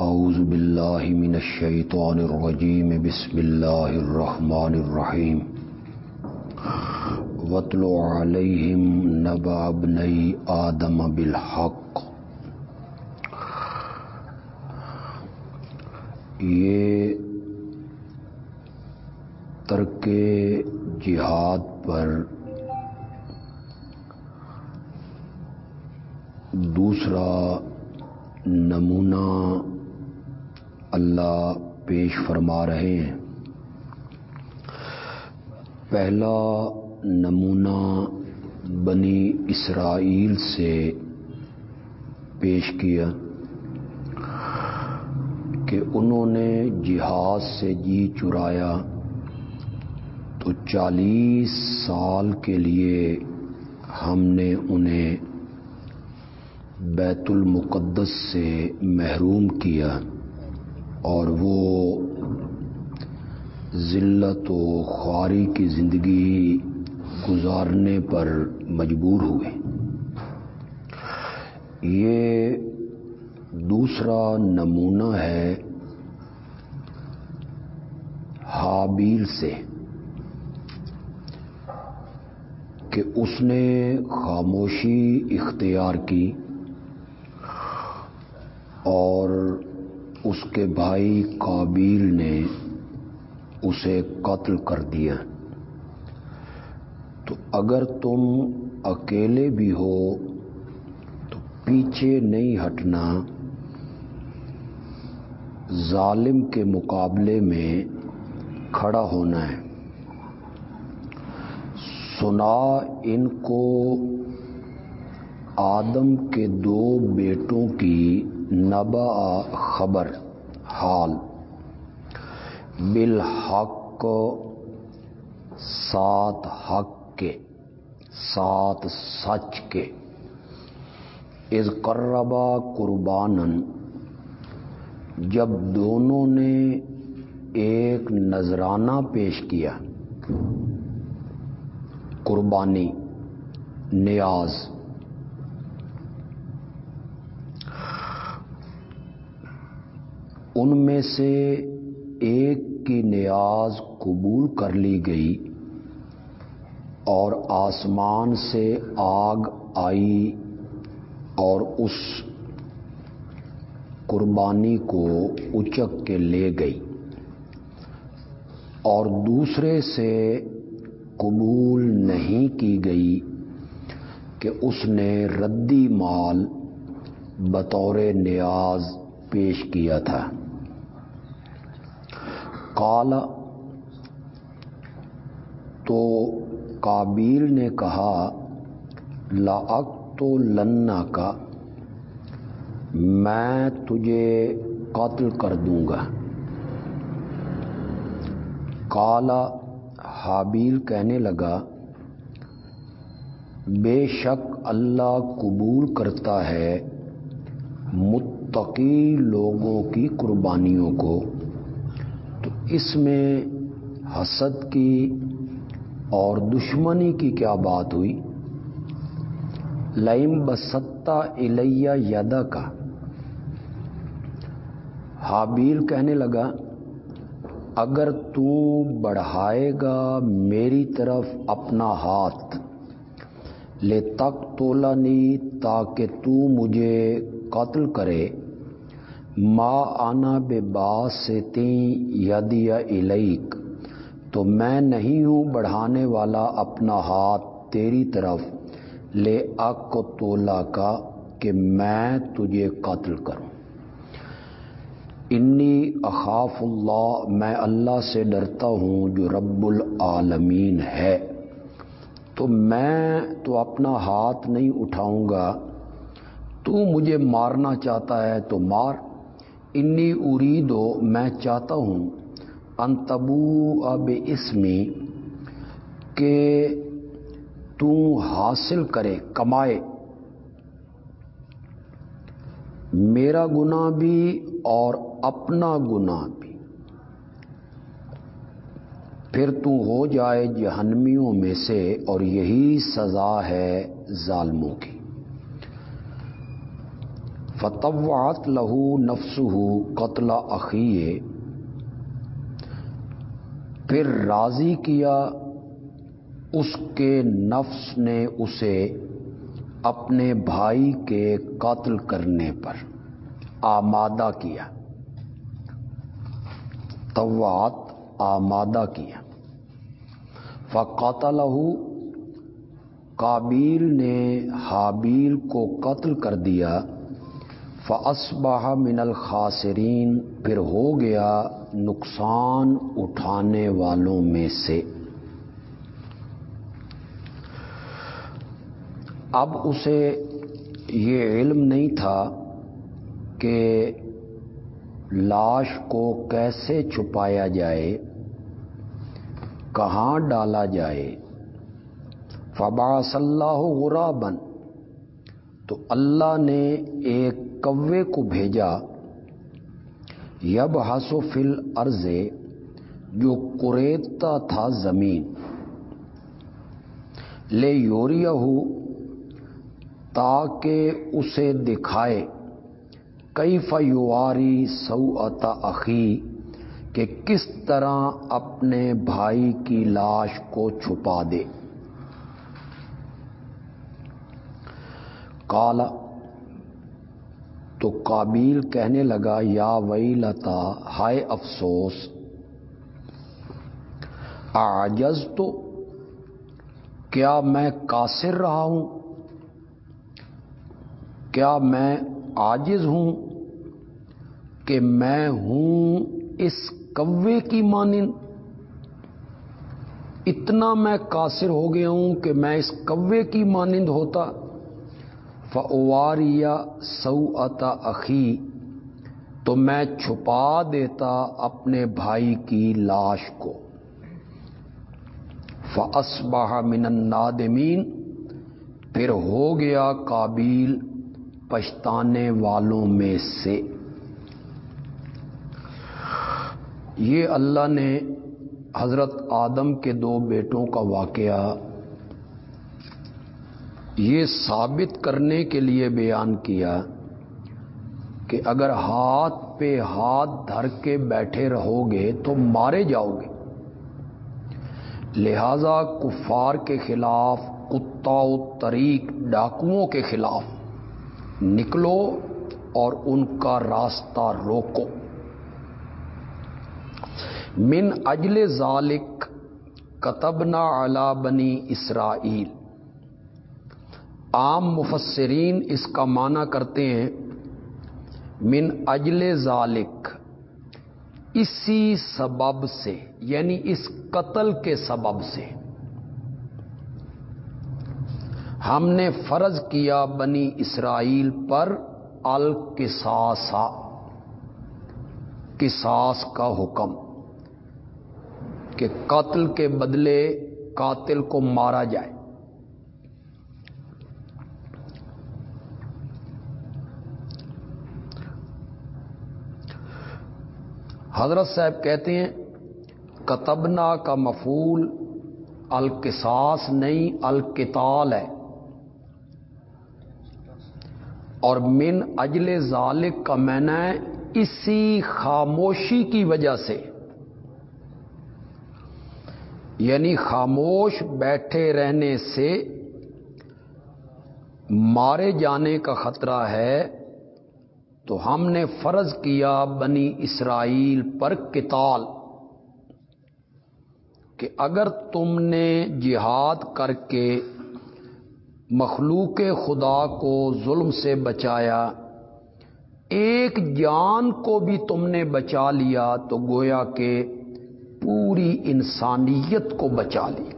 اعوذ باللہ من الشیطان الرجیم، بسم اللہ الرحمن الرحیم. وطل علیہم نبع ابنی آدم بالحق. یہ ترک جہاد پر دوسرا نمونہ اللہ پیش فرما رہے ہیں۔ پہلا نمونہ بنی اسرائیل سے پیش کیا کہ انہوں نے جہاز سے جی چرایا تو چالیس سال کے لیے ہم نے انہیں بیت المقدس سے محروم کیا۔ اور وہ ذلت و خواری کی زندگی گزارنے پر مجبور ہوئے یہ دوسرا نمونہ ہے حابیل سے کہ اس نے خاموشی اختیار کی اور اس کے بھائی کابیل نے اسے قتل کر دیا۔ تو اگر تم اکیلے بھی ہو، تو پیچھے نہیں ہٹنا۔ ظالم کے مقابلے میں کھڑا ہونا ہے۔ سنا ان کو آدم کے دو بیٹوں کی نبا خبر، حال۔ بالحق سات حق کے سات سچ کے۔ از قربا قربانن جب دونوں نے ایک نذرانہ پیش کیا، قربانی، نیاز۔ ان میں سے ایک کی نیاز قبول کر لی گئی اور آسمان سے آگ آئی اور اس قربانی کو اچک کے لے گئی اور دوسرے سے قبول نہیں کی گئی کہ اس نے ردی مال بطور نیاز پیش کیا تھا۔ کالا تو کابیل نے کہا لاک تو لنا کا میں تجھے قتل کر دوں گا۔ کالا حابیل کہنے لگا، بے شک اللہ قبول کرتا ہے متقی لوگوں کی قربانیوں کو۔ اس میں حسد کی اور دشمنی کی کیا بات ہوئی؟ لائم بستا الیہ یدا کا حابیل کہنے لگا، اگر تو بڑھائے گا میری طرف اپنا ہاتھ لے تک تولا نہیں تاکہ تو مجھے قتل کرے۔ ماں آنا بے باس یدیا الیک، تو میں نہیں ہوں بڑھانے والا اپنا ہاتھ تیری طرف، لے اک تولا کا کہ میں تجھے قتل کروں۔ انی اخاف اللہ، میں اللہ سے ڈرتا ہوں جو رب العالمین ہے۔ تو میں تو اپنا ہاتھ نہیں اٹھاؤں گا، تو مجھے مارنا چاہتا ہے تو مار۔ انی ارید میں چاہتا ہوں انتبو اب اسمی کہ تو حاصل کرے، کمائے۔ میرا گناہ بھی اور اپنا گناہ بھی۔ پھر تو ہو جائے جہنمیوں میں سے، اور یہی سزا ہے ظالموں کی۔ فتوات لہو نفس ہو قتل عقیے پھر راضی کیا، اس کے نفس نے اسے اپنے بھائی کے قتل کرنے پر آمادہ کیا۔ طوات آمادہ کیا۔ فقات لہو کابیل نے حابیل کو قتل کر دیا۔ فاسبہ من الخاسرین پھر ہو گیا نقصان اٹھانے والوں میں سے۔ اب اسے یہ علم نہیں تھا کہ لاش کو کیسے چھپایا جائے، کہاں ڈالا جائے۔ فبا صلی اللہ غرابن تو اللہ نے ایک کوے کو بھیجا یب ہسو فل عرضے جو قریتا تھا زمین۔ لے یوریا ہو تاکہ اسے دکھائے کئی فیواری سو عقی کہ کس طرح اپنے بھائی کی لاش کو چھپا دے۔ کالا تو کابیل کہنے لگا، یا وئی لتا ہائے افسوس آجز تو کیا میں کاسر رہا ہوں؟ کیا میں آجز ہوں کہ میں ہوں اس کوے کی مانند؟ اتنا میں قاصر ہو گیا ہوں کہ میں اس کوے کی مانند ہوتا۔ فواریا سو عقی تو میں چھپا دیتا اپنے بھائی کی لاش کو۔ فسبہ من النادمین پھر ہو گیا کابیل پچھتانے والوں میں سے۔ یہ اللہ نے حضرت آدم کے دو بیٹوں کا واقعہ یہ ثابت کرنے کے لیے بیان کیا کہ اگر ہاتھ پہ ہاتھ دھر کے بیٹھے رہو گے تو مارے جاؤ گے لہذا کفار کے خلاف، کتا و طریق ڈاکوؤں کے خلاف نکلو اور ان کا راستہ روکو۔ من اجل ذالک کتبنا علا بنی اسرائیل۔ عام مفسرین اس کا معنی کرتے ہیں من اجل ذالک، اسی سبب سے یعنی اس قتل کے سبب سے۔ ہم نے فرض کیا بنی اسرائیل پر القصاصا قصاص کا حکم کہ قتل کے بدلے قاتل کو مارا جائے۔ حضرت صاحب کہتے ہیں، کتبنا کا مفول القصاص نہیں، القتال ہے۔ اور من اجل ذالک کا مینا ہے، اسی خاموشی کی وجہ سے۔ یعنی خاموش بیٹھے رہنے سے مارے جانے کا خطرہ ہے۔ تو ہم نے فرض کیا بنی اسرائیل پر کتال کہ اگر تم نے جہاد کر کے مخلوق خدا کو ظلم سے بچایا، ایک جان کو بھی تم نے بچا لیا تو گویا کہ پوری انسانیت کو بچا لی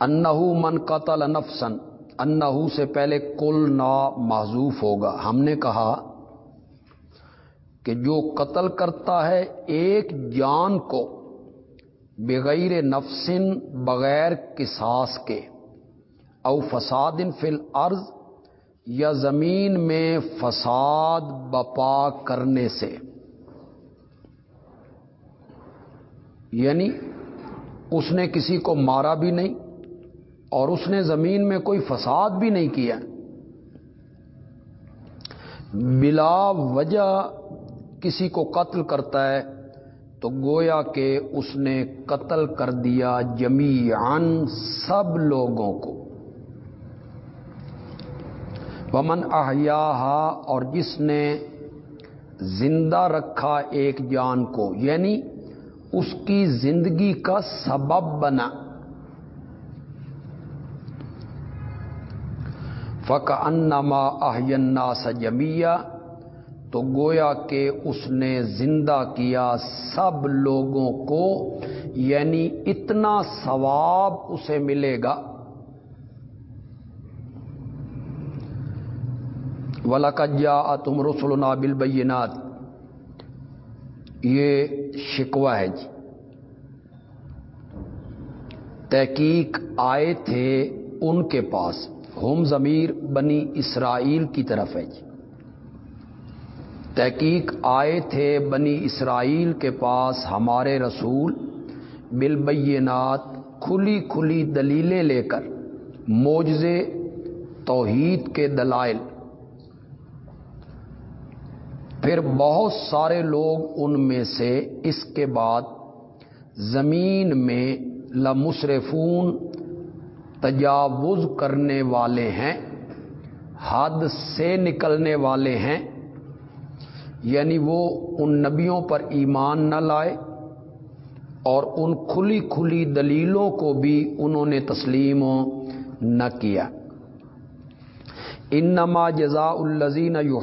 انہو من قتل نفسن انہو سے پہلے کل نا معذوف ہوگا۔ ہم نے کہا کہ جو قتل کرتا ہے ایک جان کو بغیر نفسن بغیر کساس کے، او فساد فل عرض یا زمین میں فساد بپا کرنے سے۔ یعنی اس نے کسی کو مارا بھی نہیں اور اس نے زمین میں کوئی فساد بھی نہیں کیا۔ بلا وجہ کسی کو قتل کرتا ہے، تو گویا کہ اس نے قتل کر دیا جمیان سب لوگوں کو۔ ومن احیا اور جس نے زندہ رکھا ایک جان کو یعنی اس کی زندگی کا سبب بنا۔ فق انما احنا سجمیا تو گویا کہ اس نے زندہ کیا سب لوگوں کو یعنی اتنا ثواب اسے ملے گا۔ ولکجا تم رسول نابل بینات یہ شکوہ ہے جی۔ تحقیق آئے تھے ان کے پاس۔ ہوم ضمیر بنی اسرائیل کی طرف ہے جی۔ تحقیق آئے تھے بنی اسرائیل کے پاس ہمارے رسول بالبینات کھلی کھلی دلیلیں لے کر موجزے توحید کے دلائل۔ پھر بہت سارے لوگ ان میں سے اس کے بعد زمین میں لمصرفون تجاوز کرنے والے ہیں، حد سے نکلنے والے ہیں یعنی وہ ان نبیوں پر ایمان نہ لائے اور ان کھلی کھلی دلیلوں کو بھی انہوں نے تسلیم نہ کیا۔ انما جزا الزین یو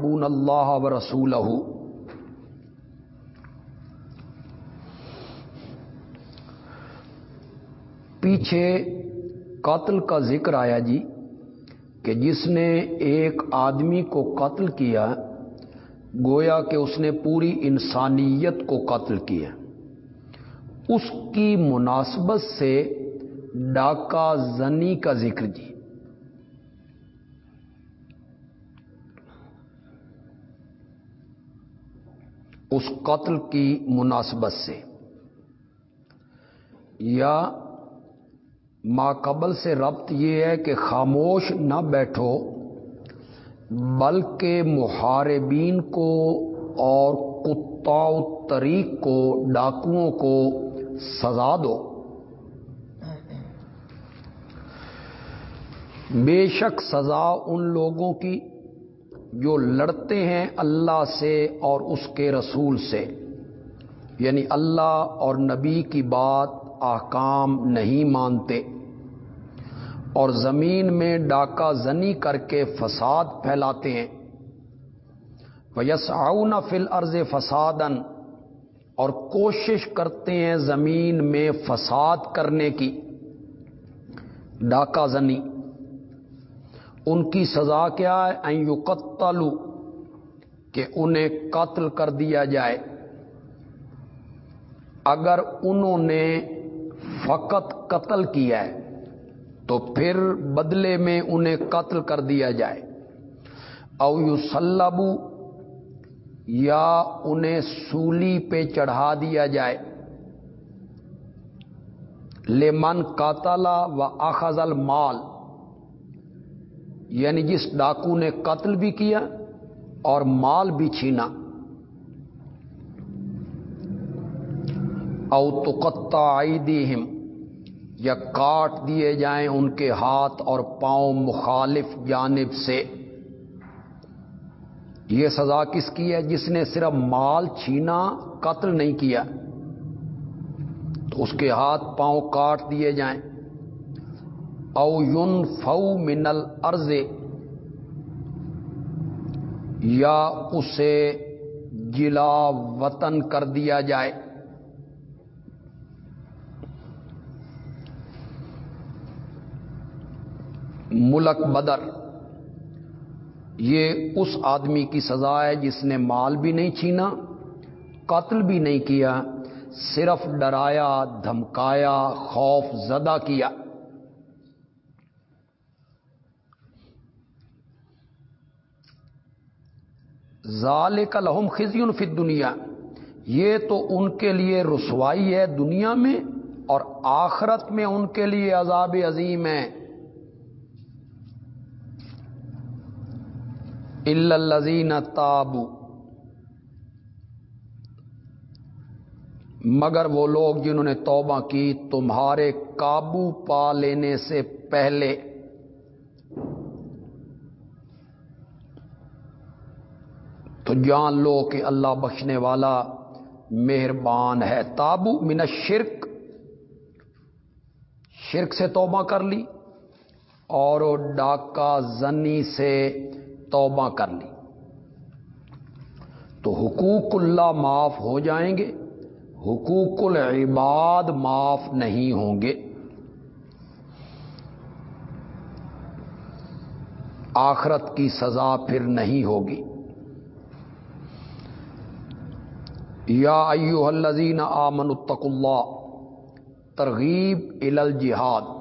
بون اللہ و رسول پیچھے قتل کا ذکر آیا جی کہ جس نے ایک آدمی کو قتل کیا، گویا کہ اس نے پوری انسانیت کو قتل کیا۔ اس کی مناسبت سے ڈاکہ زنی کا ذکر جی۔ اس قتل کی مناسبت سے۔ یا ماقبل سے ربط یہ ہے کہ خاموش نہ بیٹھو، بلکہ محاربین کو اور کتا طریق کو، ڈاکوؤں کو سزا دو۔ بے شک سزا ان لوگوں کی جو لڑتے ہیں اللہ سے اور اس کے رسول سے۔ یعنی اللہ اور نبی کی بات احکام نہیں مانتے۔ اور زمین میں ڈاکہ زنی کر کے فساد پھیلاتے ہیں۔ یس آؤ فل عرض فسادن اور کوشش کرتے ہیں زمین میں فساد کرنے کی۔ ڈاکہ زنی، ان کی سزا کیا ہے؟ یقتلو کہ انہیں قتل کر دیا جائے۔ اگر انہوں نے فقط قتل کیا ہے تو پھر بدلے میں انہیں قتل کر دیا جائے۔ او یو سلبو یا انہیں سولی پہ چڑھا دیا جائے۔ لے من کاتلا و اخذل مال یعنی جس ڈاکو نے قتل بھی کیا اور مال بھی چھینا۔ او تو قطع ہم یا کاٹ دیے جائیں ان کے ہاتھ اور پاؤں مخالف جانب سے۔ یہ سزا کس کی ہے؟ جس نے صرف مال چھینا، قتل نہیں کیا، تو اس کے ہاتھ پاؤں کاٹ دیے جائیں۔ او یون فو منل ارض یا اسے جلا وطن کر دیا جائے۔ ملک بدر۔ یہ اس آدمی کی سزا ہے جس نے مال بھی نہیں چھینا، قتل بھی نہیں کیا، صرف ڈرایا، دھمکایا، خوف زدہ کیا۔ ظال کا لہم خزی فی دنیا یہ تو ان کے لیے رسوائی ہے دنیا میں اور آخرت میں ان کے لیے عذاب عظیم ہے۔ الزین تابو مگر وہ لوگ جنہوں نے توبہ کی، تمہارے قابو پا لینے سے پہلے۔ تو جان لو کہ اللہ بخشنے والا مہربان ہے۔ تابو من شرک شرک سے توبہ کر لی اور ڈاکہ زنی سے توبہ کر لی۔ تو حقوق اللہ معاف ہو جائیں گے، حقوق العباد معاف نہیں ہوں گے۔ آخرت کی سزا پھر نہیں ہوگی۔ یا ایو الذین آمن اتق اللہ، ترغیب الجہاد۔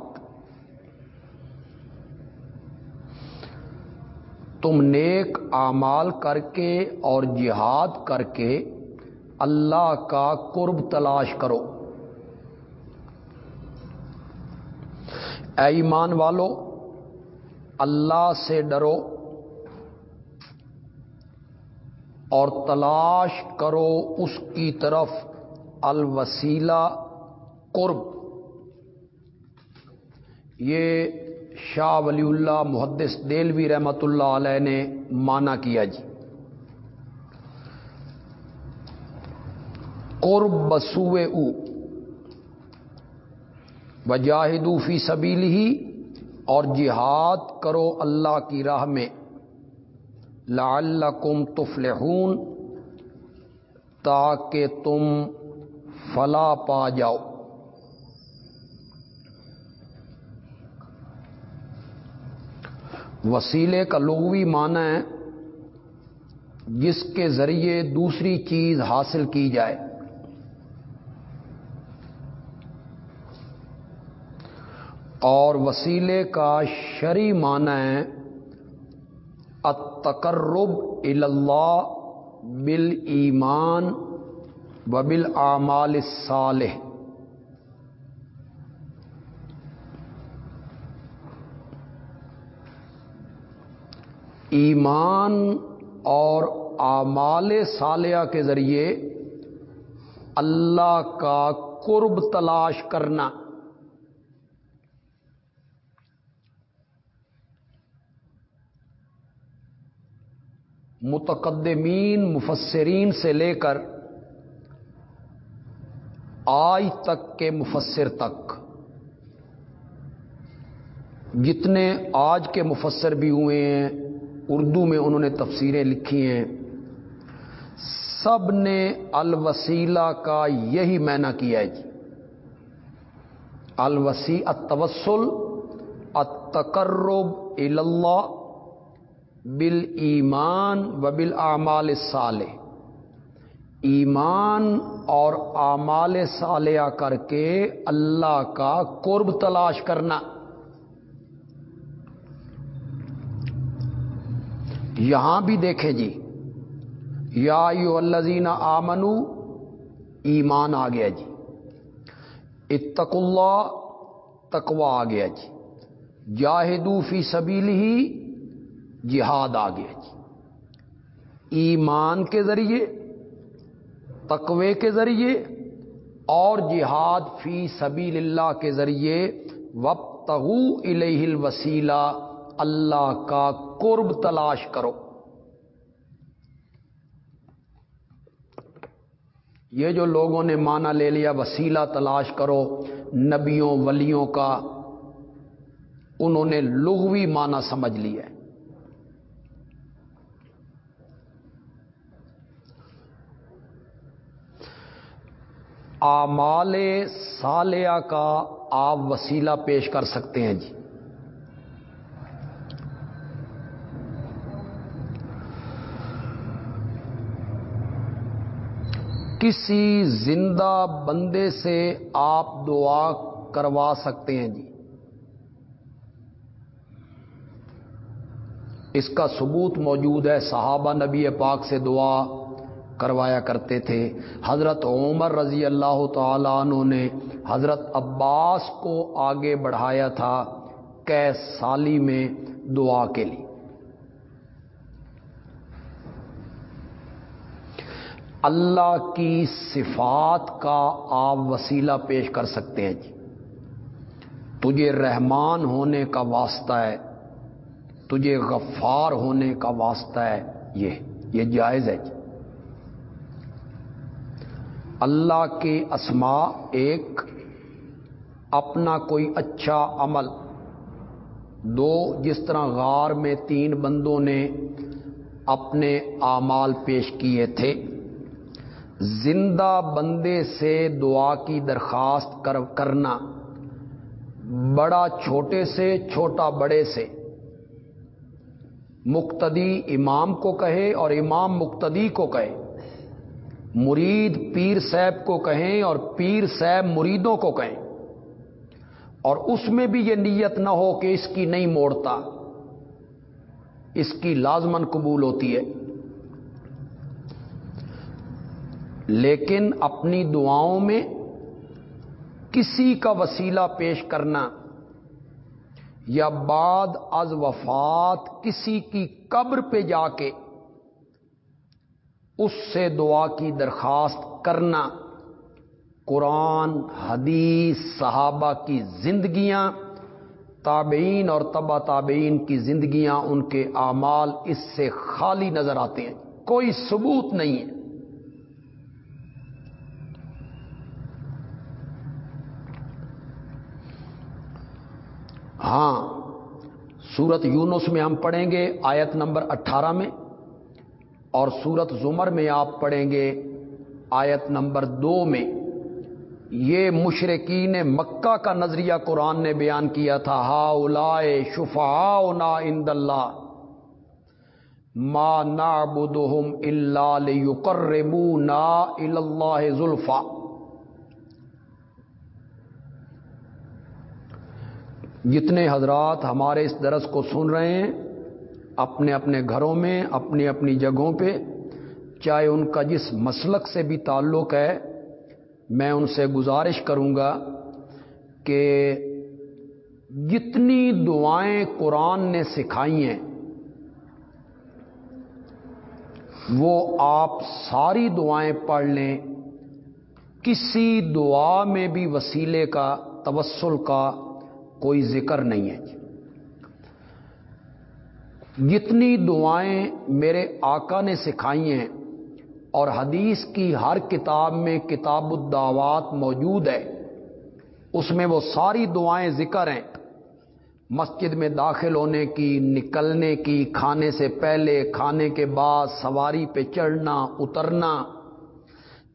تم نیک اعمال کر کے اور جہاد کر کے اللہ کا قرب تلاش کرو۔ اے ایمان والو، اللہ سے ڈرو اور تلاش کرو اس کی طرف الوسیلہ قرب۔ یہ شاہ ولی اللہ محدث دیلوی رحمت اللہ علیہ نے مانا کیا جی۔ قرب بسوے او۔ وجاہدو فی سبیل ہی اور جہاد کرو اللہ کی راہ میں۔ لعلکم تفلحون تاکہ تم فلا پا جاؤ۔ وسیلے کا لغوی معنی ہے جس کے ذریعے دوسری چیز حاصل کی جائے۔ اور وسیلے کا شری معنی ہے التقرب اللہ بل ایمان و بل اعمال صالح ایمان اور اعمال صالحہ کے ذریعے اللہ کا قرب تلاش کرنا۔ متقدمین، مفسرین سے لے کر آج تک کے مفسر تک، جتنے آج کے مفسر بھی ہوئے ہیں اردو میں انہوں نے تفسیریں لکھی ہیں۔ سب نے الوسیلہ کا یہی معنی کیا ہے جی۔ الوسی التوسل، التقرب اللہ بل ایمان و بل اعمال صالح۔ ایمان اور اعمال صالحہ کر کے اللہ کا قرب تلاش کرنا۔ یہاں بھی دیکھیں جی۔ یا یو الزین آمنو، ایمان آ گیا جی۔ اتق اللہ، تقوا آ گیا جی۔ جاہدو فی سبیل ہی جہاد آ گیا جی۔ ایمان کے ذریعے تقوے کے ذریعے اور جہاد فی سبیل اللہ کے ذریعے وب الیہ الوسیلہ اللہ کا قرب تلاش کرو۔ یہ جو لوگوں نے مانا لے لیا، وسیلہ تلاش کرو، نبیوں، ولیوں کا، انہوں نے لغوی مانا سمجھ لیا آمال سالیہ کا آپ وسیلہ پیش کر سکتے ہیں جی۔ کسی زندہ بندے سے آپ دعا کروا سکتے ہیں جی۔ اس کا ثبوت موجود ہے۔ صحابہ نبی پاک سے دعا کروایا کرتے تھے۔ حضرت عمر رضی اللہ تعالی عنہ نے حضرت عباس کو آگے بڑھایا تھا کی سالی میں دعا کے لیے۔ اللہ کی صفات کا آپ وسیلہ پیش کر سکتے ہیں جی۔ تجھے رحمان ہونے کا واسطہ ہے، تجھے غفار ہونے کا واسطہ ہے۔ یہ یہ جائز ہے جی۔ اللہ کے اسما ایک، اپنا کوئی اچھا عمل۔ دو، جس طرح غار میں تین بندوں نے اپنے اعمال پیش کیے تھے۔ زندہ بندے سے دعا کی درخواست کرنا۔ بڑا چھوٹے سے، چھوٹا بڑے سے۔ مقتدی امام کو کہے اور امام مقتدی کو کہے۔ مرید پیر صاحب کو کہیں اور پیر صاحب مریدوں کو کہیں۔ اور اس میں بھی یہ نیت نہ ہو کہ اس کی نہیں موڑتا۔ اس کی لازمن قبول ہوتی ہے۔ لیکن اپنی دعاؤں میں کسی کا وسیلہ پیش کرنا یا بعد از وفات کسی کی قبر پہ جا کے اس سے دعا کی درخواست کرنا، قرآن، حدیث، صحابہ کی زندگیاں، تابعین اور تبا تابعین کی زندگیاں، ان کے اعمال اس سے خالی نظر آتے ہیں، کوئی ثبوت نہیں ہے۔ ہاں سورت یونس میں ہم پڑھیں گے آیت نمبر اٹھارہ میں، اور سورت زمر میں آپ پڑھیں گے آیت نمبر دو میں۔ یہ مشرقین مکہ کا نظریہ قرآن نے بیان کیا تھا ہا الا شفا نا اند اللہ، ما نا بدہم اللہ یقربو اللہ زلفا۔ جتنے حضرات ہمارے اس درس کو سن رہے ہیں، اپنے اپنے گھروں میں، اپنی اپنی جگہوں پہ، چاہے ان کا جس مسلک سے بھی تعلق ہے، میں ان سے گزارش کروں گا کہ جتنی دعائیں قرآن نے سکھائی ہیں، وہ آپ ساری دعائیں پڑھ لیں، کسی دعا میں بھی وسیلے کا، توسل کا کوئی ذکر نہیں ہے جی۔ جتنی دعائیں میرے آقا نے سکھائی ہیں اور حدیث کی ہر کتاب میں کتاب الدعوات موجود ہے، اس میں وہ ساری دعائیں ذکر ہیں۔ مسجد میں داخل ہونے کی، نکلنے کی، کھانے سے پہلے، کھانے کے بعد، سواری پہ چڑھنا، اترنا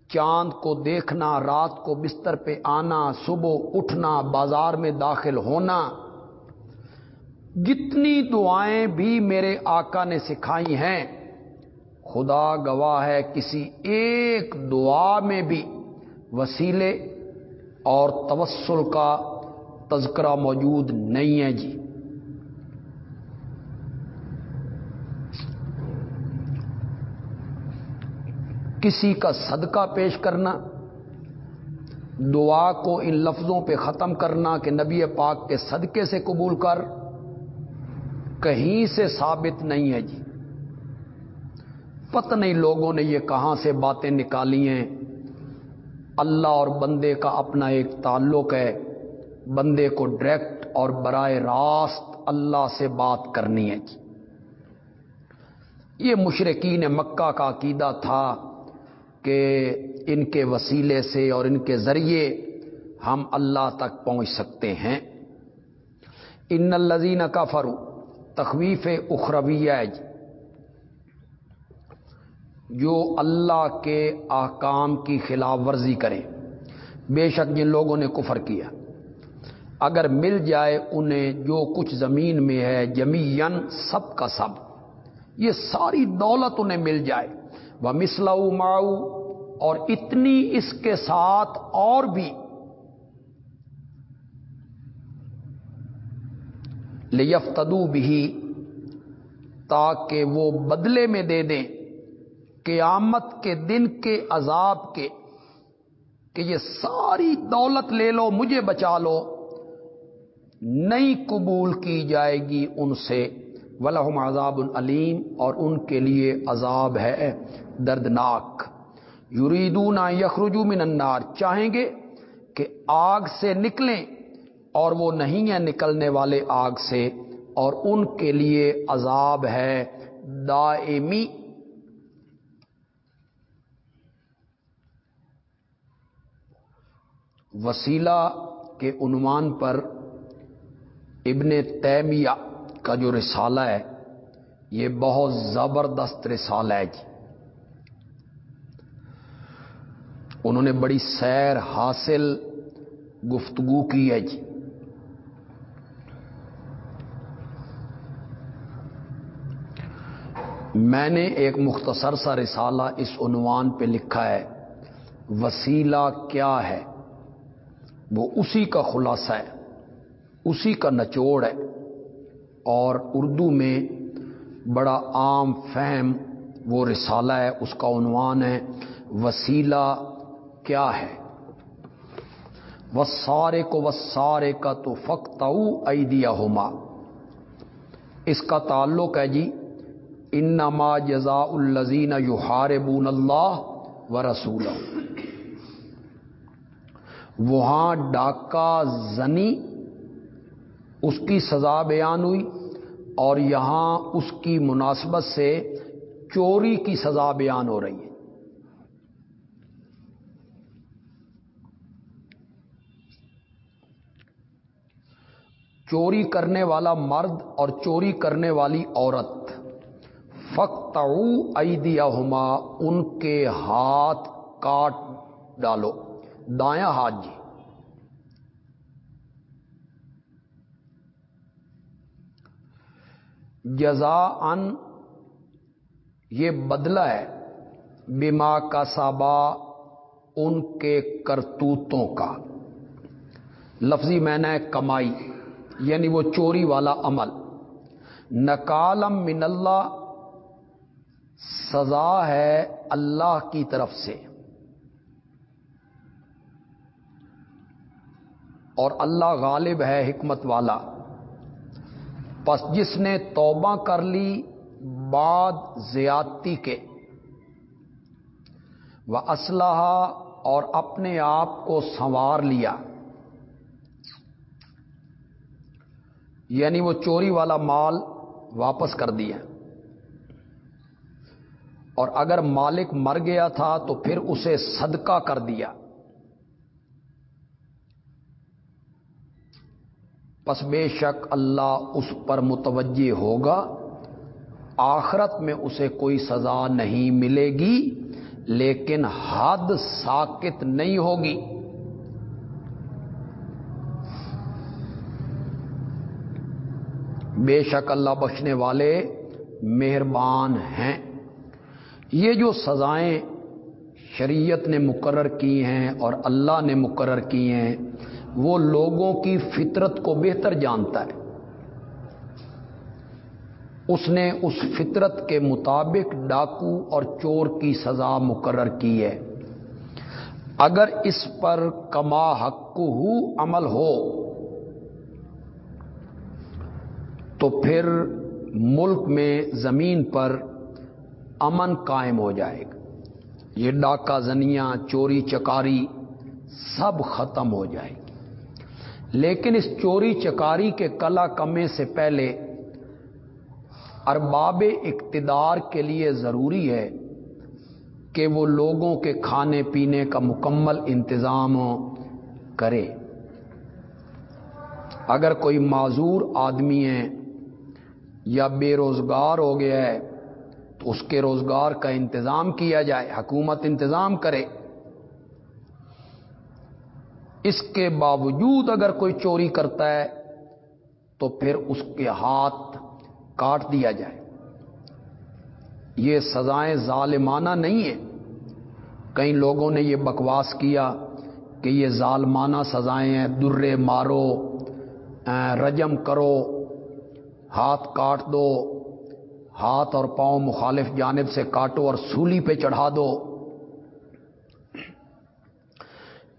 چاند کو دیکھنا، رات کو بستر پہ آنا، صبح اٹھنا، بازار میں داخل ہونا۔ جتنی دعائیں بھی میرے آقا نے سکھائی ہیں، خدا گواہ ہے کسی ایک دعا میں بھی وسیلے اور توسل کا تذکرہ موجود نہیں ہے جی۔ کسی کا صدقہ پیش کرنا، دعا کو ان لفظوں پہ ختم کرنا کہ نبی پاک کے صدقے سے قبول کر، کہیں سے ثابت نہیں ہے جی۔ پتہ نہیں لوگوں نے یہ کہاں سے باتیں نکالی ہیں۔ اللہ اور بندے کا اپنا ایک تعلق ہے، بندے کو ڈائریکٹ اور برائے راست اللہ سے بات کرنی ہے جی۔ یہ مشرقین مکہ کا عقیدہ تھا۔ کہ ان کے وسیلے سے اور ان کے ذریعے ہم اللہ تک پہنچ سکتے ہیں۔ ان الزین کا فرو تخویف اخرویہ جی جو اللہ کے آکام کی خلاف ورزی کریں۔ بے شک جن لوگوں نے کفر کیا۔ اگر مل جائے انہیں جو کچھ زمین میں ہے جمین سب کا سب، یہ ساری دولت انہیں مل جائے۔ وہ مسلو ماؤ اور اتنی اس کے ساتھ اور بھی۔ لیفتدو بھی تاکہ وہ بدلے میں دے دیں قیامت کے دن کے عذاب کے، کہ یہ ساری دولت لے لو، مجھے بچا لو۔ نہیں قبول کی جائے گی ان سے۔ ولہم عذاب العلیم اور ان کے لیے عذاب ہے دردناک۔ یریدون یخرجو من النار، چاہیں گے کہ آگ سے نکلیں اور وہ نہیں ہیں نکلنے والے آگ سے، اور ان کے لیے عذاب ہے دائمی۔ وسیلہ کے عنوان پر ابن تیمیہ کا جو رسالہ ہے، یہ بہت زبردست رسالہ ہے جی۔ انہوں نے بڑی سیر حاصل گفتگو کی ہے جی۔ میں نے ایک مختصر سا رسالہ اس عنوان پہ لکھا ہے، وسیلہ کیا ہے؟ وہ اسی کا خلاصہ ہے، اسی کا نچوڑ ہے۔ اور اردو میں بڑا عام فہم وہ رسالہ ہے، اس کا عنوان ہے، وسیلہ کیا ہے؟ وہ سارے کو وہ سارے کا تو فخت ایدیا ہوما اس کا تعلق ہے جی انما جزا الزین یو بون اللہ و رسول وہاں ڈاکہ زنی اس کی سزا بیان ہوئی اور یہاں اس کی مناسبت سے چوری کی سزا بیان ہو رہی ہے۔ چوری کرنے والا مرد اور چوری کرنے والی عورت۔ فخت ایدیا ہوما ان کے ہاتھ کاٹ ڈالو۔ دایاں ہاتھ جی۔ جزا ان یہ بدلہ ہے۔ بیما کا سابا ان کے کرتوتوں کا۔ لفظی میں نے کمائی۔ یعنی وہ چوری والا عمل۔ نکالم من اللہ، سزا ہے اللہ کی طرف سے۔ اور اللہ غالب ہے حکمت والا۔ پس جس نے توبہ کر لی بعد زیادتی کے۔ وہ اسلحہ اور اپنے آپ کو سنوار لیا۔ یعنی وہ چوری والا مال واپس کر دیا۔ اور اگر مالک مر گیا تھا تو پھر اسے صدقہ کر دیا۔ پس بے شک اللہ اس پر متوجہ ہوگا۔ آخرت میں اسے کوئی سزا نہیں ملے گی، لیکن حد ساکت نہیں ہوگی۔ بے شک اللہ بخشنے والے مہربان ہیں۔ یہ جو سزائیں شریعت نے مقرر کی ہیں اور اللہ نے مقرر کی ہیں، وہ لوگوں کی فطرت کو بہتر جانتا ہے۔ اس نے اس فطرت کے مطابق ڈاکو اور چور کی سزا مقرر کی ہے۔ اگر اس پر کما حق ہو عمل ہو تو پھر ملک میں زمین پر امن قائم ہو جائے گا۔ یہ ڈاکہ زنیاں، چوری، چکاری سب ختم ہو جائے گی۔ لیکن اس چوری، چکاری کے کلا کمے سے پہلے ارباب اقتدار کے لیے ضروری ہے کہ وہ لوگوں کے کھانے پینے کا مکمل انتظام کرے۔ اگر کوئی معذور آدمی ہے یا بے روزگار ہو گیا ہے، تو اس کے روزگار کا انتظام کیا جائے، حکومت انتظام کرے۔ اس کے باوجود اگر کوئی چوری کرتا ہے، تو پھر اس کے ہاتھ کاٹ دیا جائے۔ یہ سزائیں ظالمانہ نہیں ہیں۔ کئی لوگوں نے یہ بکواس کیا کہ یہ ظالمانہ سزائیں ہیں، درے مارو رجم کرو۔ ہاتھ کاٹ دو، ہاتھ اور پاؤں مخالف جانب سے کاٹو اور سولی پہ چڑھا دو۔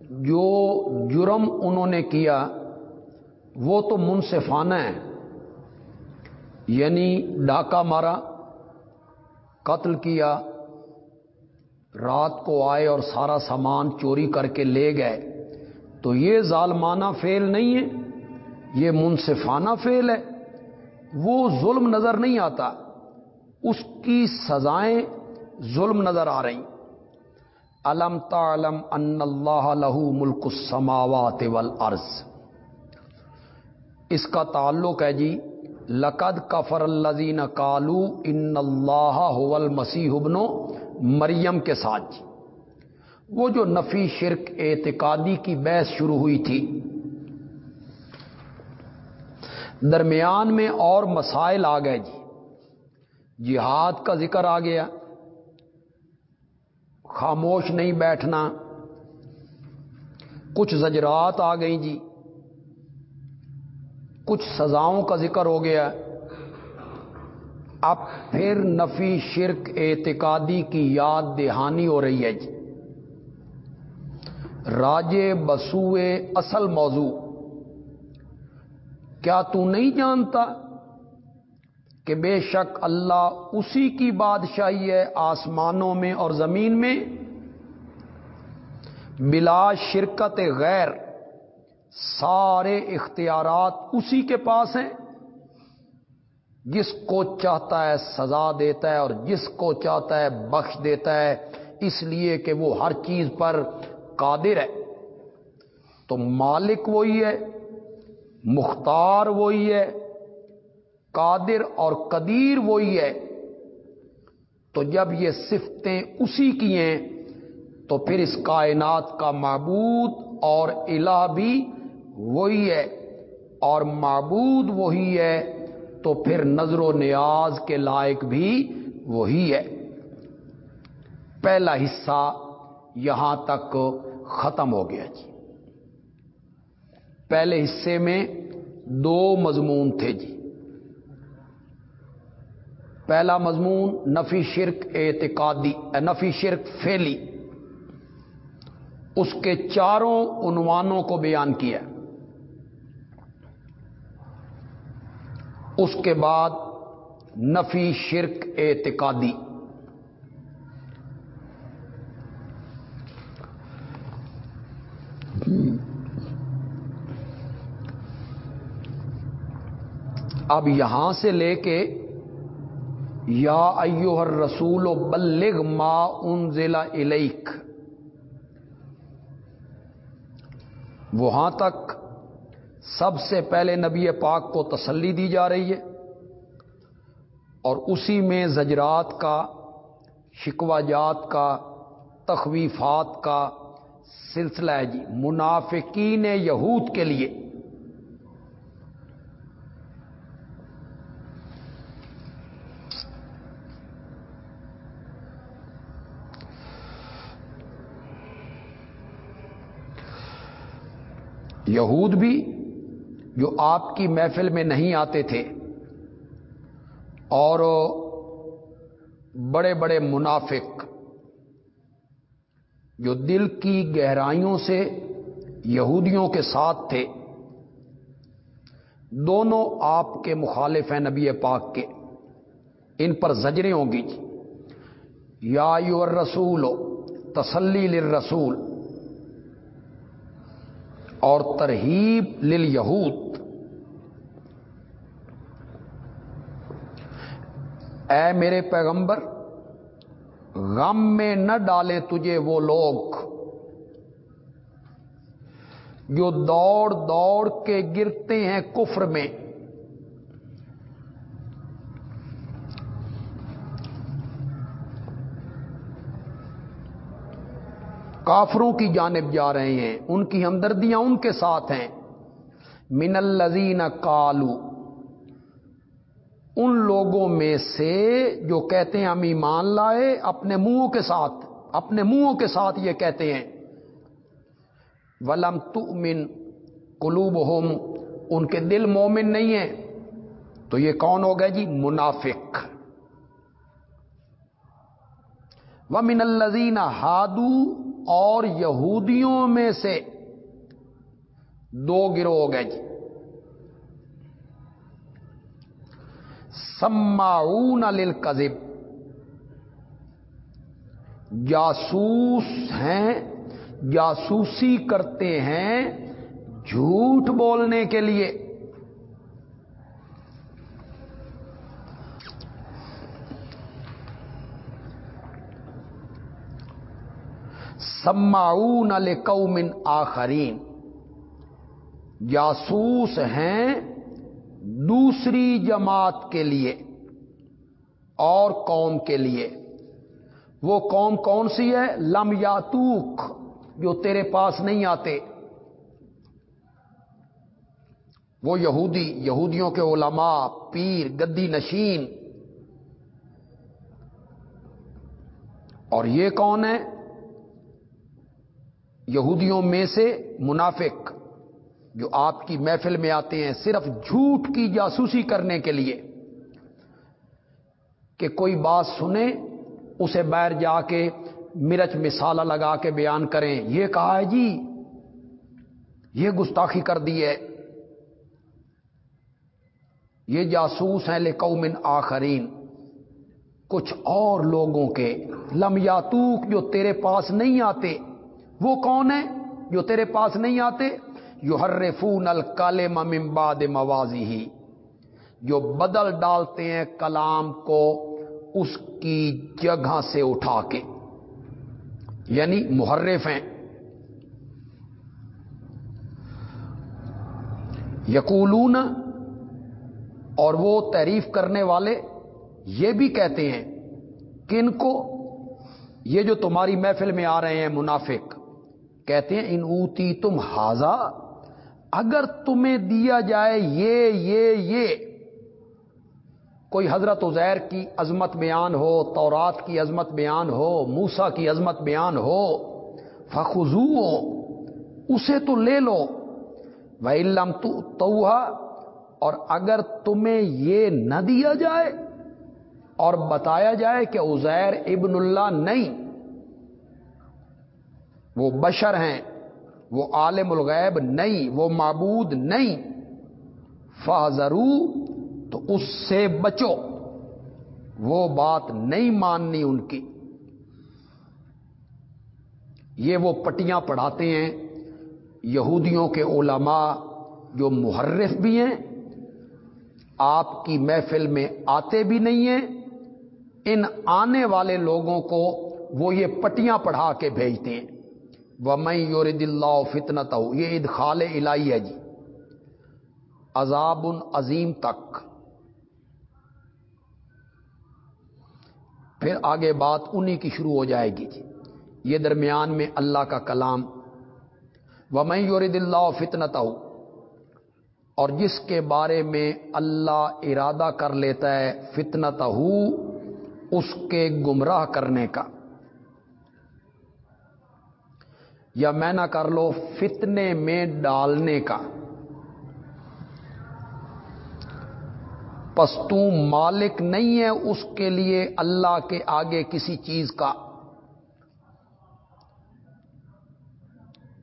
جو جرم انہوں نے کیا، وہ تو منصفانہ ہے۔ یعنی ڈاکہ مارا، قتل کیا، رات کو آئے اور سارا سامان چوری کر کے لے گئے۔ تو یہ ظالمانہ فیل نہیں ہے، یہ منصفانہ فیل ہے۔ وہ ظلم نظر نہیں آتا۔ اس کی سزائیں ظلم نظر آ رہی۔ علم تعلم ان اللہ لہو ملک السماوات والارض۔ اس کا تعلق ہے جی لقد کفر الزین کالو ان اللہ مسیح ابنو مریم کے ساتھ۔ جی وہ جو نفی شرک اعتقادی کی بحث شروع ہوئی تھی۔ درمیان میں اور مسائل آ گئے جی۔ جہاد کا ذکر آ گیا۔ خاموش نہیں بیٹھنا۔ کچھ زجرات آ گئی جی۔ کچھ سزاؤں کا ذکر ہو گیا۔ اب پھر نفی شرک اعتقادی کی یاد دہانی ہو رہی ہے جی۔ راجے بسوئے اصل موضوع۔ کیا تو نہیں جانتا کہ بے شک اللہ اسی کی بادشاہی ہے آسمانوں میں اور زمین میں؟ بلا شرکت غیر سارے اختیارات اسی کے پاس ہیں۔ جس کو چاہتا ہے سزا دیتا ہے اور جس کو چاہتا ہے بخش دیتا ہے، اس لیے کہ وہ ہر چیز پر قادر ہے۔ تو مالک وہی ہے۔ مختار وہی ہے، قادر اور قدیر وہی ہے۔ تو جب یہ صفتیں اسی کی ہیں، تو پھر اس کائنات کا معبود اور الہ بھی وہی ہے۔ اور معبود وہی ہے، تو پھر نظر و نیاز کے لائق بھی وہی ہے۔ پہلا حصہ یہاں تک ختم ہو گیا جی۔ پہلے حصے میں دو مضمون تھے جی۔ پہلا مضمون، نفی شرک اعتقادی، نفی شرک فیلی اس کے چاروں عنوانوں کو بیان کیا۔ اس کے بعد نفی شرک اعتقادی۔ اب یہاں سے لے کے یا ایو ہر رسول و بلغ ما ان ضلع الیک وہاں تک سب سے پہلے نبی پاک کو تسلی دی جا رہی ہے اور اسی میں زجرات کا شکوا جات کا، تخویفات کا سلسلہ ہے جی منافقین یہود کے لیے۔ یہود بھی جو آپ کی محفل میں نہیں آتے تھے اور بڑے بڑے منافق جو دل کی گہرائیوں سے یہودیوں کے ساتھ تھے، دونوں آپ کے مخالف ہیں نبی پاک کے۔ ان پر زجریں ہوں گی۔ یا یو رسول تسلی للرسول۔ اور ترہیب لل اے میرے پیغمبر، غم میں نہ ڈالے تجھے وہ لوگ جو دوڑ دوڑ کے گرتے ہیں کفر میں۔ کافروں کی جانب جا رہے ہیں، ان کی ہمدردیاں ان کے ساتھ ہیں۔ من الزین کالو ان لوگوں میں سے جو کہتے ہیں ہم ایمان لائے، اپنے منہوں کے ساتھ، اپنے منہوں کے ساتھ یہ کہتے ہیں۔ ولم تؤمن قلوب ان کے دل مومن نہیں ہیں۔ تو یہ کون ہو گئے جی؟ منافق۔ و من الزین ہادو اور یہودیوں میں سے دو گروہ ہو گئے جی۔ سماؤن للکذب۔ جاسوس ہیں، جاسوسی کرتے ہیں جھوٹ بولنے کے لیے۔ سماؤن قوم آخرین۔ جاسوس ہیں دوسری جماعت کے لیے اور قوم کے لیے۔ وہ قوم کون سی ہے؟ لم یاتوک، جو تیرے پاس نہیں آتے۔ وہ یہودی، یہودیوں کے علماء، پیر، گدی نشین۔ اور یہ کون ہے؟ یہودیوں میں سے منافق جو آپ کی محفل میں آتے ہیں صرف جھوٹ کی جاسوسی کرنے کے لیے کہ کوئی بات سنے اسے باہر جا کے مرچ مثالہ لگا کے بیان کریں۔ یہ کہا ہے جی یہ گستاخی کر دی ہے۔ یہ جاسوس ہیں لے قومن آخرین۔ کچھ اور لوگوں کے، لم یاتوک جو تیرے پاس نہیں آتے وہ کون ہے جو تیرے پاس نہیں آتے؟ یو ہر فون الکال ممباد موازی ہی جو بدل ڈالتے ہیں کلام کو اس کی جگہ سے اٹھا کے۔ یعنی محرف ہیں۔ یقولون، اور وہ تعریف کرنے والے یہ بھی کہتے ہیں کہ ان کو؟ یہ جو تمہاری محفل میں آ رہے ہیں منافق۔ کہتے ہیں، ان اوتی تم ہاضا اگر تمہیں دیا جائے یہ یہ یہ. کوئی حضرت عزیر کی عظمت بیان ہو، تورات کی عظمت بیان ہو موسا کی عظمت بیان ہو فخو اسے تو لے لو وہ علم تو اور اگر تمہیں یہ نہ دیا جائے اور بتایا جائے کہ عزیر ابن اللہ نہیں وہ بشر ہیں، وہ عالم الغیب نہیں، وہ معبود نہیں۔ فضرو تو اس سے بچو۔ وہ بات نہیں ماننی ان کی۔ یہ وہ پٹیاں پڑھاتے ہیں، یہودیوں کے علماء جو محرف بھی ہیں، آپ کی محفل میں آتے بھی نہیں ہیں، ان آنے والے لوگوں کو وہ یہ پٹیاں پڑھا کے بھیجتے ہیں۔ وہ میں یور فتنت یہ ادخال الہی ہے جی۔ عذاب عظیم تک۔ پھر آگے بات انہی کی شروع ہو جائے گی جی۔ یہ درمیان میں اللہ کا کلام۔ و یورد اللہ فتنت اور جس کے بارے میں اللہ ارادہ کر لیتا ہے فتنت اس کے گمراہ کرنے کا۔ یا میں نہ کر لو فتنے میں ڈالنے کا۔ پستو مالک نہیں ہے اس کے لیے اللہ کے آگے کسی چیز کا۔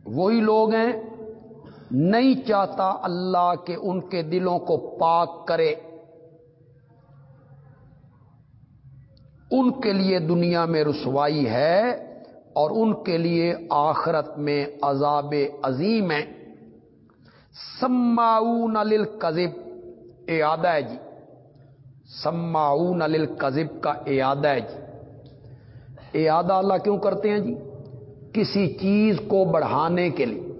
وہی لوگ ہیں، نہیں چاہتا اللہ کے ان کے دلوں کو پاک کرے۔ ان کے لیے دنیا میں رسوائی ہے اور ان کے لیے آخرت میں عذاب عظیم ہے۔ سماؤن للکذب اعادہ ہے جی۔ سماؤن القذب کا اعادہ ہے جی۔ اعادہ اللہ کیوں کرتے ہیں جی؟ کسی چیز کو بڑھانے کے لیے۔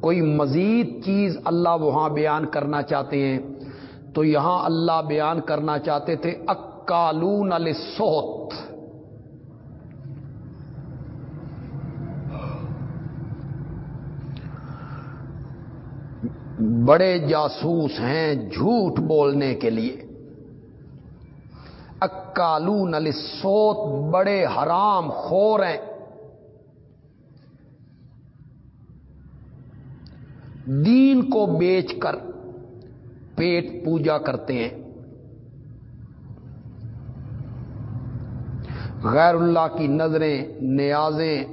کوئی مزید چیز اللہ وہاں بیان کرنا چاہتے ہیں۔ تو یہاں اللہ بیان کرنا چاہتے تھے، اکالون السوت بڑے جاسوس ہیں جھوٹ بولنے کے لیے۔ اکالون سوت بڑے حرام خور ہیں۔ دین کو بیچ کر پیٹ پوجا کرتے ہیں۔ غیر اللہ کی نظریں، نیازیں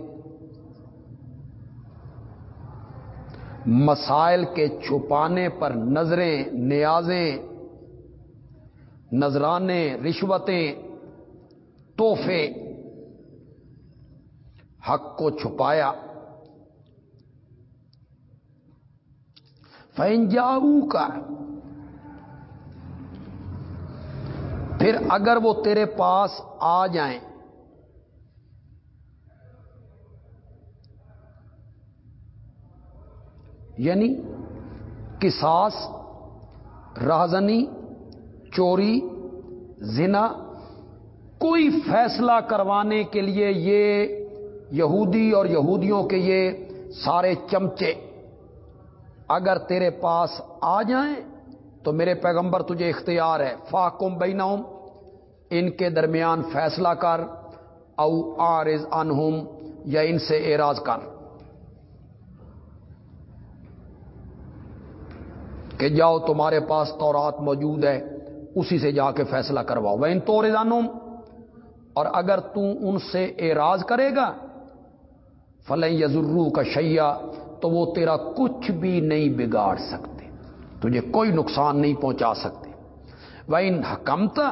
مسائل کے چھپانے پر نظریں، نیازیں، نذرانے، رشوتیں توحفے حق کو چھپایا۔ فینجاؤ کا پھر اگر وہ تیرے پاس آ جائیں یعنی کساس رازنی، چوری، زنا، کوئی فیصلہ کروانے کے لیے یہ یہودی اور یہودیوں کے یہ سارے چمچے اگر تیرے پاس آ جائیں تو میرے پیغمبر تجھے اختیار ہے۔ فاکم بینہم، ان کے درمیان فیصلہ کر، او آرز انہم یا ان سے اعراض کر۔ کہ جاؤ تمہارے پاس تورات موجود ہے، اسی سے جا کے فیصلہ کرواؤ۔ وہ ان تو اور اگر تم ان سے اعراض کرے گا فلیں یزرو کا شیا تو وہ تیرا کچھ بھی نہیں بگاڑ سکتے، تجھے کوئی نقصان نہیں پہنچا سکتے۔ وہ ان حکمتا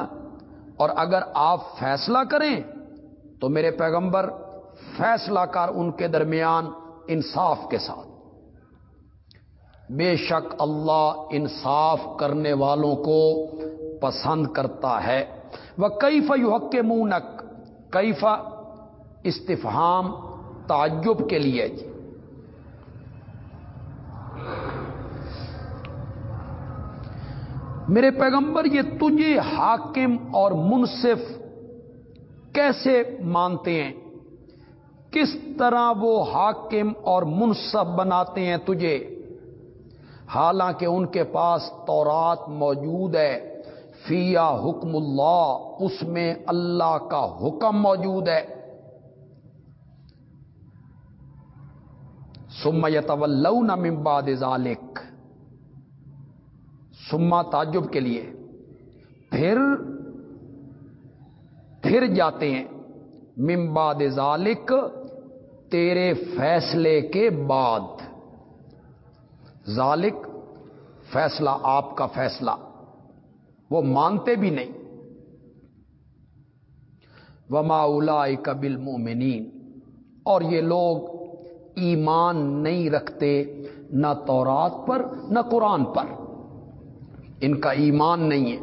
اور اگر آپ فیصلہ کریں، تو میرے پیغمبر، فیصلہ کر ان کے درمیان انصاف کے ساتھ۔ بے شک اللہ انصاف کرنے والوں کو پسند کرتا ہے۔ وہ کئی فیوحق مونک کئی استفہام، تعجب کے لیے۔ جی میرے پیغمبر، یہ تجھے حاکم اور منصف کیسے مانتے ہیں؟ کس طرح وہ حاکم اور منصف بناتے ہیں تجھے؟ حالانکہ ان کے پاس تورات موجود ہے فیا حکم اللہ اس میں اللہ کا حکم موجود ہے۔ سم یتول ممباد ذالک سما تعجب کے لیے۔ پھر پھر جاتے ہیں۔ ممباد ذالک تیرے فیصلے کے بعد۔ ذالک فیصلہ، آپ کا فیصلہ۔ وہ مانتے بھی نہیں۔ وما اولا کبل مومنین اور یہ لوگ ایمان نہیں رکھتے نہ تورات پر، نہ قرآن پر۔ ان کا ایمان نہیں ہے۔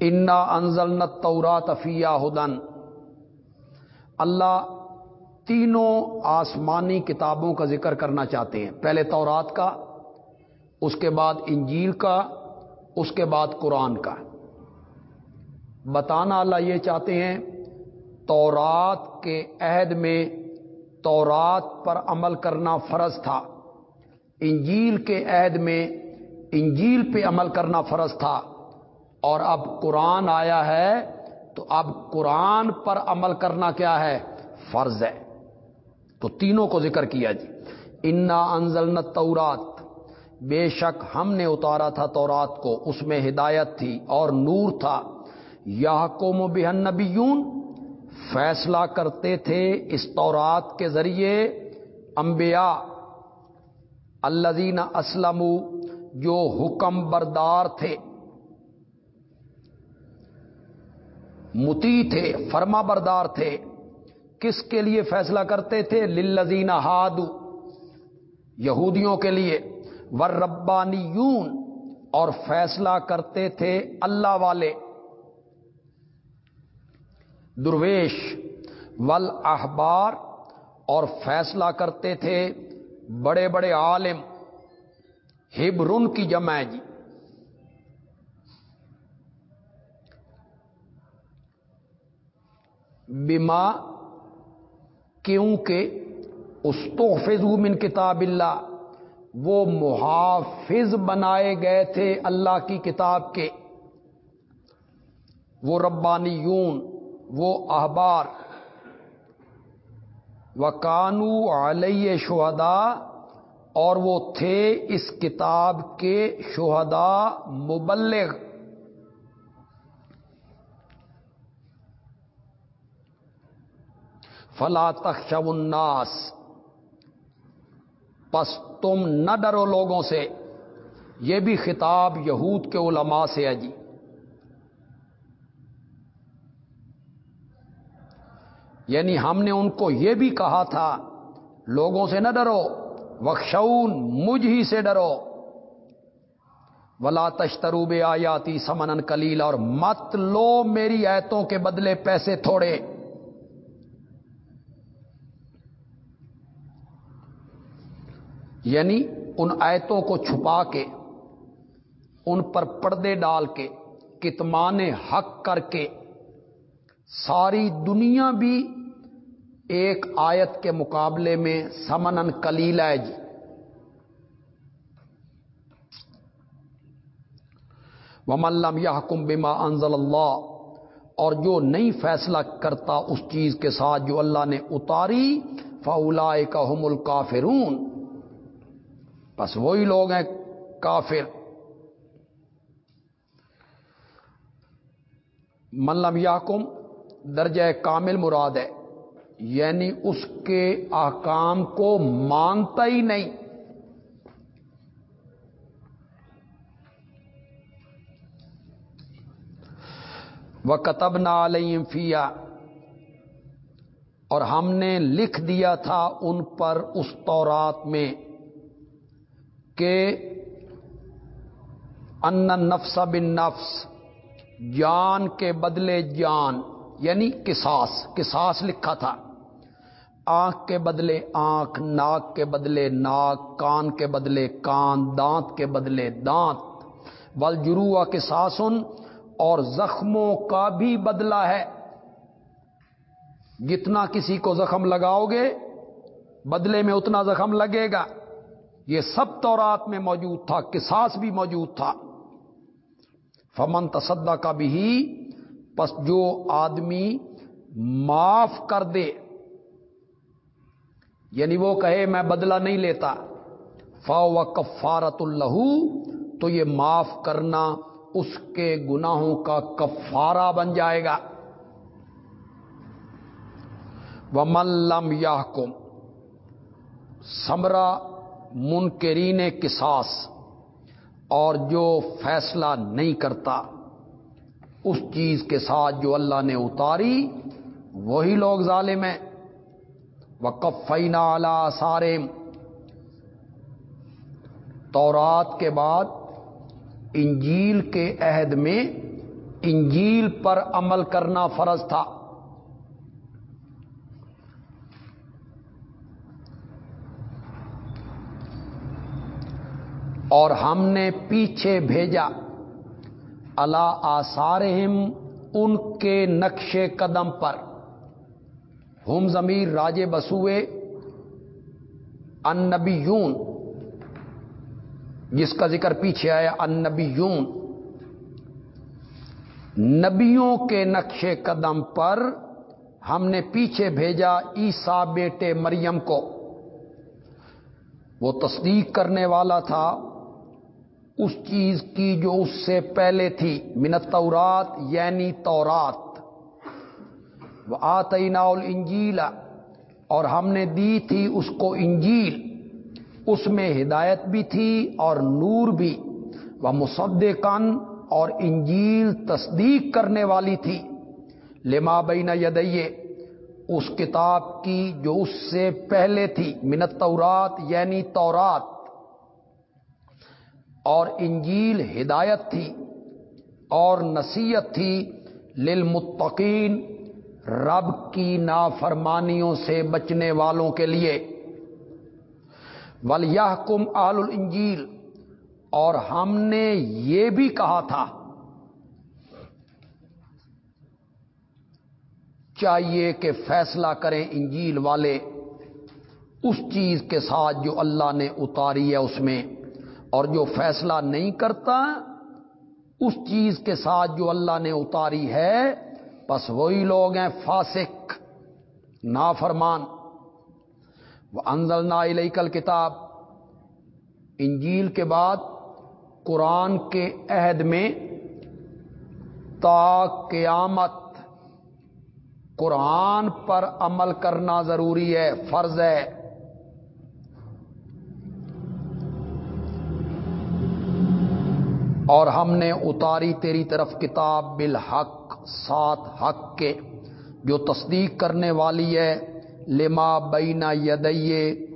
انا انزل نہ تورات افیہ ہدن اللہ تینوں آسمانی کتابوں کا ذکر کرنا چاہتے ہیں۔ پہلے تورات کا، اس کے بعد انجیل کا، اس کے بعد قرآن کا۔ بتانا اللہ یہ چاہتے ہیں، تورات کے عہد میں تورات پر عمل کرنا فرض تھا۔ انجیل کے عہد میں انجیل پہ عمل کرنا فرض تھا۔ اور اب قرآن آیا ہے، تو اب قرآن پر عمل کرنا کیا ہے؟ فرض ہے۔ تو تینوں کو ذکر کیا جی۔ انا انزل تورات بے شک ہم نے اتارا تھا تورات کو۔ اس میں ہدایت تھی اور نور تھا۔ یا قوم و بہن نبیون فیصلہ کرتے تھے اس تورات کے ذریعے انبیاء۔ الزین اسلم جو حکم بردار تھے۔ متی تھے، فرما بردار تھے۔ کس کے لیے فیصلہ کرتے تھے؟ للزین ہادو، یہودیوں کے لیے۔ ور ربانی اور فیصلہ کرتے تھے اللہ والے۔ درویش ول احبار اور فیصلہ کرتے تھے بڑے بڑے عالم۔ ہبرن کی جمع جی۔ بیما کیونکہ استحفظ من کتاب اللہ، وہ محافظ بنائے گئے تھے اللہ کی کتاب کے۔ وہ ربانیون، وہ احبار۔ و کانو علیہ شہدا اور وہ تھے اس کتاب کے شہدا مبلغ۔ فلا تخشو الناس۔ پس تم نہ ڈرو لوگوں سے۔ یہ بھی خطاب یہود کے علماء سے ہے جی۔ یعنی ہم نے ان کو یہ بھی کہا تھا، لوگوں سے نہ ڈرو، وخشون، مجھ ہی سے ڈرو۔ ولا تشتروب آیاتی سمن کلیل اور مت لو میری ایتوں کے بدلے پیسے تھوڑے۔ یعنی ان ایتوں کو چھپا کے، ان پر پردے ڈال کے کتمان حق کر کے، ساری دنیا بھی ایک آیت کے مقابلے میں سمنن کلیل ہے جی۔ وملم یا حکم بما انزل اللہ اور جو نہیں فیصلہ کرتا اس چیز کے ساتھ جو اللہ نے اتاری فولا کا حم الکافرون بس وہی لوگ ہیں کافر۔ ملم یاکم درجہ کامل مراد ہے۔ یعنی اس کے احکام کو مانتا ہی نہیں۔ وہ کتب نہ فیا اور ہم نے لکھ دیا تھا ان پر اس طورات میں۔ کہ ان نفس بن نفس جان کے بدلے جان یعنی کساس کساس لکھا تھا۔ آنکھ کے بدلے آنکھ، ناک کے بدلے ناک، کان کے بدلے کان، دانت کے بدلے دانت۔ بل جروا کے ساسن اور زخموں کا بھی بدلہ ہے۔ جتنا کسی کو زخم لگاؤ گے، بدلے میں اتنا زخم لگے گا۔ یہ سب تورات میں موجود تھا کساس بھی موجود تھا۔ فمن تصدہ کا بھی پس جو آدمی معاف کر دے یعنی وہ کہے میں بدلہ نہیں لیتا فا و کفارت اللہ تو یہ معاف کرنا اس کے گناہوں کا کفارہ بن جائے گا۔ وہ ملم یا سمرا منکرین کساس اور جو فیصلہ نہیں کرتا، اس چیز کے ساتھ جو اللہ نے اتاری، وہی لوگ ظالم ہیں۔ وقفینا اعلی سارے تورات کے بعد انجیل کے عہد میں انجیل پر عمل کرنا فرض تھا۔ اور ہم نے پیچھے بھیجا۔ اللہ آسارہم ان کے نقش قدم پر۔ ہم ضمیر راج بسوئے۔ ان یون جس کا ذکر پیچھے آیا ان یون نبیوں کے نقش قدم پر ہم نے پیچھے بھیجا عیسا بیٹے مریم کو۔ وہ تصدیق کرنے والا تھا۔ اس چیز کی جو اس سے پہلے تھی منت تورات یعنی تورات۔ وہ آتی ناول انجیلا اور ہم نے دی تھی اس کو انجیل۔ اس میں ہدایت بھی تھی اور نور بھی۔ وہ مصد اور انجیل تصدیق کرنے والی تھی۔ لما بین یدئیے اس کتاب کی جو اس سے پہلے تھی منت تورات یعنی تورات۔ اور انجیل ہدایت تھی اور نصیحت تھی للمتقین رب کی نافرمانیوں سے بچنے والوں کے لیے۔ ولیہ کم آل الجیل اور ہم نے یہ بھی کہا تھا، چاہیے کہ فیصلہ کریں انجیل والے اس چیز کے ساتھ جو اللہ نے اتاری ہے اس میں۔ اور جو فیصلہ نہیں کرتا، اس چیز کے ساتھ جو اللہ نے اتاری ہے، بس وہی لوگ ہیں فاسق، نافرمان۔ وہ انزل نا کل کتاب انجیل کے بعد قرآن کے عہد میں تا قیامت قرآن پر عمل کرنا ضروری ہے، فرض ہے۔ اور ہم نے اتاری تیری طرف کتاب بالحق سات حق کے، جو تصدیق کرنے والی ہے، لما بینا یدیے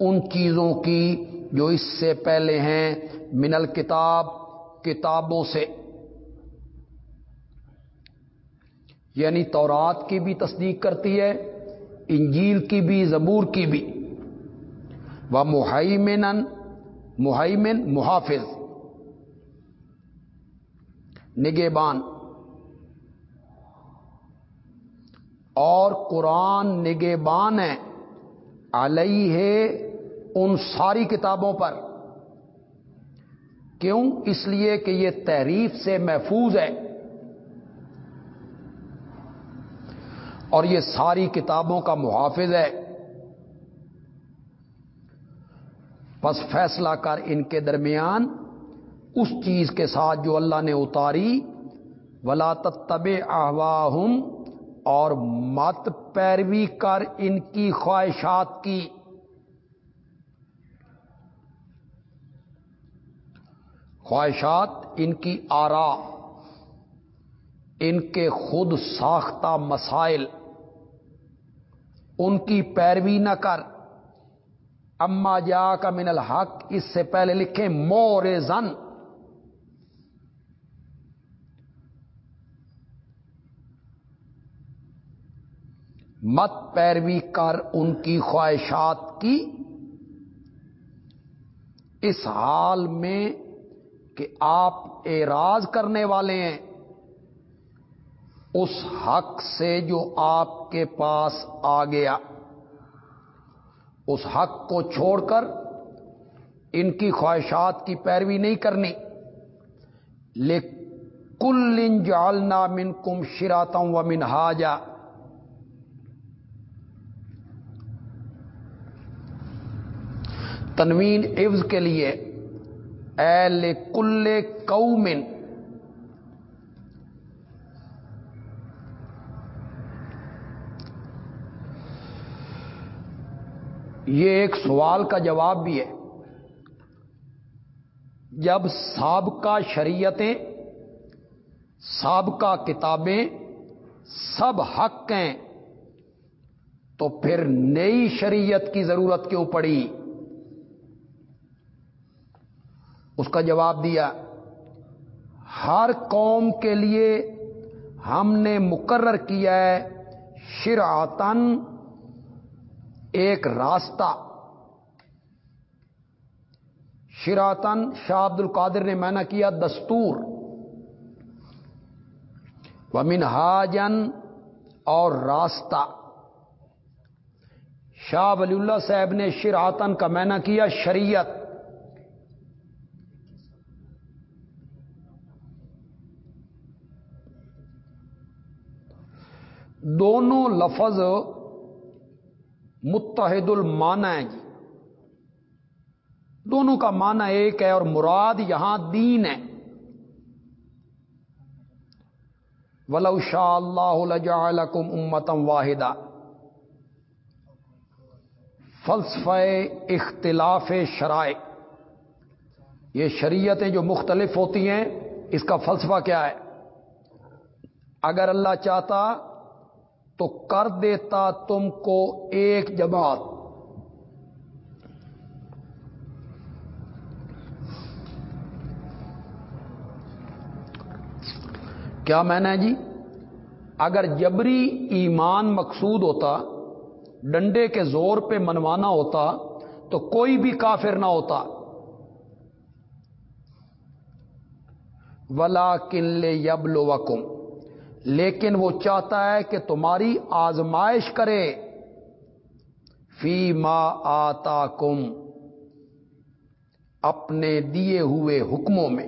ان چیزوں کی جو اس سے پہلے ہیں، من الکتاب، کتابوں سے۔ یعنی تورات کی بھی تصدیق کرتی ہے، انجیل کی بھی، زبور کی بھی۔ وہ محمن محیمن، محافظ۔ نگےبان اور قرآن نگےبان ہے، علیہ ہے ان ساری کتابوں پر۔ کیوں؟ اس لیے کہ یہ تحریف سے محفوظ ہے۔ اور یہ ساری کتابوں کا محافظ ہے۔ بس فیصلہ کر ان کے درمیان اس چیز کے ساتھ جو اللہ نے اتاری، ولا تب آواہم اور مت پیروی کر ان کی خواہشات کی۔ خواہشات ان کی آرا، ان کے خود ساختہ مسائل۔ ان کی پیروی نہ کر۔ اما جا کا من الحق، اس سے پہلے لکھے مور زن مت پیروی کر ان کی خواہشات کی۔ اس حال میں کہ آپ اعراض کرنے والے ہیں، اس حق سے جو آپ کے پاس آ گیا، اس حق کو چھوڑ کر ان کی خواہشات کی پیروی نہیں کرنی۔ لیکن کل جالنا من کم شراتا و من تنوین عفظ کے لیے اے کل قومن۔ یہ ایک سوال کا جواب بھی ہے۔ جب سابقہ شریعتیں، سابقہ کتابیں سب حق ہیں، تو پھر نئی شریعت کی ضرورت کیوں پڑی؟ اس کا جواب دیا، ہر قوم کے لیے ہم نے مقرر کیا ہے شرعتن ایک راستہ۔ شراتن شاہ عبد القادر نے میں نے کیا دستور۔ ومن ہاجن اور راستہ۔ شاہ ولی اللہ صاحب نے شراتن کا میں نے کیا شریعت۔ دونوں لفظ متحد المانا ہے جی۔ دونوں کا معنی ایک ہے اور مراد یہاں دین ہے۔ ولو شاء اللہ امتم واحدہ فلسفہ اختلاف شرائع۔ یہ شریعتیں جو مختلف ہوتی ہیں، اس کا فلسفہ کیا ہے؟ اگر اللہ چاہتا تو کر دیتا تم کو ایک جماعت۔ کیا میں نے جی؟ اگر جبری ایمان مقصود ہوتا، ڈنڈے کے زور پہ منوانا ہوتا، تو کوئی بھی کافر نہ ہوتا۔ ولا کنلے یبلو وکم لیکن وہ چاہتا ہے کہ تمہاری آزمائش کرے۔ فی ما آتا کم اپنے دیے ہوئے حکموں میں۔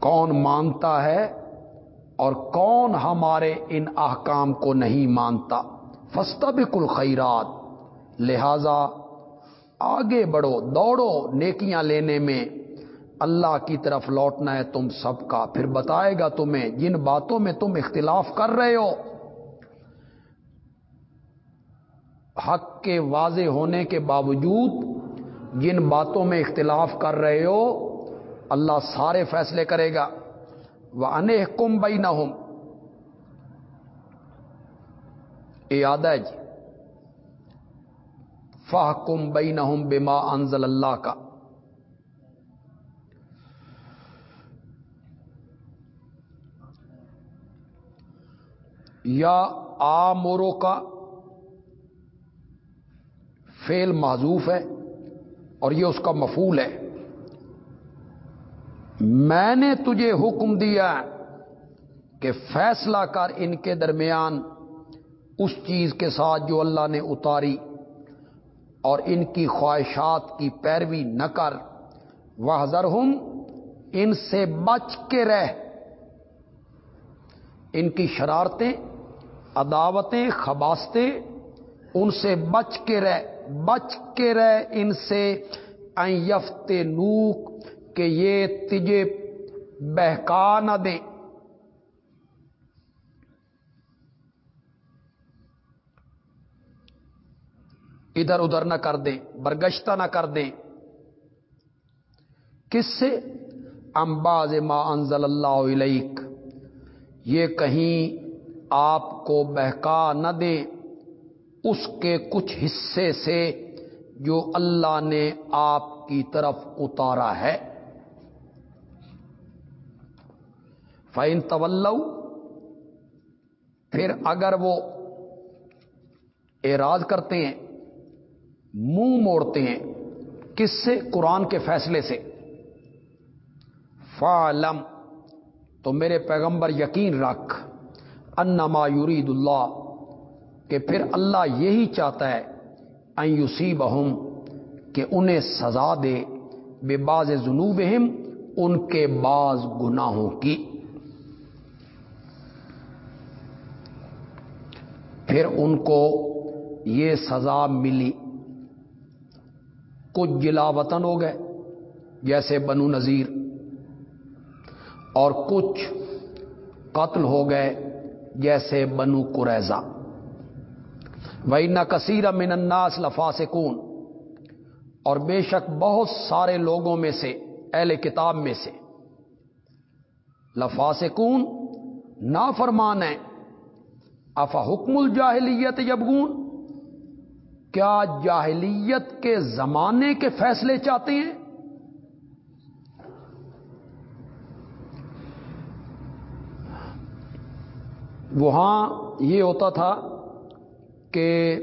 کون مانتا ہے اور کون ہمارے ان احکام کو نہیں مانتا؟ فستا بکل خیرات لہذا آگے بڑھو، دوڑو نیکیاں لینے میں۔ اللہ کی طرف لوٹنا ہے، تم سب کا۔ پھر بتائے گا تمہیں، جن باتوں میں تم اختلاف کر رہے ہو۔ حق کے واضح ہونے کے باوجود جن باتوں میں اختلاف کر رہے ہو، اللہ سارے فیصلے کرے گا۔ وہ انہ کم بئی نہ ہوں ہے جی فاہ کم بئی نہ ہوں بے ماں انزل اللہ کا۔ یا آمورو کا فیل معذوف ہے اور یہ اس کا مفول ہے۔ میں نے تجھے حکم دیا کہ فیصلہ کر ان کے درمیان اس چیز کے ساتھ جو اللہ نے اتاری اور ان کی خواہشات کی پیروی نہ کر۔ وہ ہوں ان سے بچ کے رہ۔ ان کی شرارتیں عداوتیں، خباستیں، ان سے بچ کے رہ، بچ کے رہ ان سے۔ یفت نوک، کہ یہ تجھے بہکا نہ دیں۔ ادھر ادھر نہ کر دیں، برگشتہ نہ کر دیں۔ کس سے؟ امباز ما انزل اللہ علیک۔ یہ کہیں آپ کو بہکا نہ دیں اس کے کچھ حصے سے جو اللہ نے آپ کی طرف اتارا ہے۔ فائن طول پھر اگر وہ اعراض کرتے ہیں، منہ موڑتے ہیں، کس سے؟ قرآن کے فیصلے سے۔ فالم تو میرے پیغمبر یقین رکھ۔ انما یرید اللہ، کہ پھر اللہ یہی چاہتا ہے ایوسی بہم کہ انہیں سزا دے، بے باز جنوب ان کے بعض گناہوں کی۔ پھر ان کو یہ سزا ملی۔ کچھ جلا وطن ہو گئے، جیسے بنو نذیر، اور کچھ قتل ہو گئے جیسے بنو قریضہ وینا کثیر من الناس لفاسقون۔ اور بے شک بہت سارے لوگوں میں سے، اہل کتاب میں سے۔ لفاسقون، نافرمان ہے افا حکم الجاہلیت یبگون کیا جاہلیت کے زمانے کے فیصلے چاہتے ہیں؟ وہاں یہ ہوتا تھا کہ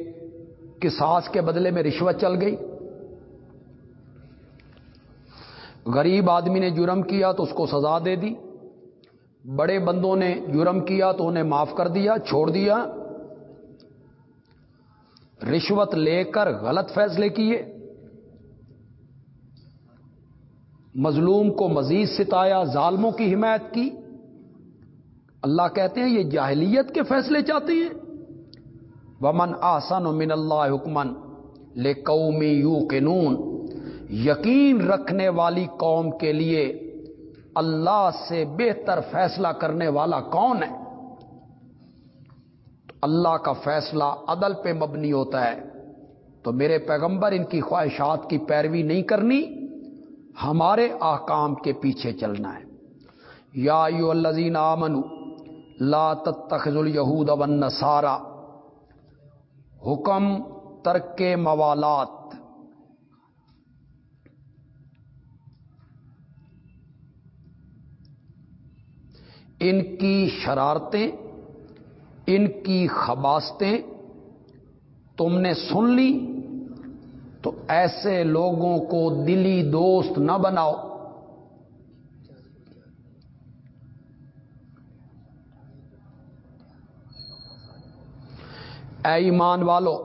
کساس کے بدلے میں رشوت چل گئی۔ غریب آدمی نے جرم کیا تو اس کو سزا دے دی۔ بڑے بندوں نے جرم کیا تو انہیں معاف کر دیا، چھوڑ دیا۔ رشوت لے کر غلط فیصلے کیے۔ مظلوم کو مزید ستایا، ظالموں کی حمایت کی۔ اللہ کہتے ہیں یہ جاہلیت کے فیصلے چاہتے ہیں ومن آسن و من اللہ حکمن لے قومی یو کے نون یقین رکھنے والی قوم کے لیے اللہ سے بہتر فیصلہ کرنے والا کون ہے؟ تو اللہ کا فیصلہ عدل پہ مبنی ہوتا ہے۔ تو میرے پیغمبر ان کی خواہشات کی پیروی نہیں کرنی، ہمارے آکام کے پیچھے چلنا ہے۔ یا یو الزین آمن لا تخذ الہود ون سارا حکم ترک موالات۔ ان کی شرارتیں، ان کی خباستیں تم نے سن لی، تو ایسے لوگوں کو دلی دوست نہ بناؤ۔ اے ایمان والو،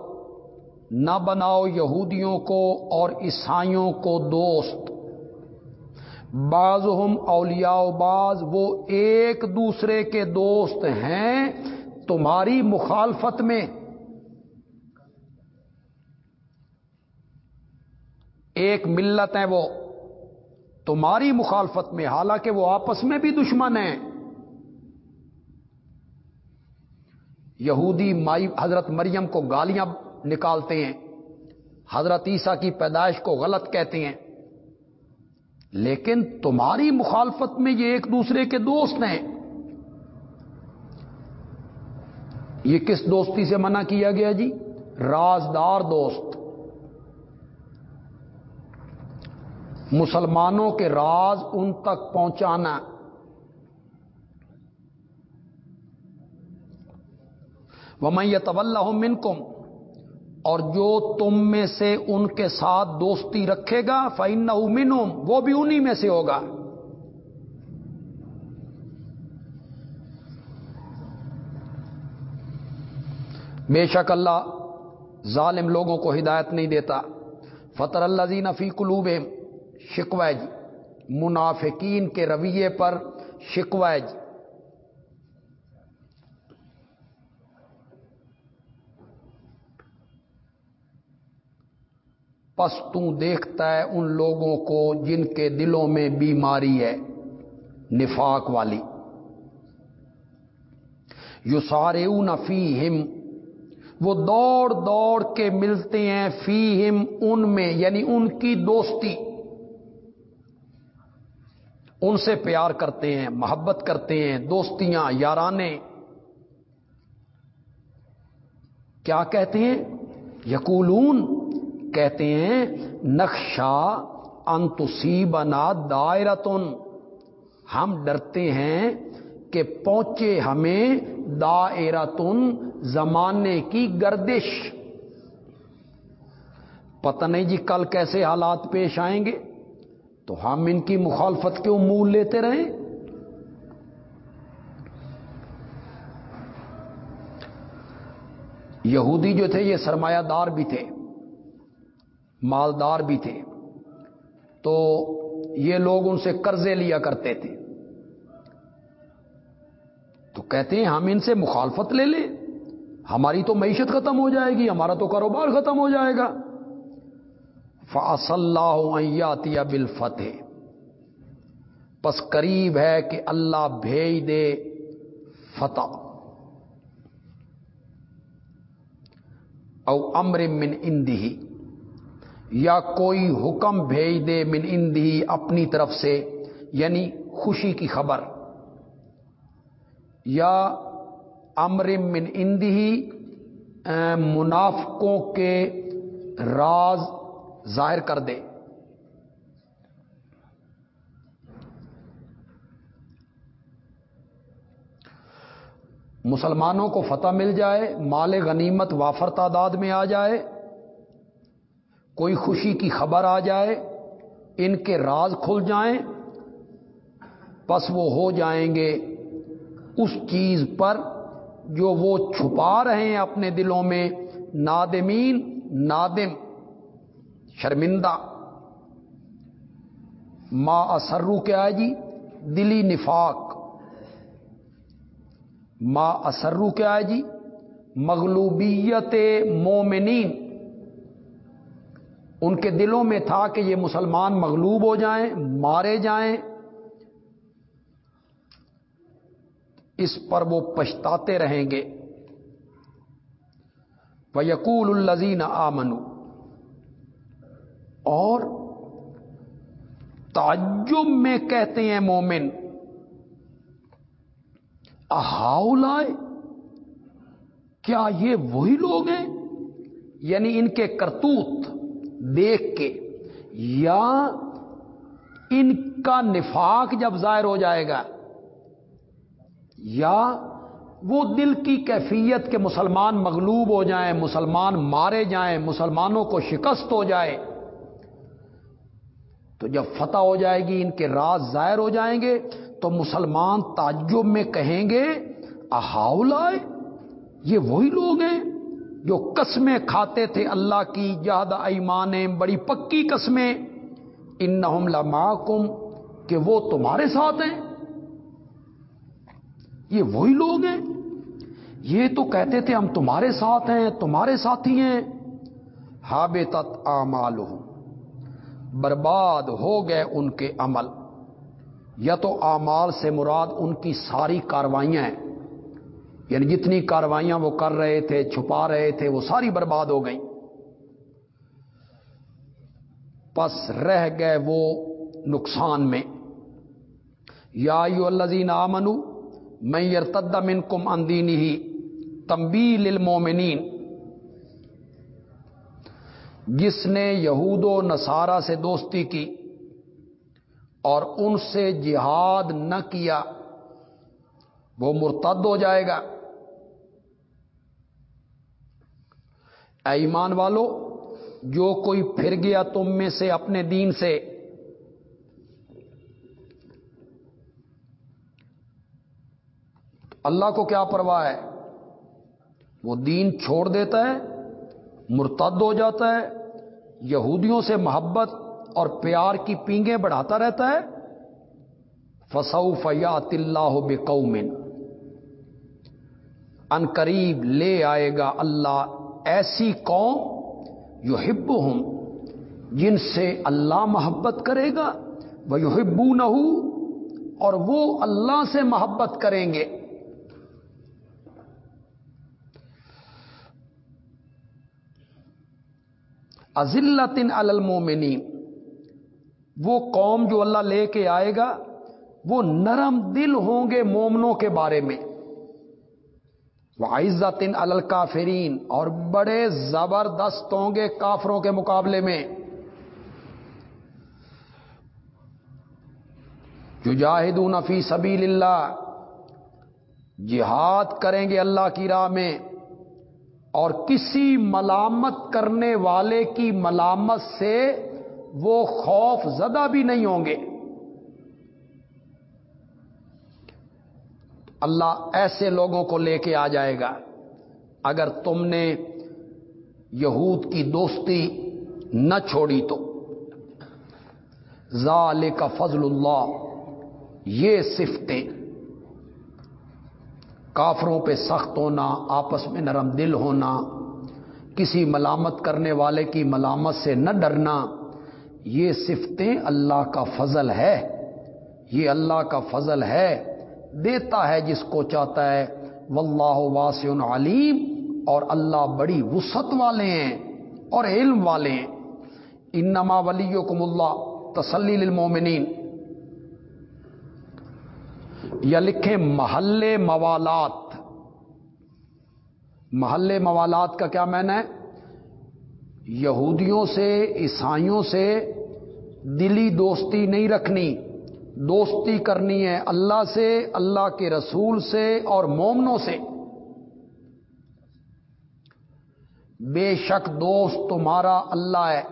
نہ بناؤ یہودیوں کو اور عیسائیوں کو دوست۔ بعض ہم اولیاء، بعض وہ ایک دوسرے کے دوست ہیں تمہاری مخالفت میں۔ ایک ملت ہے وہ تمہاری مخالفت میں، حالانکہ وہ آپس میں بھی دشمن ہیں۔ یہودی مائی حضرت مریم کو گالیاں نکالتے ہیں، حضرت عیسیٰ کی پیدائش کو غلط کہتے ہیں۔ لیکن تمہاری مخالفت میں یہ ایک دوسرے کے دوست ہیں۔ یہ کس دوستی سے منع کیا گیا جی؟ رازدار دوست۔ مسلمانوں کے راز ان تک پہنچانا وہ میں یہ طول ہوں منکم اور جو تم میں سے ان کے ساتھ دوستی رکھے گا فائن منم وہ بھی انہی میں سے ہوگا۔ بے شک اللہ ظالم لوگوں کو ہدایت نہیں دیتا۔ فطر اللہ زین فی قلوب شکویج جی، منافقین کے رویے پر شکویج پس تو دیکھتا ہے ان لوگوں کو جن کے دلوں میں بیماری ہے، نفاق والی۔ یو سارے فی ہم وہ دوڑ دوڑ کے ملتے ہیں فی ہم ان میں یعنی ان کی دوستی۔ ان سے پیار کرتے ہیں، محبت کرتے ہیں، دوستیاں، یارانے۔ کیا کہتے ہیں؟ یقولون کہتے ہیں نقشہ انتسی بنا دائرتن۔ ہم ڈرتے ہیں کہ پہنچے ہمیں دائرتن زمانے کی گردش۔ پتہ نہیں جی کل کیسے حالات پیش آئیں گے، تو ہم ان کی مخالفت کیوں مول لیتے رہیں۔ یہودی جو تھے، یہ سرمایہ دار بھی تھے۔ مالدار بھی تھے۔ تو یہ لوگ ان سے قرضے لیا کرتے تھے۔ تو کہتے ہیں، ہم ان سے مخالفت لے لیں۔ ہماری تو معیشت ختم ہو جائے گی، ہمارا تو کاروبار ختم ہو جائے گا۔ فاص اللہ بل فتح پس قریب ہے کہ اللہ بھیج دے فتح۔ او امر من اندھی یا کوئی حکم بھیج دے من اندھی اپنی طرف سے یعنی خوشی کی خبر۔ یا امر من اندھی منافقوں کے راز ظاہر کر دے۔ مسلمانوں کو فتح مل جائے، مال غنیمت وافر تعداد میں آ جائے کوئی خوشی کی خبر آ جائے، ان کے راز کھل جائیں، پس وہ ہو جائیں گے اس چیز پر جو وہ چھپا رہے ہیں اپنے دلوں میں، نادمین، نادم، شرمندہ۔ ما اسرو کیا ہے جی؟ دلی نفاق۔ ما اسرو کیا ہے جی؟ مغلوبیت مومنین۔ ان کے دلوں میں تھا کہ یہ مسلمان مغلوب ہو جائیں، مارے جائیں۔ اس پر وہ پچھتاتے رہیں گے۔ وہ یقول الزین آمنو اور تعجب میں کہتے ہیں مومن، اہاؤ لائے، کیا یہ وہی لوگ ہیں؟ یعنی ان کے کرتوت۔ دیکھ کے، یا ان کا نفاق جب ظاہر ہو جائے گا، یا وہ دل کی کیفیت کے مسلمان مغلوب ہو جائیں، مسلمان مارے جائیں، مسلمانوں کو شکست ہو جائے، تو جب فتح ہو جائے گی، ان کے راز ظاہر ہو جائیں گے، تو مسلمان تعجب میں کہیں گے، اہاؤلائے، یہ وہی لوگ ہیں۔ جو قسمیں کھاتے تھے اللہ کی، یاد ایمان بڑی پکی قسمیں ان لماکم، کہ وہ تمہارے ساتھ ہیں۔ یہ وہی لوگ ہیں۔ یہ تو کہتے تھے ہم تمہارے ساتھ ہیں، تمہارے ساتھی ہیں۔ ہاب تت آمال برباد ہو گئے ان کے عمل۔ یا تو آمال سے مراد ان کی ساری کاروائیاں ہیں۔ یعنی جتنی کاروائیاں وہ کر رہے تھے، چھپا رہے تھے، وہ ساری برباد ہو گئیں۔ پس رہ گئے وہ نقصان میں۔ یا الزین آمنو میں یرتد من کم اندینی ہی تمبیل المومنین۔ جس نے یہود و نصارہ سے دوستی کی اور ان سے جہاد نہ کیا، وہ مرتد ہو جائے گا۔ اے ایمان والو، جو کوئی پھر گیا تم میں سے اپنے دین سے، اللہ کو کیا پرواہ ہے؟ وہ دین چھوڑ دیتا ہے، مرتد ہو جاتا ہے، یہودیوں سے محبت اور پیار کی پینگیں بڑھاتا رہتا ہے۔ فسو فیات اللہ بے ان قریب لے آئے گا اللہ ایسی قوم یو ہوں جن سے اللہ محبت کرے گا وہ یو ہبو نہ اور وہ اللہ سے محبت کریں گے۔ ازلطن المومنین وہ قوم جو اللہ لے کے آئے گا، وہ نرم دل ہوں گے مومنوں کے بارے میں۔ عزت الکافرین اور بڑے زبردست ہوں گے کافروں کے مقابلے میں۔ جو جاہدون فی سبیل اللہ جہاد کریں گے اللہ کی راہ میں، اور کسی ملامت کرنے والے کی ملامت سے وہ خوف زدہ بھی نہیں ہوں گے۔ اللہ ایسے لوگوں کو لے کے آ جائے گا۔ اگر تم نے یہود کی دوستی نہ چھوڑی تو۔ ظال کا فضل اللہ۔ یہ صفتیں۔ کافروں پہ سخت ہونا، آپس میں نرم دل ہونا، کسی ملامت کرنے والے کی ملامت سے نہ ڈرنا، یہ صفتیں اللہ کا فضل ہے۔ یہ اللہ کا فضل ہے۔ دیتا ہے جس کو چاہتا ہے۔ واللہ واسع علیم۔ اور اللہ بڑی وسط والے ہیں اور علم والے ہیں۔ انما ولیکم اللہ، تسلی للمومنین یا لکھیں محلے موالات۔ محلے موالات کا کیا معنی ہے؟ یہودیوں سے، عیسائیوں سے دلی دوستی نہیں رکھنی۔ دوستی کرنی ہے اللہ سے، اللہ کے رسول سے اور مومنوں سے۔ بے شک دوست تمہارا اللہ ہے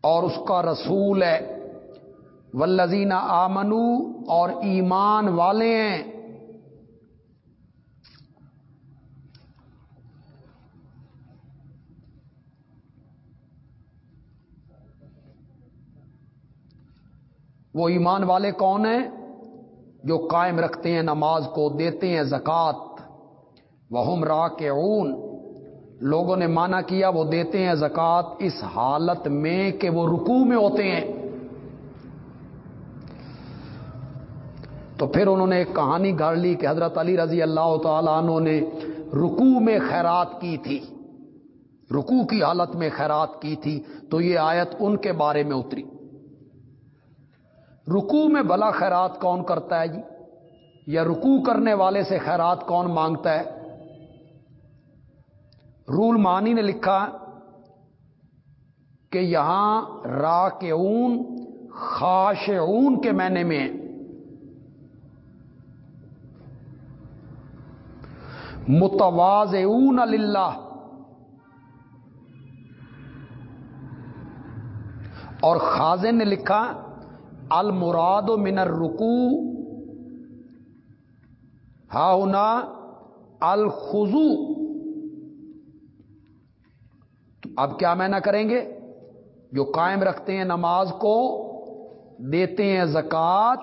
اور اس کا رسول ہے۔ ولزینہ آمنو اور ایمان والے ہیں۔ وہ ایمان والے کون ہیں؟ جو قائم رکھتے ہیں نماز کو، دیتے ہیں زکات وہ را کے اون لوگوں نے مانا کیا وہ دیتے ہیں زکات اس حالت میں کہ وہ رکو میں ہوتے ہیں۔ تو پھر انہوں نے ایک کہانی گھڑ لی کہ حضرت علی رضی اللہ تعالیٰ عنہ نے رکو میں خیرات کی تھی۔ رکو کی حالت میں خیرات کی تھی۔ تو یہ آیت ان کے بارے میں اتری۔ رکو میں بلا خیرات کون کرتا ہے جی؟ یا رکو کرنے والے سے خیرات کون مانگتا ہے؟ رول مانی نے لکھا کہ یہاں را کے اون خاش اون کے معنی میں متواز اون اللہ اور خازن نے لکھا المراد و منر رکو ہونا الخو اب کیا میں نہ کریں گے؟ جو قائم رکھتے ہیں نماز کو، دیتے ہیں زکات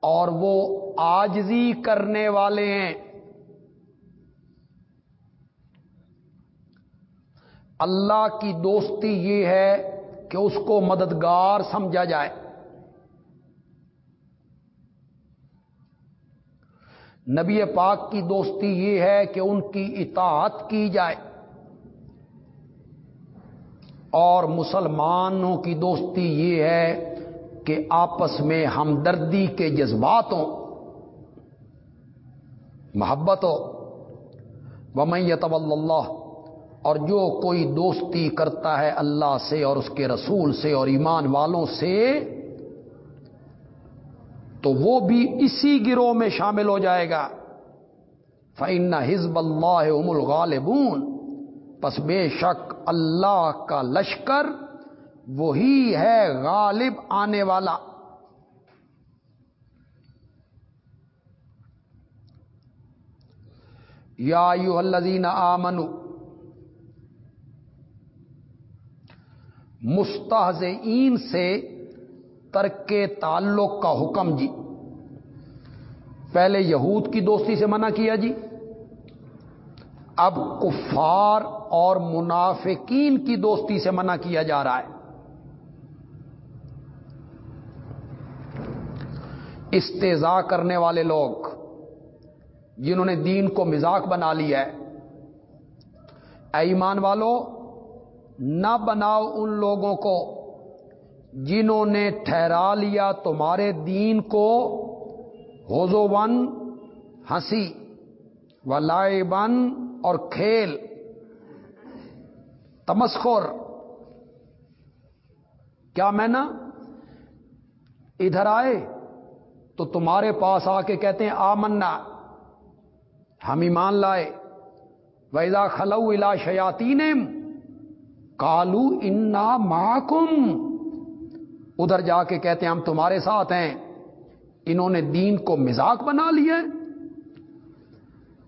اور وہ آجزی کرنے والے ہیں۔ اللہ کی دوستی یہ ہے کہ اس کو مددگار سمجھا جائے۔ نبی پاک کی دوستی یہ ہے کہ ان کی اطاعت کی جائے اور مسلمانوں کی دوستی یہ ہے کہ آپس میں ہمدردی کے جذبات ہوں، محبت ہو۔ ومیتب اللہ اور جو کوئی دوستی کرتا ہے اللہ سے اور اس کے رسول سے اور ایمان والوں سے تو وہ بھی اسی گروہ میں شامل ہو جائے گا۔ فعن ہزب اللہ ام الغالبون۔ پس بے شک اللہ کا لشکر وہی ہے غالب آنے والا۔ یا یو الذین آمنو مستحز سے ترک تعلق کا حکم جی۔ پہلے یہود کی دوستی سے منع کیا جی۔ اب کفار اور منافقین کی دوستی سے منع کیا جا رہا ہے۔ استضاء کرنے والے لوگ جنہوں نے دین کو مزاق بنا لیا ہے، ایمان والو، نہ بناؤ ان لوگوں کو جنہوں نے ٹھہرا لیا تمہارے دین کو ہوزو ون ہنسی و لائے بن اور کھیل، تمسخر۔ کیا میں نا ادھر آئے تو تمہارے پاس آ کے کہتے ہیں آ منا ہم ایمان لائے۔ ویزا خلو الا شیاتی کالو انا محکم ادھر جا کے کہتے ہیں، ہم تمہارے ساتھ ہیں۔ انہوں نے دین کو مزاق بنا لیا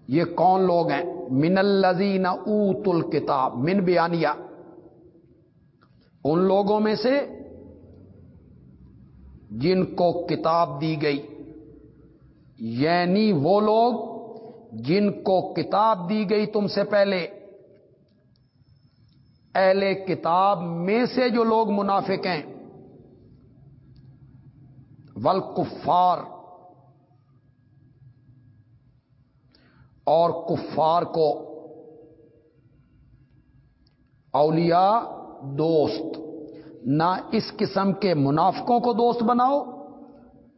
یہ کون لوگ ہیں؟ من الزین اوت الکتاب، من بیانیہ۔ ان لوگوں میں سے جن کو کتاب دی گئی۔ یعنی وہ لوگ جن کو کتاب دی گئی تم سے پہلے۔ اہل کتاب میں سے جو لوگ منافق ہیں۔ ولکفار اور کفار کو اولیاء دوست، نہ اس قسم کے منافقوں کو دوست بناؤ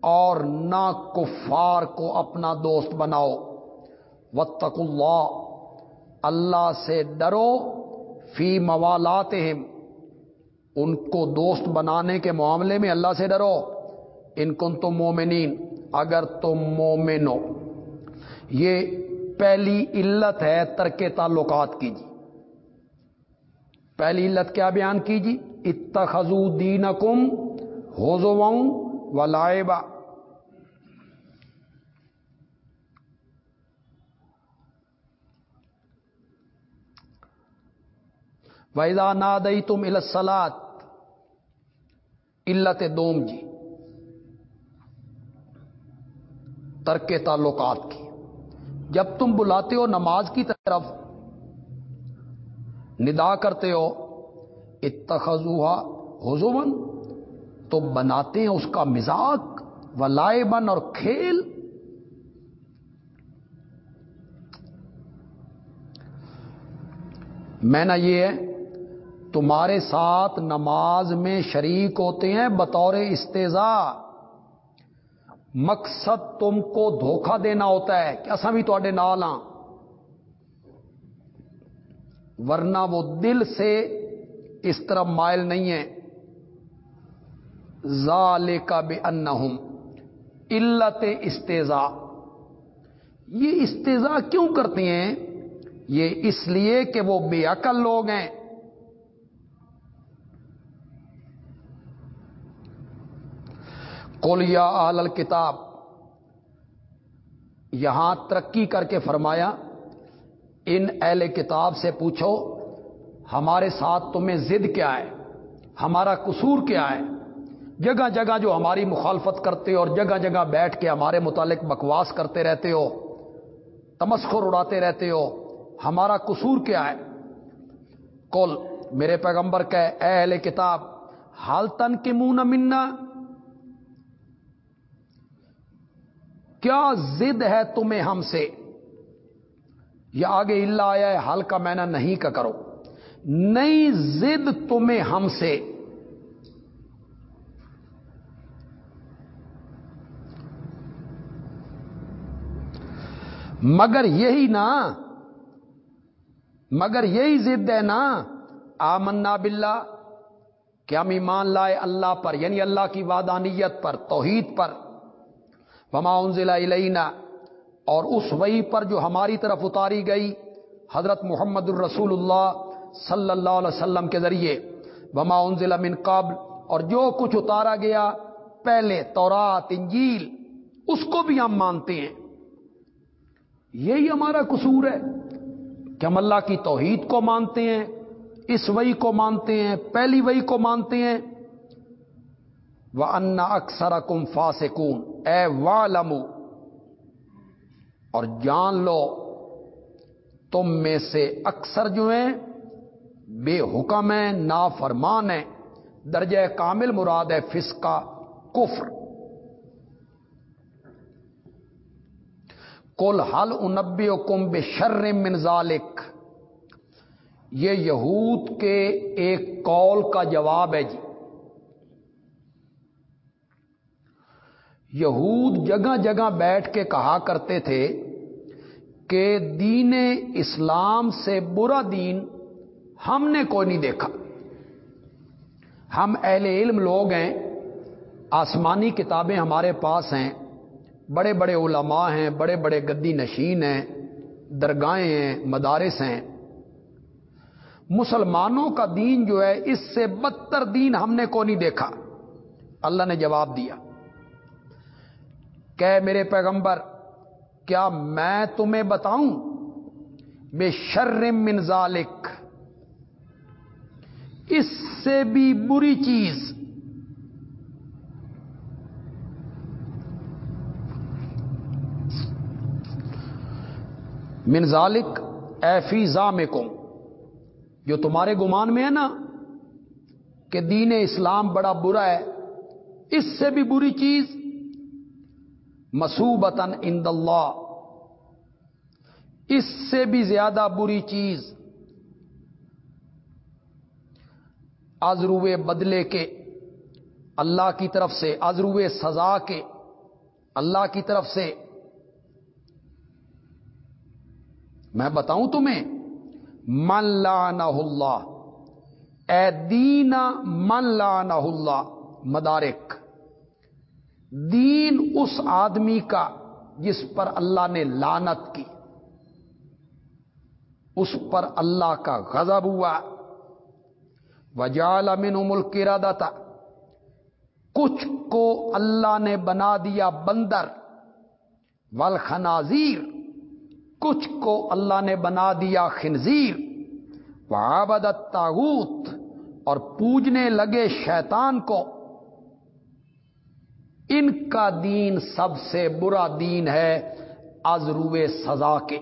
اور نہ کفار کو اپنا دوست بناؤ۔ وطق اللہ اللہ سے ڈرو۔ فی موالات ان کو دوست بنانے کے معاملے میں اللہ سے ڈرو۔ ان کن تم مومنین، اگر تم مومنو یہ پہلی علت ہے ترک تعلقات کی جی۔ پہلی علت کیا بیان کی جی؟ اتخذو دینکم ہوزو و لائبا ویزا نادئی تم السلات علت دوم جی۔ ترک تعلقات کی۔ جب تم بلاتے ہو نماز کی طرف، ندا کرتے ہو، اتخذوہا حضومن تو بناتے ہیں اس کا مزاق و لائبن اور کھیل۔ میں نہ یہ ہے، تمہارے ساتھ نماز میں شریک ہوتے ہیں بطور استضا مقصد تم کو دھوکہ دینا ہوتا ہے کہ اصا بھی تے نال ہاں ورنہ وہ دل سے اس طرح مائل نہیں ہے۔ ظال کا بے ان علت استضا یہ استضا کیوں کرتے ہیں؟ یہ اس لیے کہ وہ بے عقل لوگ ہیں۔ کولیا آل کتاب یہاں ترقی کر کے فرمایا، ان اہل کتاب سے پوچھو، ہمارے ساتھ تمہیں زد کیا ہے؟ ہمارا قصور کیا ہے؟ جگہ جگہ جو ہماری مخالفت کرتے ہو اور جگہ جگہ بیٹھ کے ہمارے متعلق بکواس کرتے رہتے ہو، تمسخر اڑاتے رہتے ہو، ہمارا قصور کیا ہے؟ کل میرے پیغمبر کا اہل کتاب، حال تن کے منہ نہ منا؟ کیا زد ہے تمہیں ہم سے؟ یا آگے اللہ آیا ہے حل کا مینا نہیں کا کرو۔ نئی زد تمہیں ہم سے۔ مگر یہی نا، مگر یہی ضد ہے نا، آمنا باللہ کیا ہم ایمان لائے اللہ پر یعنی اللہ کی وادانیت پر، توحید پر۔ وما انزل الینا اور اس وئی پر جو ہماری طرف اتاری گئی حضرت محمد الرسول اللہ صلی اللہ علیہ وسلم کے ذریعے۔ وما انزل من قبل اور جو کچھ اتارا گیا پہلے تورات، انجیل، اس کو بھی ہم مانتے ہیں۔ یہی ہمارا قصور ہے کہ ہم اللہ کی توحید کو مانتے ہیں، اس وئی کو مانتے ہیں، پہلی وئی کو مانتے ہیں۔ وہ انا اکثر کم فاسکون اے والمو اور جان لو، تم میں سے اکثر جو ہیں بے حکم ہیں نا فرمان ہیں۔ درجہ کامل مراد ہے فس کا کفر۔ کل حل انبی کم بے شر منظالک یہ یہود کے ایک کال کا جواب ہے جی۔ یہود جگہ جگہ بیٹھ کے کہا کرتے تھے کہ دین اسلام سے برا دین ہم نے کوئی نہیں دیکھا۔ ہم اہل علم لوگ ہیں، آسمانی کتابیں ہمارے پاس ہیں، بڑے بڑے علماء ہیں، بڑے بڑے گدی نشین ہیں، درگاہیں ہیں، مدارس ہیں۔ مسلمانوں کا دین جو ہے، اس سے بدتر دین ہم نے کو نہیں دیکھا۔ اللہ نے جواب دیا۔ کہ میرے پیغمبر، کیا میں تمہیں بتاؤں؟ بے شرم من ذالک۔ اس سے بھی بری چیز۔ من ذالک، اے فی زامکم جو تمہارے گمان میں ہے نا، کہ دین اسلام بڑا برا ہے، اس سے بھی بری چیز۔ مسوبتن اند اللہ۔ اس سے بھی زیادہ بری چیز ازروے بدلے کے، اللہ کی طرف سے ازروے سزا کے، اللہ کی طرف سے۔ میں بتاؤں تمہیں، من لعنہ اللہ، اے دینا من لعنہ اللہ، مدارک۔ دین اس آدمی کا جس پر اللہ نے لانت کی، اس پر اللہ کا غضب ہوا۔ وجال امن ملک ارادہ کچھ کو اللہ نے بنا دیا بندر۔ والخنازیر، کچھ کو اللہ نے بنا دیا خنزیر۔ وعبدت تاغوت اور پوجنے لگے شیطان کو۔ ان کا دین سب سے برا دین ہے ازروے سزا کے۔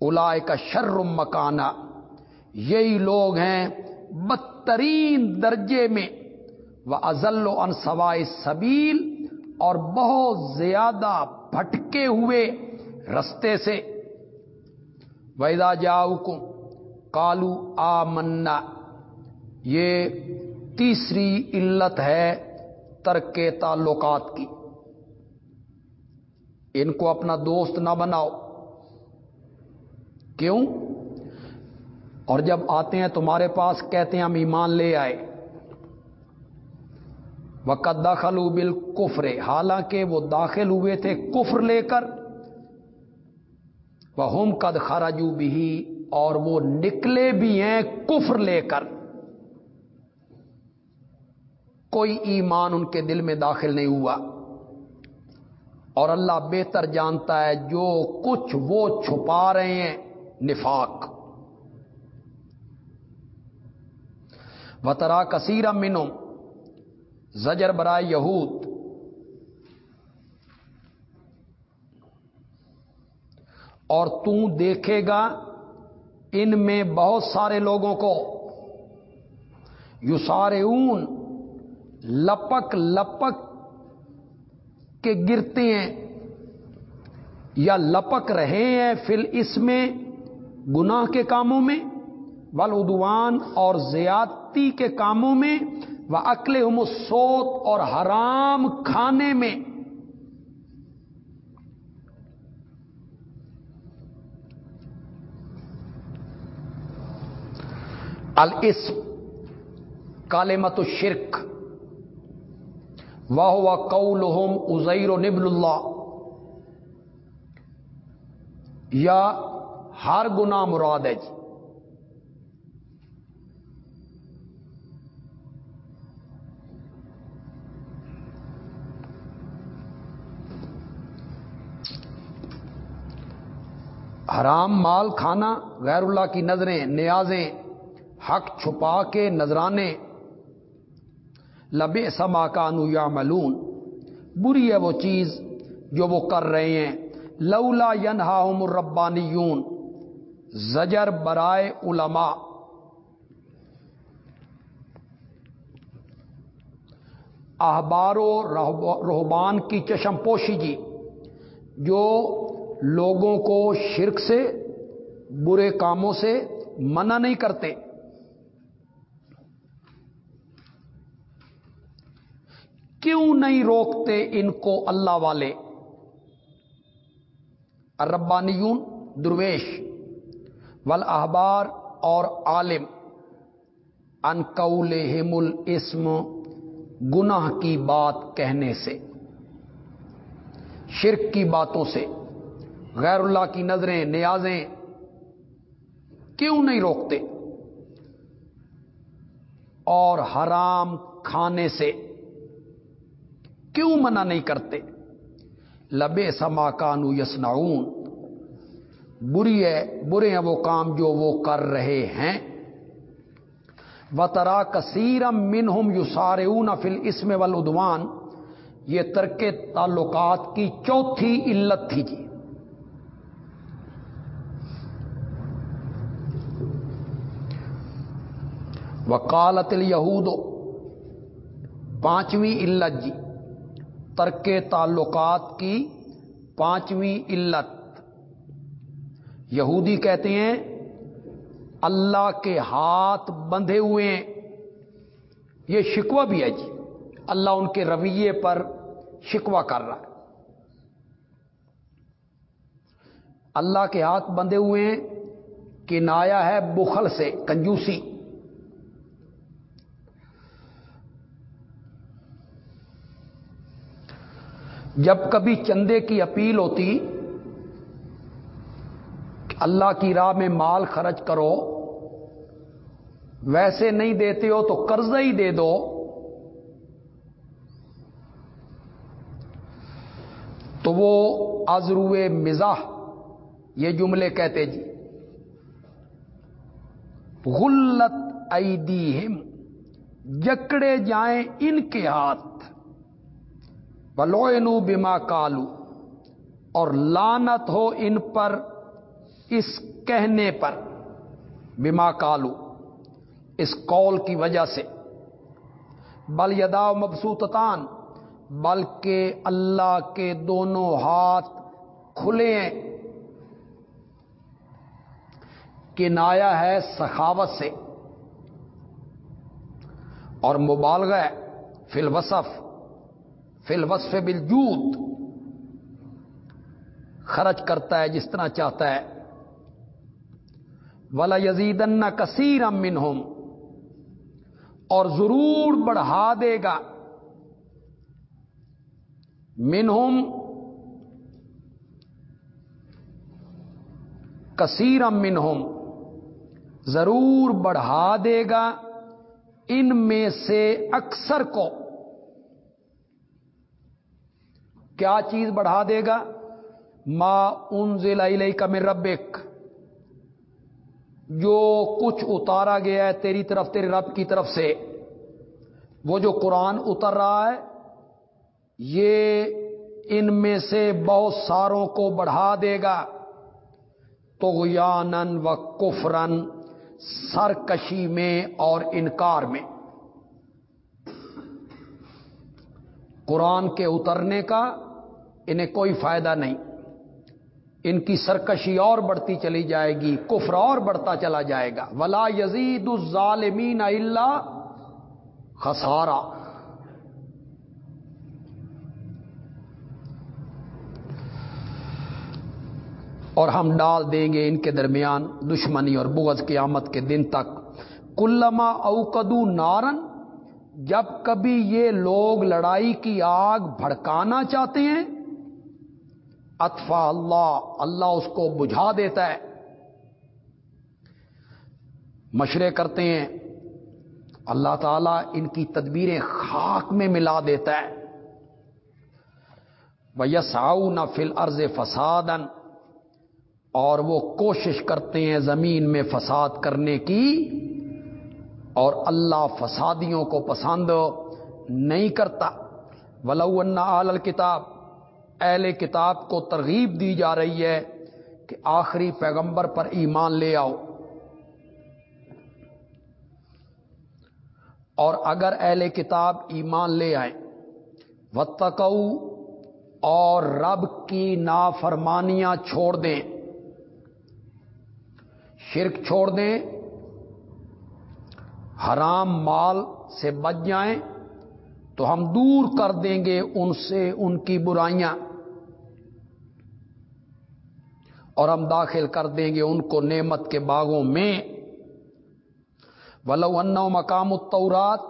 الائے کا شرم مکانہ۔ یہی لوگ ہیں بدترین درجے میں۔ وہ ازل و انسوائے سبیل اور بہت زیادہ بھٹکے ہوئے رستے سے۔ ویدا جاؤ کو کالو آ منا یہ تیسری علت ہے۔ ترک تعلقات کی۔ ان کو اپنا دوست نہ بناؤ۔ کیوں؟ اور جب آتے ہیں تمہارے پاس کہتے ہیں ہم ایمان لے آئے۔ وقت داخل بل کفرے حالانکہ وہ داخل ہوئے تھے کفر لے کر۔ وہ ہوم قد خراجو بھی اور وہ نکلے بھی ہیں کفر لے کر۔ کوئی ایمان ان کے دل میں داخل نہیں ہوا۔ اور اللہ بہتر جانتا ہے جو کچھ وہ چھپا رہے ہیں، نفاق۔ وطرا کثیر منو زجر برائے یہود۔ اور تو دیکھے گا ان میں بہت سارے لوگوں کو۔ یو سارے اون لپک لپک کے گرتے ہیں یا لپک رہے ہیں فل اس میں گناہ کے کاموں میں ودوان اور زیادتی کے کاموں میں وہ اکلے سوت اور حرام کھانے میں۔ الاسم کالمت الشرک۔ واہ و قولہم ازیر و نبل اللہ یا ہر گنا مراد ہے جی۔ حرام مال کھانا غیر اللہ کی نظریں، نیازیں، حق چھپا کے نذرانے لبے سما کانو یا ملون بری ہے وہ چیز جو وہ کر رہے ہیں۔ لولا ینہا مربانیون زجر برائے علماء۔ احبار و رحبان کی چشم پوشی جی جو لوگوں کو شرک سے، برے کاموں سے منع نہیں کرتے۔ کیوں نہیں روکتے ان کو اللہ والے؟ ربانیون درویش ول احبار اور عالم انکول الاسم، گناہ کی بات کہنے سے، شرک کی باتوں سے، غیر اللہ کی نظریں، نیازیں، کیوں نہیں روکتے؟ اور حرام کھانے سے کیوں منع نہیں کرتے؟ لبے سما کانو یسناؤن بری ہے، برے ہیں وہ کام جو وہ کر رہے ہیں۔ و ترا کثیرم منہم یو سارے فل اسم ودوان یہ ترک تعلقات کی چوتھی علت تھی جی۔ وکالت یہود پانچویں علت جی۔ ترک تعلقات کی پانچویں علت۔ یہودی کہتے ہیں، اللہ کے ہاتھ بندھے ہوئے ہیں۔ یہ شکوہ بھی ہے جی۔ اللہ ان کے رویے پر شکوہ کر رہا ہے۔ اللہ کے ہاتھ بندھے ہوئے ہیں، کنایا ہے بخل سے، کنجوسی۔ جب کبھی چندے کی اپیل ہوتی کہ اللہ کی راہ میں مال خرچ کرو، ویسے نہیں دیتے ہو تو قرضہ ہی دے دو۔ تو وہ ازرو مزاح، یہ جملے کہتے جی۔ غلط ایدیہم، جکڑے جائیں ان کے ہاتھ۔ بلو بما کالو اور لانت ہو ان پر اس کہنے پر، بما کالو اس کال کی وجہ سے۔ بل یدا مبسوطتان، بلکہ اللہ کے دونوں ہاتھ کھلے ہیں۔ کنایا ہے سخاوت سے، اور مبالغہ فی الوصف۔ فل وصف بالجود۔ خرچ کرتا ہے جس طرح چاہتا ہے۔ ولا یزید کثیر امن اور ضرور بڑھا دے گا۔ منہم۔ کثیر امن ضرور بڑھا دے گا۔ ان میں سے اکثر کو۔ کیا چیز بڑھا دے گا؟ ما ان ضلع کا میں ربک۔ جو کچھ اتارا گیا ہے تیری طرف، تیرے رب کی طرف سے۔ وہ جو قرآن اتر رہا ہے، یہ ان میں سے بہت ساروں کو بڑھا دے گا۔ تو یانن و کفرن سرکشی میں اور انکار میں۔ قرآن کے اترنے کا انہیں کوئی فائدہ نہیں۔ ان کی سرکشی اور بڑھتی چلی جائے گی، کفر اور بڑھتا چلا جائے گا۔ ولا یزید الظالمین اللہ خسارا۔ اور ہم ڈال دیں گے ان کے درمیان دشمنی اور بغض قیامت کے دن تک۔ کلما اوکدو نارن جب کبھی یہ لوگ لڑائی کی آگ بھڑکانا چاہتے ہیں اطفا اللہ اللہ اس کو بجھا دیتا ہے۔ مشرے کرتے ہیں، اللہ تعالیٰ ان کی تدبیریں خاک میں ملا دیتا ہے۔ یس آؤ نہ فل عرض فسادن اور وہ کوشش کرتے ہیں زمین میں فساد کرنے کی۔ اور اللہ فسادیوں کو پسند نہیں کرتا۔ ولو آل کتاب اہل کتاب کو ترغیب دی جا رہی ہے کہ آخری پیغمبر پر ایمان لے آؤ۔ اور اگر اہل کتاب ایمان لے آئے و اور رب کی نافرمانیاں چھوڑ دیں۔ شرک چھوڑ دیں۔ حرام مال سے بچ جائیں تو ہم دور کر دیں گے ان سے ان کی برائیاں۔ اور ہم داخل کر دیں گے ان کو نعمت کے باغوں میں۔ ولو انو مقام التورات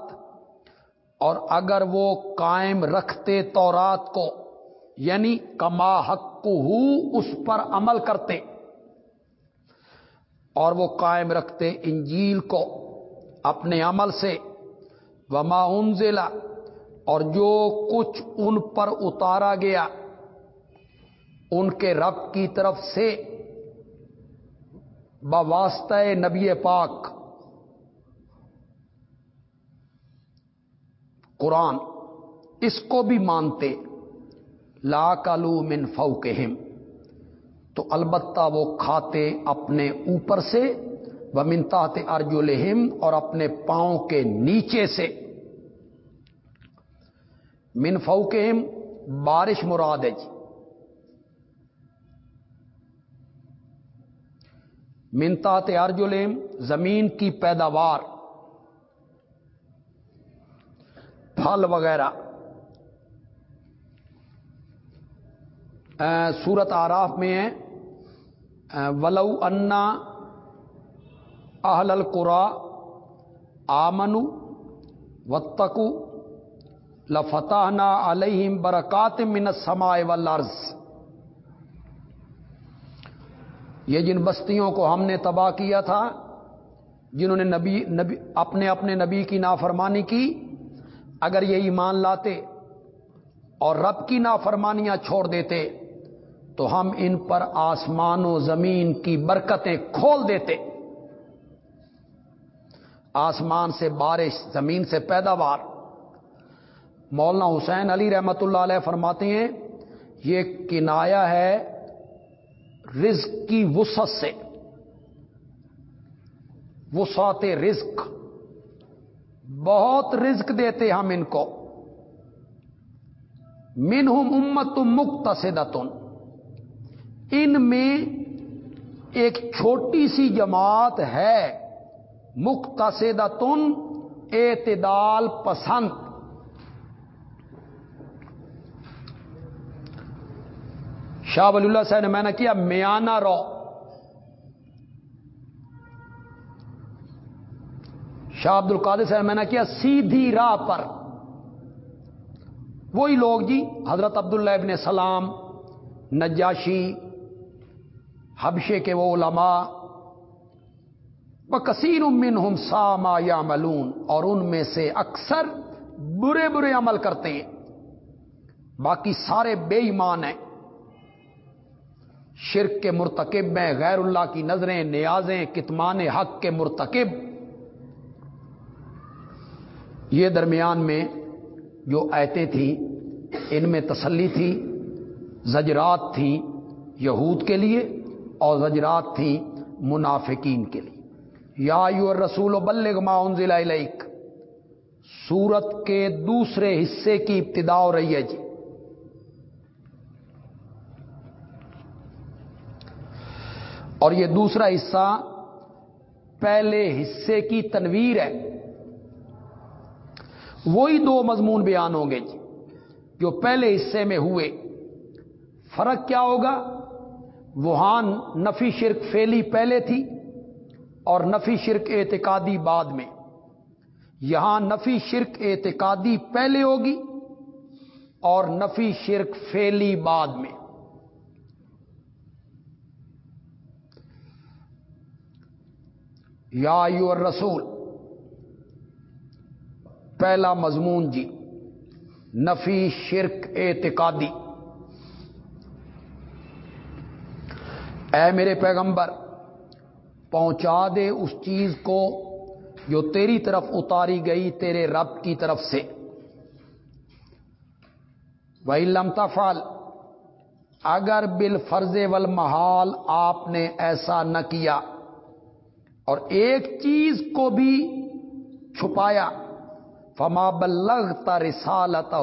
اور اگر وہ قائم رکھتے تورات کو یعنی کما حق اس پر عمل کرتے، اور وہ قائم رکھتے انجیل کو اپنے عمل سے۔ وما انزلا اور جو کچھ ان پر اتارا گیا ان کے رب کی طرف سے بواسطہ نبی پاک قرآن اس کو بھی مانتے، لا کالو من فوقہم، تو البتہ وہ کھاتے اپنے اوپر سے وہ منتاتے ارجو اور اپنے پاؤں کے نیچے سے۔ من فوقہم بارش مراد ہے جی۔ منتاط ارجلم زمین کی پیداوار، پھل وغیرہ۔ سورت آراف میں ہے ولو انا اہل القرا آمنو وتکو لفتح نا علیہم برکات من سمائے والارض۔ یہ جن بستیوں کو ہم نے تباہ کیا تھا، جنہوں نے نبی نبی، اپنے اپنے نبی کی نافرمانی کی، اگر یہ ایمان لاتے اور رب کی نافرمانیاں چھوڑ دیتے، تو ہم ان پر آسمان و زمین کی برکتیں کھول دیتے۔ آسمان سے بارش، زمین سے پیداوار۔ مولانا حسین علی رحمت اللہ علیہ فرماتے ہیں، یہ کنایا ہے رزق کی وسعت سے۔ وسعت رزق۔ بہت رزق دیتے ہم ان کو۔ منہم امت مختص ان میں ایک چھوٹی سی جماعت ہے۔ مختصدتن اعتدال پسند۔ شاہ ولی اللہ صاحب نے میں نے کیا میانہ رو شاہ عبد القادر صاحب نے میں نے کیا سیدھی راہ پر وہی لوگ جی حضرت عبداللہ ابن سلام نجاشی حبشے کے وہ علماء کثیر امن ہم ساما یا ملون اور ان میں سے اکثر برے برے عمل کرتے ہیں باقی سارے بے ایمان ہیں شرک کے مرتکب میں غیر اللہ کی نظریں، نیازیں کتمان حق کے مرتکب۔ یہ درمیان میں جو ایتیں تھیں، ان میں تسلی تھی، زجرات تھیں یہود کے لیے اور زجرات تھیں منافقین کے لیے۔ یا یو رسول و بلغ ما ضلع سورت کے دوسرے حصے کی ابتدا ہو رہی ہے جی۔ اور یہ دوسرا حصہ پہلے حصے کی تنویر ہے۔ وہی دو مضمون بیان ہوں گے جی جو پہلے حصے میں ہوئے۔ فرق کیا ہوگا؟ وہاں نفی شرک فیلی پہلے تھی اور نفی شرک اعتقادی بعد میں۔ یہاں نفی شرک اعتقادی پہلے ہوگی اور نفی شرک فیلی بعد میں۔ یا یو رسول پہلا مضمون جی نفی شرک اعتقادی۔ اے میرے پیغمبر، پہنچا دے اس چیز کو جو تیری طرف اتاری گئی تیرے رب کی طرف سے۔ وہی لمتا فال اگر بال فرض ول محال آپ نے ایسا نہ کیا۔ اور ایک چیز کو بھی چھپایا۔ فما بلغتا رسالت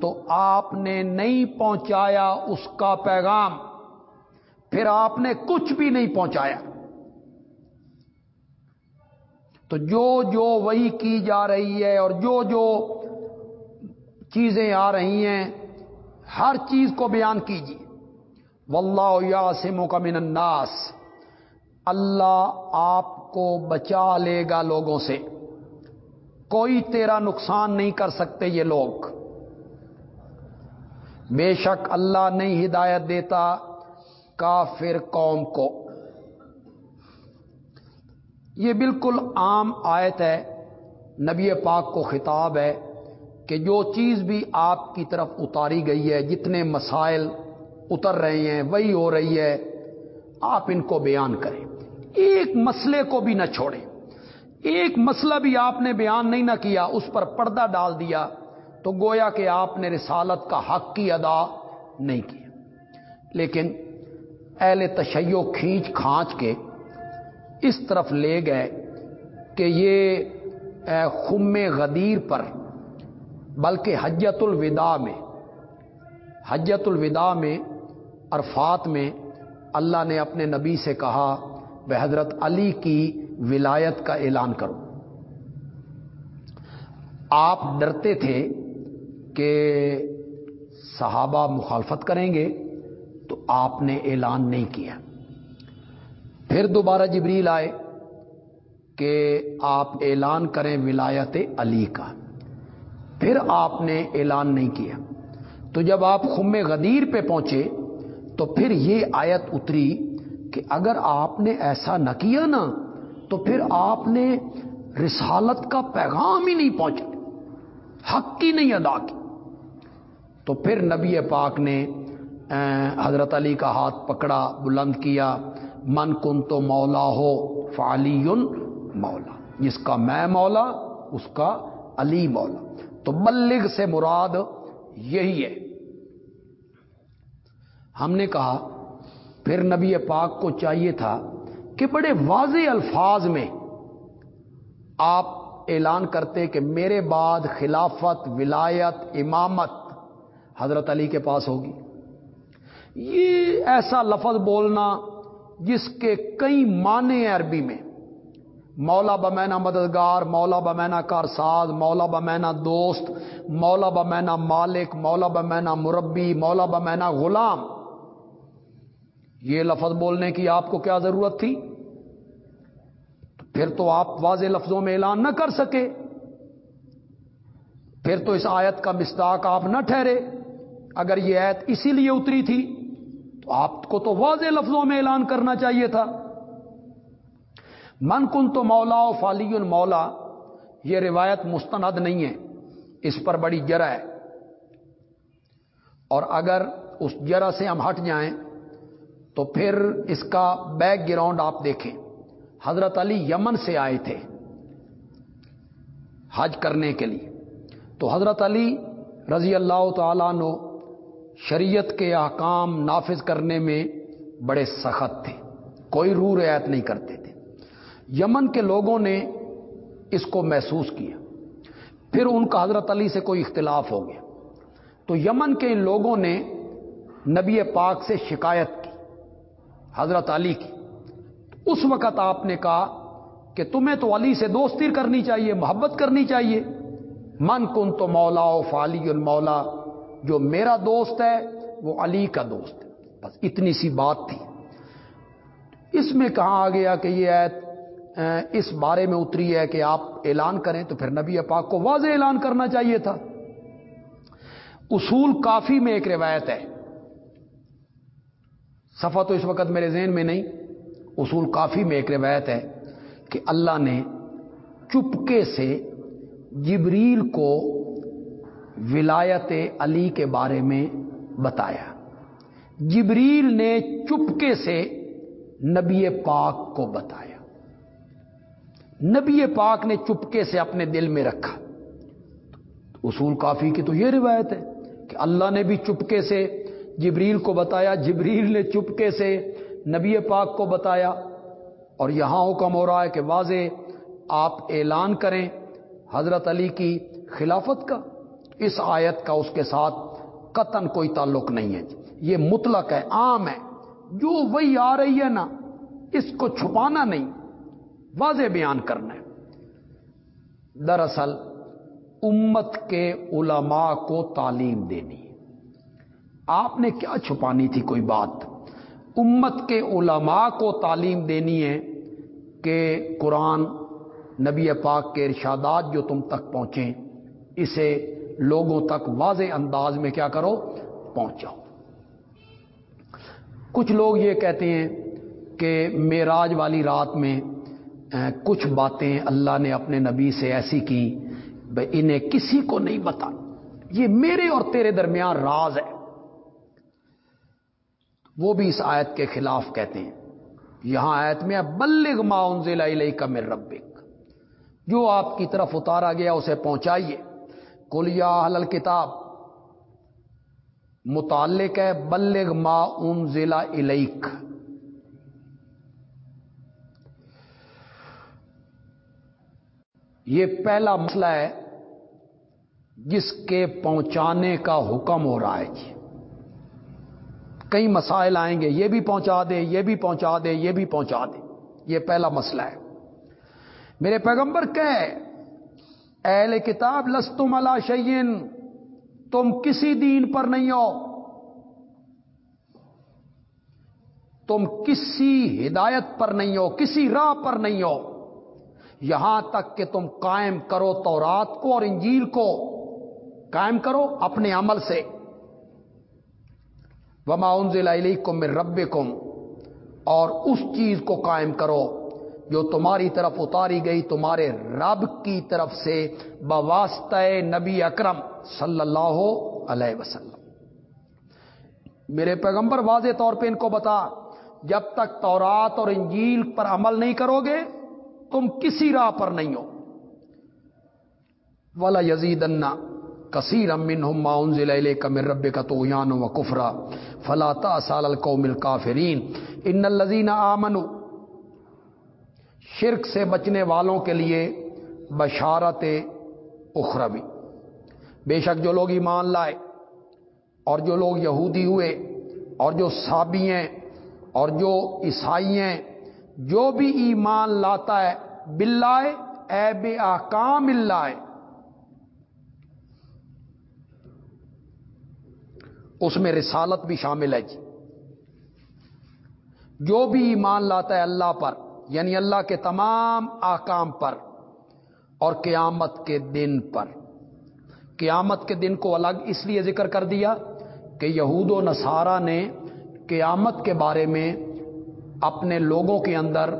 تو آپ نے نہیں پہنچایا اس کا پیغام۔ پھر آپ نے کچھ بھی نہیں پہنچایا۔ تو جو جو وہی کی جا رہی ہے اور جو جو چیزیں آ رہی ہیں، ہر چیز کو بیان کیجیے۔ واللہ یاسموں کا من الناس۔ اللہ آپ کو بچا لے گا لوگوں سے۔ کوئی تیرا نقصان نہیں کر سکتے یہ لوگ۔ بے شک اللہ نہیں ہدایت دیتا کافر قوم کو۔ یہ بالکل عام آیت ہے۔ نبی پاک کو خطاب ہے کہ جو چیز بھی آپ کی طرف اتاری گئی ہے، جتنے مسائل اتر رہے ہیں، وہی ہو رہی ہے، آپ ان کو بیان کریں۔ ایک مسئلے کو بھی نہ چھوڑیں۔ ایک مسئلہ بھی آپ نے بیان نہیں نہ کیا، اس پر پردہ ڈال دیا تو گویا کہ آپ نے رسالت کا حق کی ادا نہیں کیا۔ لیکن اہل تشیو کھینچ کھانچ کے اس طرف لے گئے کہ یہ خم غدیر پر، بلکہ حجت الوداع میں، حجت الوداع میں، عرفات میں اللہ نے اپنے نبی سے کہا حضرت علی کی ولایت کا اعلان کرو۔ آپ ڈرتے تھے کہ صحابہ مخالفت کریں گے تو آپ نے اعلان نہیں کیا۔ پھر دوبارہ جبریل آئے کہ آپ اعلان کریں ولایت علی کا۔ پھر آپ نے اعلان نہیں کیا۔ تو جب آپ خم غدیر پہ پہنچے تو پھر یہ آیت اتری کہ اگر آپ نے ایسا نہ کیا نا، تو پھر آپ نے رسالت کا پیغام ہی نہیں پہنچا، حق کی نہیں ادا کی۔ تو پھر نبی پاک نے حضرت علی کا ہاتھ پکڑا، بلند کیا، من کن تو مولا ہو فعلی مولا، جس کا میں مولا، اس کا علی مولا۔ تو بلغ سے مراد یہی ہے۔ ہم نے کہا پھر نبی پاک کو چاہیے تھا کہ بڑے واضح الفاظ میں آپ اعلان کرتے کہ میرے بعد خلافت، ولایت، امامت حضرت علی کے پاس ہوگی۔ یہ ایسا لفظ بولنا جس کے کئی معنی ہیں عربی میں۔ مولا بمینا مددگار، مولا بمینا کارساز، مولا بمینا دوست، مولا بمینا مالک، مولا بمینا مربی، مولا بمینا غلام۔ یہ لفظ بولنے کی آپ کو کیا ضرورت تھی؟ پھر تو آپ واضح لفظوں میں اعلان نہ کر سکے۔ پھر تو اس آیت کا مستاق آپ نہ ٹھہرے۔ اگر یہ آیت اسی لیے اتری تھی، تو آپ کو تو واضح لفظوں میں اعلان کرنا چاہیے تھا۔ من کن تو مولا و فالی مولا، یہ روایت مستند نہیں ہے، اس پر بڑی جرا ہے۔ اور اگر اس جرا سے ہم ہٹ جائیں تو پھر اس کا بیک گراؤنڈ آپ دیکھیں۔ حضرت علی یمن سے آئے تھے حج کرنے کے لیے۔ تو حضرت علی رضی اللہ تعالیٰ نو شریعت کے احکام نافذ کرنے میں بڑے سخت تھے۔ کوئی رو رعایت نہیں کرتے تھے۔ یمن کے لوگوں نے اس کو محسوس کیا۔ پھر ان کا حضرت علی سے کوئی اختلاف ہو گیا۔ تو یمن کے ان لوگوں نے نبی پاک سے شکایت حضرت علی کی۔ اس وقت آپ نے کہا کہ تمہیں تو علی سے دوستی کرنی چاہیے، محبت کرنی چاہیے۔ من کن تو مولا و فالی المولا، جو میرا دوست ہے، وہ علی کا دوست ہے۔ بس اتنی سی بات تھی۔ اس میں کہا آ گیا کہ یہ ایت اس بارے میں اتری ہے کہ آپ اعلان کریں تو پھر نبی پاک کو واضح اعلان کرنا چاہیے تھا۔ اصول کافی میں ایک روایت ہے۔ صفحہ تو اس وقت میرے ذہن میں نہیں، اصول کافی میں ایک روایت ہے کہ اللہ نے چپکے سے جبریل کو ولایت علی کے بارے میں بتایا۔ جبریل نے چپکے سے نبی پاک کو بتایا۔ نبی پاک نے چپکے سے اپنے دل میں رکھا۔ اصول کافی کی تو یہ روایت ہے کہ اللہ نے بھی چپکے سے جبریل کو بتایا، جبریل نے چپکے سے نبی پاک کو بتایا اور یہاں حکم ہو رہا ہے کہ واضح آپ اعلان کریں حضرت علی کی خلافت کا۔ اس آیت کا اس کے ساتھ قطن کوئی تعلق نہیں ہے۔ یہ مطلق ہے، عام ہے۔ جو وہی آ رہی ہے نا، اس کو چھپانا نہیں، واضح بیان کرنا ہے۔ دراصل امت کے علماء کو تعلیم دینی۔ آپ نے کیا چھپانی تھی کوئی بات؟ امت کے علماء کو تعلیم دینی ہے کہ قرآن نبی پاک کے ارشادات جو تم تک پہنچیں، اسے لوگوں تک واضح انداز میں کیا کرو؟ پہنچاؤ۔ کچھ لوگ یہ کہتے ہیں کہ میراج والی رات میں کچھ باتیں اللہ نے اپنے نبی سے ایسی کی انہیں کسی کو نہیں بتا یہ میرے اور تیرے درمیان راز ہے۔ وہ بھی اس آیت کے خلاف کہتے ہیں۔ یہاں آیت میں بلغ ما انزل الیک کا میر ربک۔ جو آپ کی طرف اتارا گیا اسے پہنچائیے۔ کلیا حل کتاب متعلق ہے، بلغ ما انزل الیک۔ یہ پہلا مسئلہ ہے جس کے پہنچانے کا حکم ہو رہا ہے۔ جی کئی مسائل آئیں گے، یہ بھی پہنچا دے یہ بھی پہنچا دے یہ بھی پہنچا دے یہ پہلا مسئلہ ہے۔ میرے پیغمبر کہ اہل کتاب لستم اللہ شعین تم کسی دین پر نہیں ہو۔ تم کسی ہدایت پر نہیں ہو، کسی راہ پر نہیں ہو۔ یہاں تک کہ تم قائم کرو تورات کو اور انجیل کو۔ قائم کرو اپنے عمل سے۔ وما انزل علیکم من ربکم اور اس چیز کو قائم کرو جو تمہاری طرف اتاری گئی، تمہارے رب کی طرف سے بواسطہ نبی اکرم صلی اللہ علیہ وسلم۔ میرے پیغمبر واضح طور پہ ان کو بتا، جب تک تورات اور انجیل پر عمل نہیں کرو گے، تم کسی راہ پر نہیں ہو۔ والا یزید کثیر امن ہم ضلع کمر رب کا تو یان و کفرا فلاطا سال القومل کافرین ان الزین آمن شرک سے بچنے والوں کے لیے بشارت اخروی۔ بے شک جو لوگ ایمان لائے اور جو لوگ یہودی ہوئے اور جو سابی ہیں اور جو عیسائی ہیں، جو بھی ایمان لاتا ہے بلائے اے بے آکام اللہ اس میں رسالت بھی شامل ہے جی۔ جو بھی ایمان لاتا ہے اللہ پر یعنی اللہ کے تمام آکام پر، اور قیامت کے دن پر۔ قیامت کے دن کو الگ اس لیے ذکر کر دیا کہ یہود و نصارہ نے قیامت کے بارے میں اپنے لوگوں کے اندر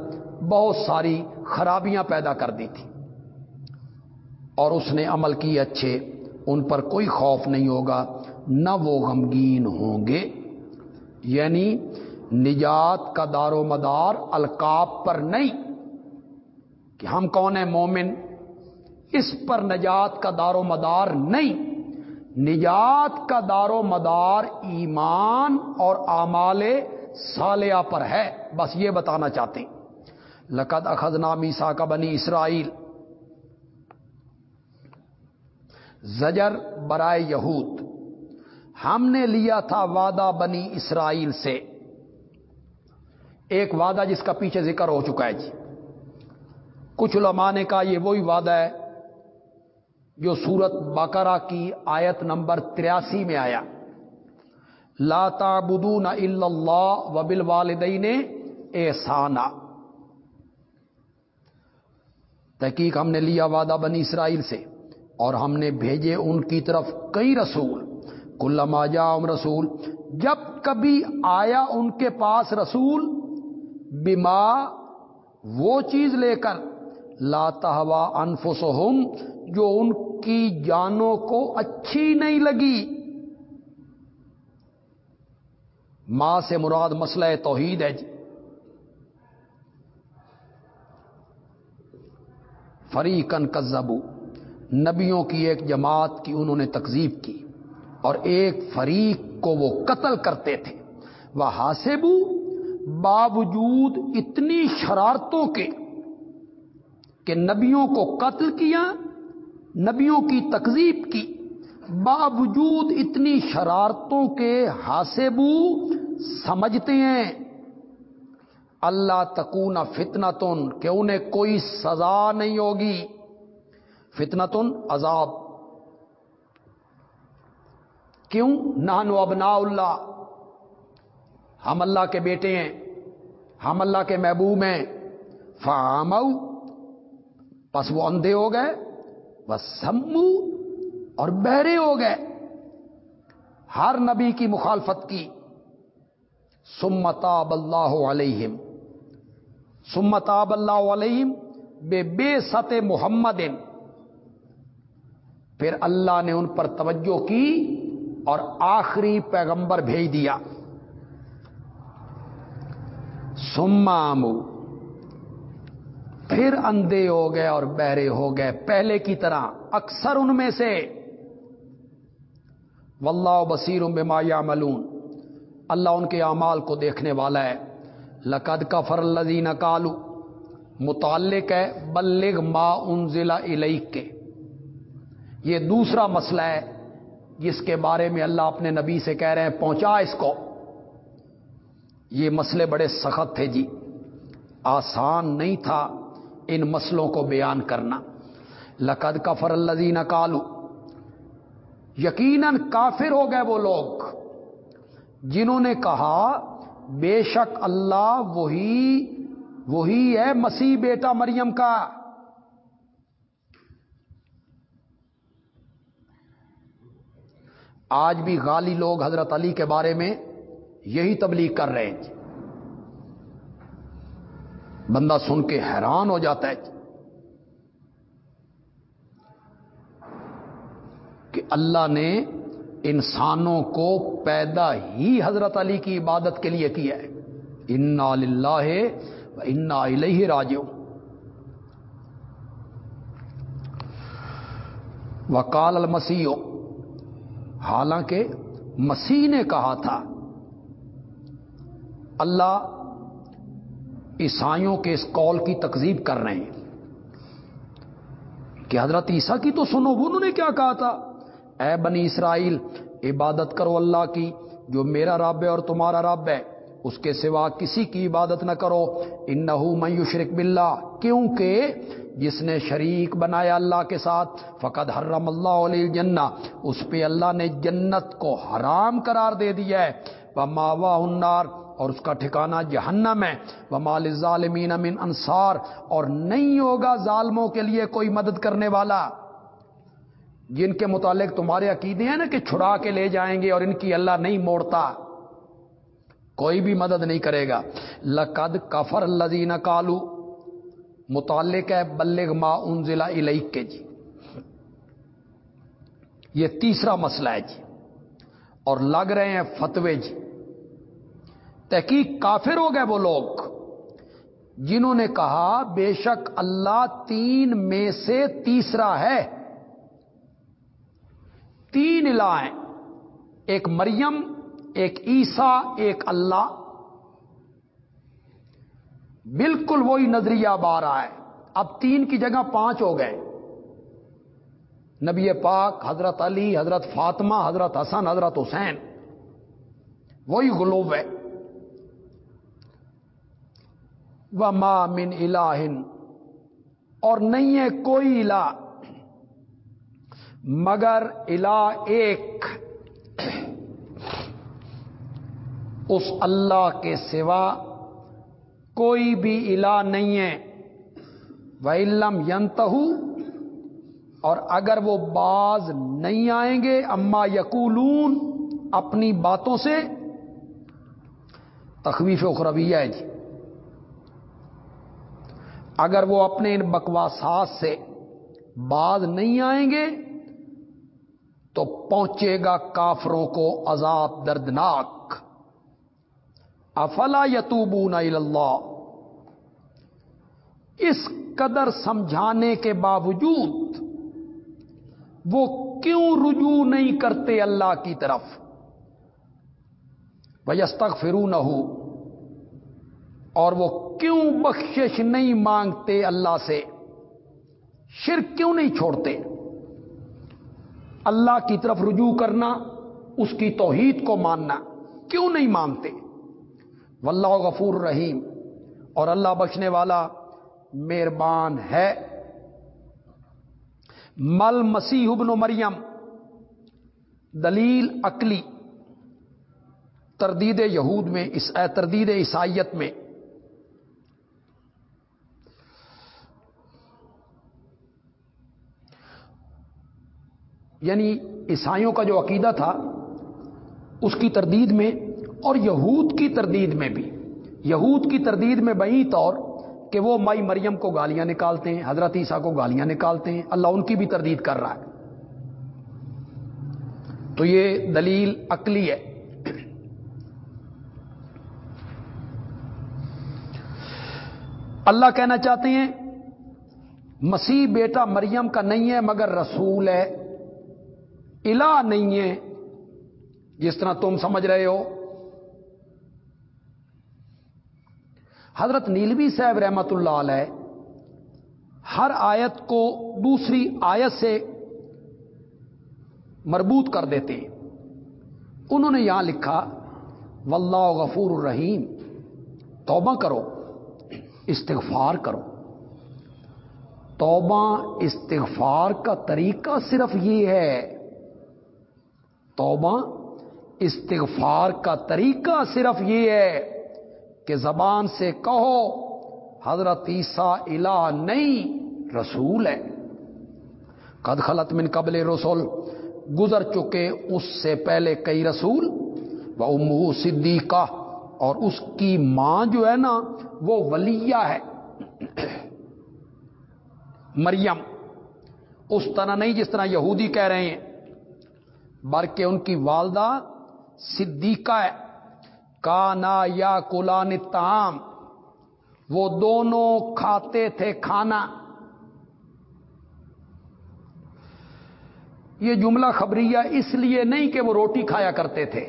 بہت ساری خرابیاں پیدا کر دی تھی۔ اور اس نے عمل کی اچھے، ان پر کوئی خوف نہیں ہوگا۔ نہ وہ غمگین ہوں گے۔ یعنی نجات کا دار و مدار القاب پر نہیں، کہ ہم کون ہیں مومن، اس پر نجات کا دار و مدار نہیں۔ نجات کا دار و مدار ایمان اور آمال سالیہ پر ہے۔ بس یہ بتانا چاہتے ہیں۔ لقد اخذنا میسا کا بنی اسرائیل۔ زجر برائے یہود۔ ہم نے لیا تھا وعدہ بنی اسرائیل سے۔ ایک وعدہ جس کا پیچھے ذکر ہو چکا ہے جی۔ کچھ علماء نے کہا یہ وہی وعدہ ہے جو سورت بقرہ کی آیت نمبر تریاسی میں آیا۔ لا تعبدون الا اللہ وبل والدین احسانہ تحقیق ہم نے لیا وعدہ بنی اسرائیل سے اور ہم نے بھیجے ان کی طرف کئی رسول۔ کلما جام رسول، جب کبھی آیا ان کے پاس رسول، بما، وہ چیز لے کر لاتا ہوا انفسہم، جو ان کی جانوں کو اچھی نہیں لگی۔ ماں سے مراد مسئلہ توحید ہے جی۔ فریقن کزبو نبیوں کی ایک جماعت کی انہوں نے تکزیب کی۔ اور ایک فریق کو وہ قتل کرتے تھے۔ وہ ہاسبو باوجود اتنی شرارتوں کے کہ نبیوں کو قتل کیا، نبیوں کی تکزیب کی۔ باوجود اتنی شرارتوں کے ہاسبو سمجھتے ہیں، اللہ تکون فتنتن، کہ انہیں کوئی سزا نہیں ہوگی۔ فتنتن عذاب۔ کیوں؟ نانو ابنا اللہ۔ ہم اللہ کے بیٹے ہیں، ہم اللہ کے محبوب ہیں۔ فام پس وہ اندھے ہو گئے۔ وہ سمو اور بہرے ہو گئے۔ ہر نبی کی مخالفت کی۔ سمتاب اللہ علیہم۔ سمتاب اللہ علیہم بے بے ست محمد پھر اللہ نے ان پر توجہ کی۔ اور آخری پیغمبر بھیج دیا۔ سمام پھر اندھے ہو گئے اور بہرے ہو گئے۔ پہلے کی طرح اکثر ان میں سے۔ واللہ بصیر بما یعملون۔ اللہ ان کے اعمال کو دیکھنے والا ہے۔ لقد کا فر الزین کالو متعلق ہے، بلغ ما انزلہ الیک۔ کے یہ دوسرا مسئلہ ہے۔ جس کے بارے میں اللہ اپنے نبی سے کہہ رہے ہیں، پہنچا اس کو۔ یہ مسئلے بڑے سخت تھے جی۔ آسان نہیں تھا ان مسئلوں کو بیان کرنا۔ لقد کفر الزین کالو یقیناً کافر ہو گئے وہ لوگ جنہوں نے کہا، بے شک اللہ وہی وہی ہے مسیح بیٹا مریم کا۔ آج بھی غالی لوگ حضرت علی کے بارے میں یہی تبلیغ کر رہے ہیں جی۔ بندہ سن کے حیران ہو جاتا ہے جی۔ کہ اللہ نے انسانوں کو پیدا ہی حضرت علی کی عبادت کے لیے کیا ہے۔ انا للہ انا الہ راجو وکال المسیح حالانکہ مسیح نے کہا تھا، اللہ عیسائیوں کے اس قول کی تقزیب کر رہے ہیں۔ کہ حضرت عیسیٰ کی تو سنو، انہوں نے کیا کہا تھا؟ اے بنی اسرائیل، عبادت کرو اللہ کی، جو میرا رب ہے اور تمہارا رب ہے۔ اس کے سوا کسی کی عبادت نہ کرو۔ ان نہ شرک بلّہ کیونکہ جس نے شریک بنایا اللہ کے ساتھ فقط حرم اللہ علیہ جنا اس پہ اللہ نے جنت کو حرام قرار دے دیا ہے۔ وہ ماوا انار اور اس کا ٹھکانہ جہنم ہے۔ وہ مال ظالمین امن انصار اور نہیں ہوگا ظالموں کے لیے کوئی مدد کرنے والا۔ جن کے متعلق تمہارے عقیدے ہیں نا کہ چھڑا کے لے جائیں گے اور ان کی اللہ نہیں موڑتا۔ کوئی بھی مدد نہیں کرے گا۔ لقد کفر لذین کالو متعلق ہے بلغ ما انزلہ الیک کے جی۔ یہ تیسرا مسئلہ ہے جی۔ اور لگ رہے ہیں فتوے جی۔ تحقیق کافر ہو گئے وہ لوگ، جنہوں نے کہا بے شک اللہ تین میں سے تیسرا ہے۔ تین الہ ہیں۔ ایک مریم ایک عیسا ایک اللہ۔ بالکل وہی نظریہ بار رہا ہے۔ اب تین کی جگہ پانچ ہو گئے۔ نبی پاک، حضرت علی، حضرت فاطمہ، حضرت حسن، حضرت حسین۔ وہی غلوب ہے۔ و من الہن اور نہیں ہے کوئی الہ۔ مگر الہ ایک۔ اس اللہ کے سوا کوئی بھی الہ نہیں ہے۔ وہ علم ینت اور اگر وہ باز نہیں آئیں گے، اما یقولون، اپنی باتوں سے۔ تخویف و ہے جی۔ اگر وہ اپنے ان بکواسات سے باز نہیں آئیں گے، تو پہنچے گا کافروں کو عذاب دردناک۔ افلا یتوبون اللہ اس قدر سمجھانے کے باوجود وہ کیوں رجوع نہیں کرتے اللہ کی طرف؟ بجستک فرو نہ ہو اور وہ کیوں بخشش نہیں مانگتے اللہ سے؟ شرک کیوں نہیں چھوڑتے؟ اللہ کی طرف رجوع کرنا، اس کی توحید کو ماننا، کیوں نہیں مانتے؟ واللہ غفور رحیم۔ اور اللہ بخشنے والا مہربان ہے۔ مل مسیح ابن مریم، دلیل عقلی، تردید یہود میں، اس تردید عیسائیت میں۔ یعنی عیسائیوں کا جو عقیدہ تھا، اس کی تردید میں اور یہود کی تردید میں بھی۔ یہود کی تردید میں بئی طور کہ وہ مائی مریم کو گالیاں نکالتے ہیں، حضرت عیسیٰ کو گالیاں نکالتے ہیں۔ اللہ ان کی بھی تردید کر رہا ہے۔ تو یہ دلیل عقلی ہے۔ اللہ کہنا چاہتے ہیں، مسیح بیٹا مریم کا نہیں ہے مگر رسول ہے، الہ نہیں ہے۔ جس طرح تم سمجھ رہے ہو حضرت نیلوی صاحب رحمت اللہ علیہ ہر آیت کو دوسری آیت سے مربوط کر دیتے انہوں نے یہاں لکھا، واللہ غفور الرحیم توبہ کرو، استغفار کرو۔ توبہ، استغفار کا طریقہ صرف یہ ہے۔ توبہ، استغفار کا طریقہ صرف یہ ہے۔ کہ زبان سے کہو، حضرت عیسیٰ الہ نہیں، رسول ہے۔ قد خلط من قبل رسول گزر چکے اس سے پہلے کئی رسول وہ امو صدیقہ، اور اس کی ماں جو ہے نا، وہ ولیہ ہے۔ مریم، اس طرح نہیں جس طرح یہودی کہہ رہے ہیں، بلکہ ان کی والدہ صدیقہ ہے۔ کانا یا کلان تام وہ دونوں کھاتے تھے کھانا۔ یہ جملہ خبریہ اس لیے نہیں کہ وہ روٹی کھایا کرتے تھے۔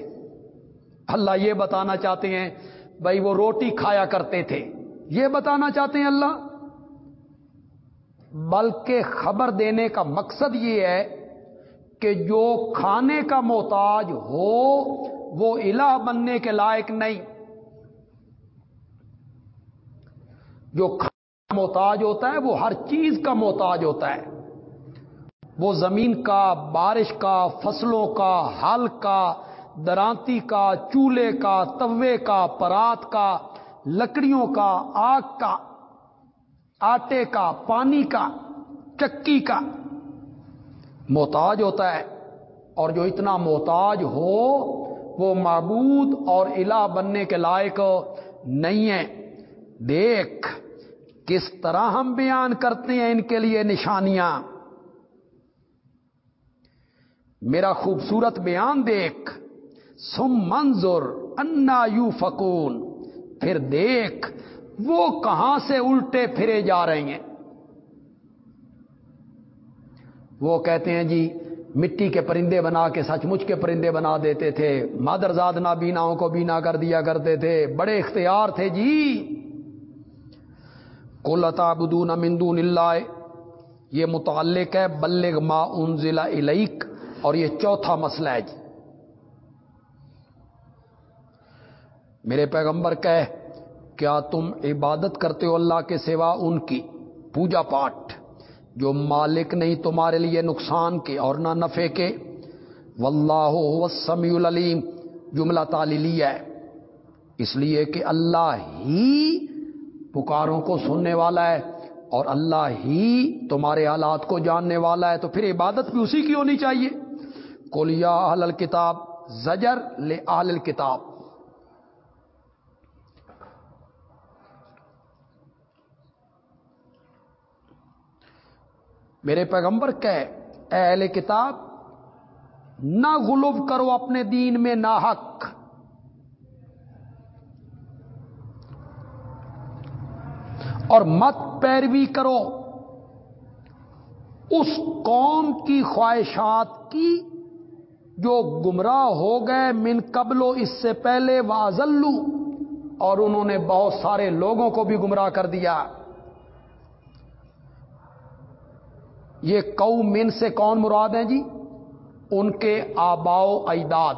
اللہ یہ بتانا چاہتے ہیں، بھائی وہ روٹی کھایا کرتے تھے۔ یہ بتانا چاہتے ہیں اللہ۔ بلکہ خبر دینے کا مقصد یہ ہے کہ جو کھانے کا محتاج ہو وہ الہ بننے کے لائق نہیں۔ جو کھانا محتاج ہوتا ہے، وہ ہر چیز کا محتاج ہوتا ہے۔ وہ زمین کا، بارش کا، فصلوں کا ہل کا، درانتی کا، چولہے کا، توے کا، پرات کا، لکڑیوں کا، آگ کا، آٹے کا، پانی کا، چکی کا محتاج ہوتا ہے۔ اور جو اتنا محتاج ہو وہ معبود اور الہ بننے کے لائق نہیں ہے دیکھ، کس طرح ہم بیان کرتے ہیں ان کے لیے نشانیاں۔ میرا خوبصورت بیان دیکھ۔ سم منظر انا یو فکون پھر دیکھ، وہ کہاں سے الٹے پھرے جا رہے ہیں۔ وہ کہتے ہیں جی مٹی کے پرندے بنا کے سچ مچ کے پرندے بنا دیتے تھے۔ مادرزاد نابیناؤں کو بینا کر دیا کرتے تھے۔ بڑے اختیار تھے جی۔ کولتا بدون مندون اللہ یہ متعلق ہے۔ بلغ ما انزل الیک اور یہ چوتھا مسئلہ ہے جی۔ میرے پیغمبر کہ کیا تم عبادت کرتے ہو اللہ کے سوا ان کی؟ پوجا پاٹ جو مالک نہیں تمہارے لیے نقصان کے اور نہ نفے کے۔ واللہ سمیع العلیم، جملہ تعلیلی ہے۔ اس لیے کہ اللہ ہی پکاروں کو سننے والا ہے اور اللہ ہی تمہارے حالات کو جاننے والا ہے، تو پھر عبادت بھی اسی کی ہونی چاہیے۔ کولیا اہل الکتاب، زجر لے اہل الکتاب۔ میرے پیغمبر کہ اہل کتاب، نہ غلوب کرو اپنے دین میں نہ حق۔ اور مت پیروی کرو۔ اس قوم کی خواہشات کی جو گمراہ ہو گئے، من قبلو اس سے پہلے واضلو اور انہوں نے بہت سارے لوگوں کو بھی گمراہ کر دیا۔ یہ کو من سے کون مراد ہیں جی؟ ان کے آباؤ اجداد۔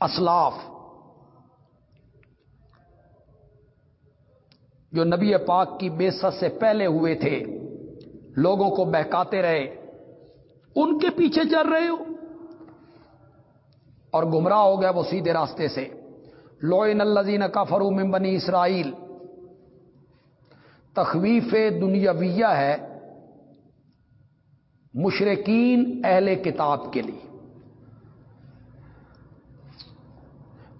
اسلاف۔ جو نبی پاک کی بے سے پہلے ہوئے تھے۔ لوگوں کو بہکاتے رہے۔ ان کے پیچھے چل رہے ہو۔ اور گمراہ ہو گیا وہ سیدھے راستے سے۔ لوئن الزین کا فرو بنی اسرائیل۔ تخویف دنیاویہ ہے مشرقین اہل کتاب کے لیے۔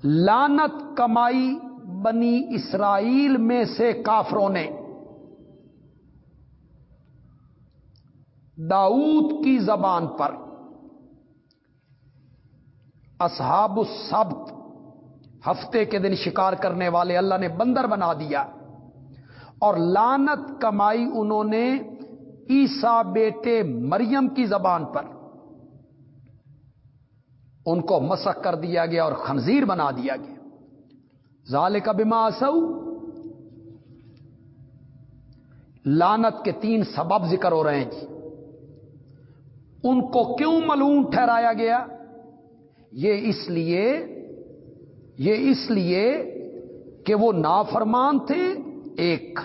لانت کمائی بنی اسرائیل میں سے کافروں نے۔ داؤد کی زبان پر۔ اصحاب السبت، ہفتے کے دن شکار کرنے والے اللہ نے بندر بنا دیا۔ اور لانت کمائی انہوں نے عیسا بیٹے مریم کی زبان پر۔ ان کو مسق کر دیا گیا اور خنزیر بنا دیا گیا۔ ظال کا بما سو لانت کے تین سبب ذکر ہو رہے ہیں جی۔ ان کو کیوں ملون ٹھہرایا گیا؟ یہ اس لیے، یہ اس لیے کہ وہ نافرمان تھے ایک۔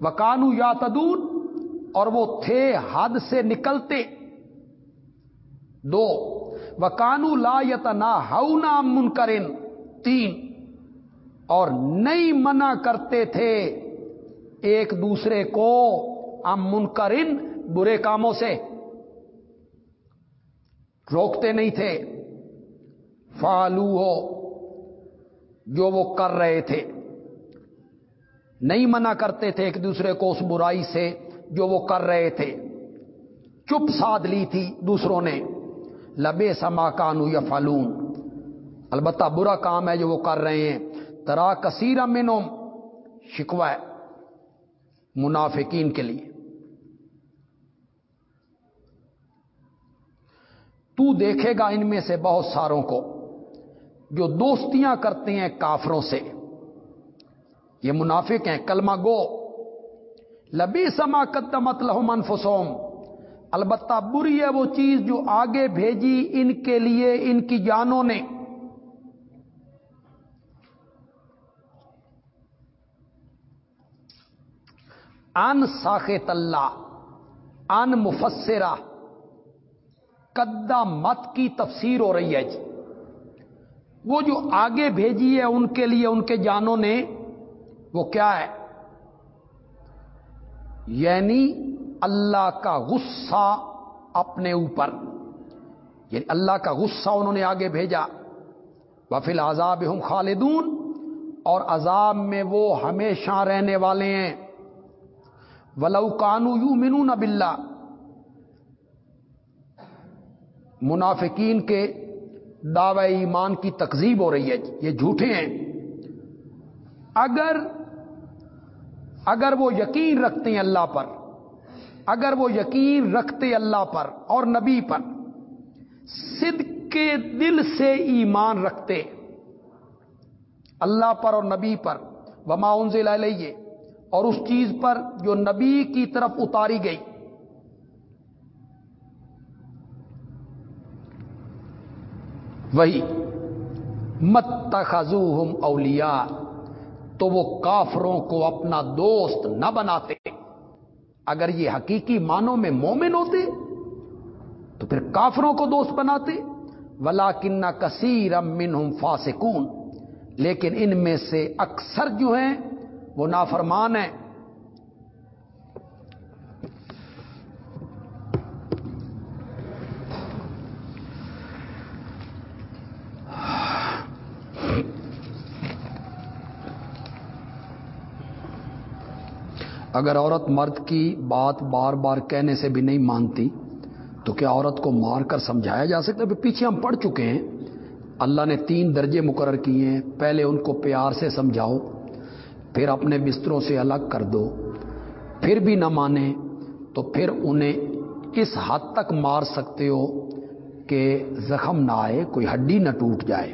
وکانو یا تدون اور وہ تھے حد سے نکلتے۔ دو۔ وکانو لا یتنا ہاؤ منکرن تین۔ اور نہیں منع کرتے تھے ایک دوسرے کو ام منکرن برے کاموں سے۔ روکتے نہیں تھے۔ فالو ہو جو وہ کر رہے تھے۔ نہیں منع کرتے تھے ایک دوسرے کو اس برائی سے جو وہ کر رہے تھے۔ چپ ساد لی تھی دوسروں نے۔ لبے سما کانو یا فالون البتہ برا کام ہے جو وہ کر رہے ہیں۔ ترا کثیر امنوم شکوا ہے منافقین کے لیے۔ تو دیکھے گا ان میں سے بہت ساروں کو جو دوستیاں کرتے ہیں کافروں سے۔ یہ منافق ہیں، کلمہ گو۔ لبی سما قدمت لہم انفسوم البتہ بری ہے وہ چیز جو آگے بھیجی ان کے لیے، ان کی جانوں نے۔ ان ساخت اللہ ان مفسرہ۔ مت کی تفسیر ہو رہی ہے جی۔ وہ جو آگے بھیجی ہے ان کے لیے، ان کے جانوں نے وہ کیا ہے؟ یعنی اللہ کا غصہ اپنے اوپر یعنی اللہ کا غصہ انہوں نے آگے بھیجا۔ وفل عذاب ہم خالدون، اور عذاب میں وہ ہمیشہ رہنے والے ہیں۔ ولو کانو یو منو بلّہ منافقین کے دعوی ایمان کی تکزیب ہو رہی ہے۔ یہ جھوٹے ہیں۔ اگر اگر وہ یقین رکھتے ہیں اللہ پر، اگر وہ یقین رکھتے اللہ پر اور نبی پر سد کے دل سے ایمان رکھتے اللہ پر اور نبی پر، وما سے لے لیے اور اس چیز پر جو نبی کی طرف اتاری گئی۔ وہی مت تخذو اولیا تو وہ کافروں کو اپنا دوست نہ بناتے۔ اگر یہ حقیقی معنوں میں مومن ہوتے، تو پھر کافروں کو دوست بناتے۔ ولا کنہ کثیر امن فاسکون لیکن ان میں سے اکثر جو ہیں، وہ نافرمان ہیں۔ اگر عورت مرد کی بات بار بار کہنے سے بھی نہیں مانتی، تو کیا عورت کو مار کر سمجھایا جا سکتا ہے؟ پیچھے ہم پڑھ چکے ہیں۔ اللہ نے تین درجے مقرر کیے ہیں۔ پہلے ان کو پیار سے سمجھاؤ، پھر اپنے بستروں سے الگ کر دو۔ پھر بھی نہ مانے تو پھر انہیں اس حد تک مار سکتے ہو کہ زخم نہ آئے، کوئی ہڈی نہ ٹوٹ جائے۔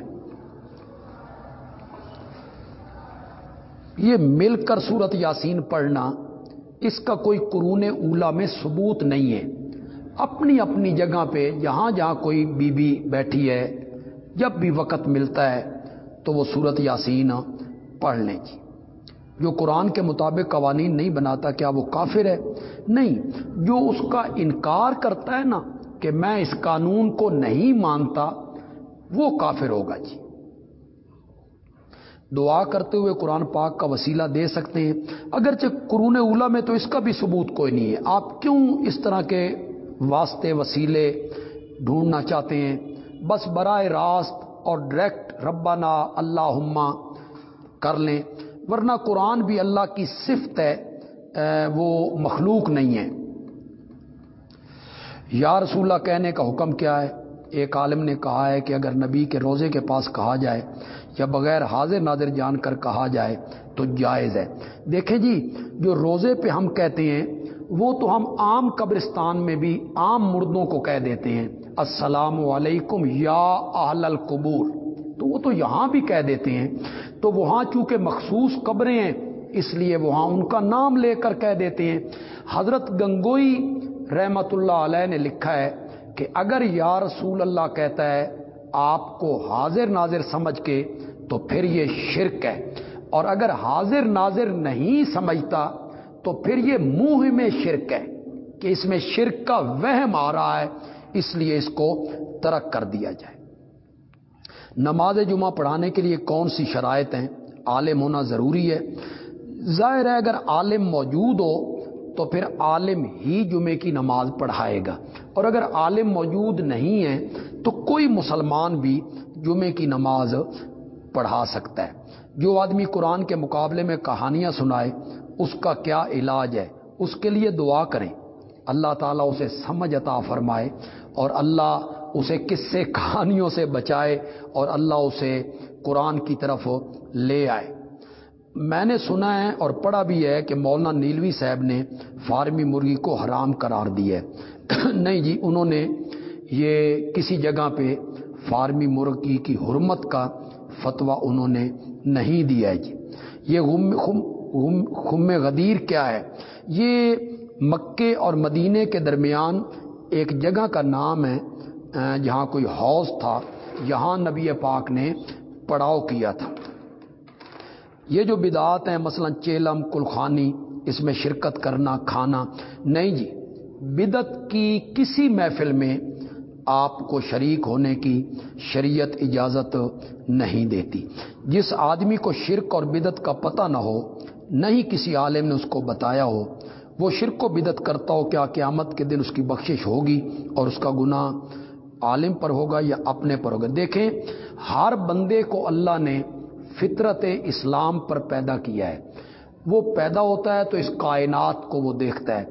یہ مل کر صورت یاسین پڑھنا اس کا کوئی قرون اولا میں ثبوت نہیں ہے۔ اپنی اپنی جگہ پہ جہاں جہاں کوئی بی بی بیٹھی ہے، جب بھی وقت ملتا ہے تو وہ صورت یاسین پڑھ لیں جی۔ جو قرآن کے مطابق قوانین نہیں بناتا کیا وہ کافر ہے؟ نہیں، جو اس کا انکار کرتا ہے نا کہ میں اس قانون کو نہیں مانتا، وہ کافر ہوگا جی۔ دعا کرتے ہوئے قرآن پاک کا وسیلہ دے سکتے ہیں۔ اگرچہ قرون اولا میں تو اس کا بھی ثبوت کوئی نہیں ہے۔ آپ کیوں اس طرح کے واسطے وسیلے ڈھونڈنا چاہتے ہیں؟ بس برائے راست اور ڈائریکٹ ربنا اللہ کر لیں۔ ورنہ قرآن بھی اللہ کی صفت ہے وہ مخلوق نہیں ہے۔ یا رسول اللہ، کہنے کا حکم کیا ہے؟ ایک عالم نے کہا ہے کہ اگر نبی کے روزے کے پاس کہا جائے یا بغیر حاضر ناظر جان کر کہا جائے تو جائز ہے۔ دیکھیں جی جو روزے پہ ہم کہتے ہیں، وہ تو ہم عام قبرستان میں بھی عام مردوں کو کہہ دیتے ہیں۔ السلام علیکم یا اہل القبور۔ تو وہ تو یہاں بھی کہہ دیتے ہیں۔ تو وہاں چونکہ مخصوص قبریں ہیں، اس لیے وہاں ان کا نام لے کر کہہ دیتے ہیں۔ حضرت گنگوئی رحمت اللہ علیہ نے لکھا ہے کہ اگر یا رسول اللہ کہتا ہے، آپ کو حاضر ناظر سمجھ کے تو پھر یہ شرک ہے۔ اور اگر حاضر ناظر نہیں سمجھتا تو پھر یہ منہ میں شرک ہے کہ اس میں شرک کا وہم آ رہا ہے، اس لیے اس کو ترک کر دیا جائے۔ نماز جمعہ پڑھانے کے لیے کون سی شرائط ہیں؟ عالم ہونا ضروری ہے۔ ظاہر ہے اگر عالم موجود ہو تو پھر عالم ہی جمعے کی نماز پڑھائے گا۔ اور اگر عالم موجود نہیں ہے تو کوئی مسلمان بھی جمعے کی نماز پڑھا سکتا ہے۔ جو آدمی قرآن کے مقابلے میں کہانیاں سنائے، اس کا کیا علاج ہے؟ اس کے لیے دعا کریں۔ اللہ تعالیٰ اسے سمجھ عطا فرمائے اور اللہ اسے کس سے کہانیوں سے بچائے اور اللہ اسے قرآن کی طرف لے آئے۔ میں نے سنا ہے اور پڑھا بھی ہے کہ مولانا نیلوی صاحب نے فارمی مرغی کو حرام قرار دی ہے۔ نہیں جی انہوں نے یہ کسی جگہ پہ فارمی مرغی کی حرمت کا فتویٰ انہوں نے نہیں دیا ہے جی۔ یہ غم، خم خم غدیر کیا ہے؟ یہ مکے اور مدینے کے درمیان ایک جگہ کا نام ہے جہاں کوئی حوض تھا۔ یہاں نبی پاک نے پڑاؤ کیا تھا۔ یہ جو بدعات ہیں، مثلا چیلم، کلخانی، اس میں شرکت کرنا، کھانا، نہیں جی بدت کی کسی محفل میں آپ کو شریک ہونے کی شریعت اجازت نہیں دیتی۔ جس آدمی کو شرک اور بدت کا پتہ نہ ہو، نہیں کسی عالم نے اس کو بتایا ہو، وہ شرک و بدت کرتا ہو کیا قیامت کے دن اس کی بخشش ہوگی اور اس کا گناہ عالم پر ہوگا یا اپنے پر ہوگا۔ دیکھیں، ہر بندے کو اللہ نے فطرت اسلام پر پیدا کیا ہے۔ وہ پیدا ہوتا ہے تو اس کائنات کو وہ دیکھتا ہے۔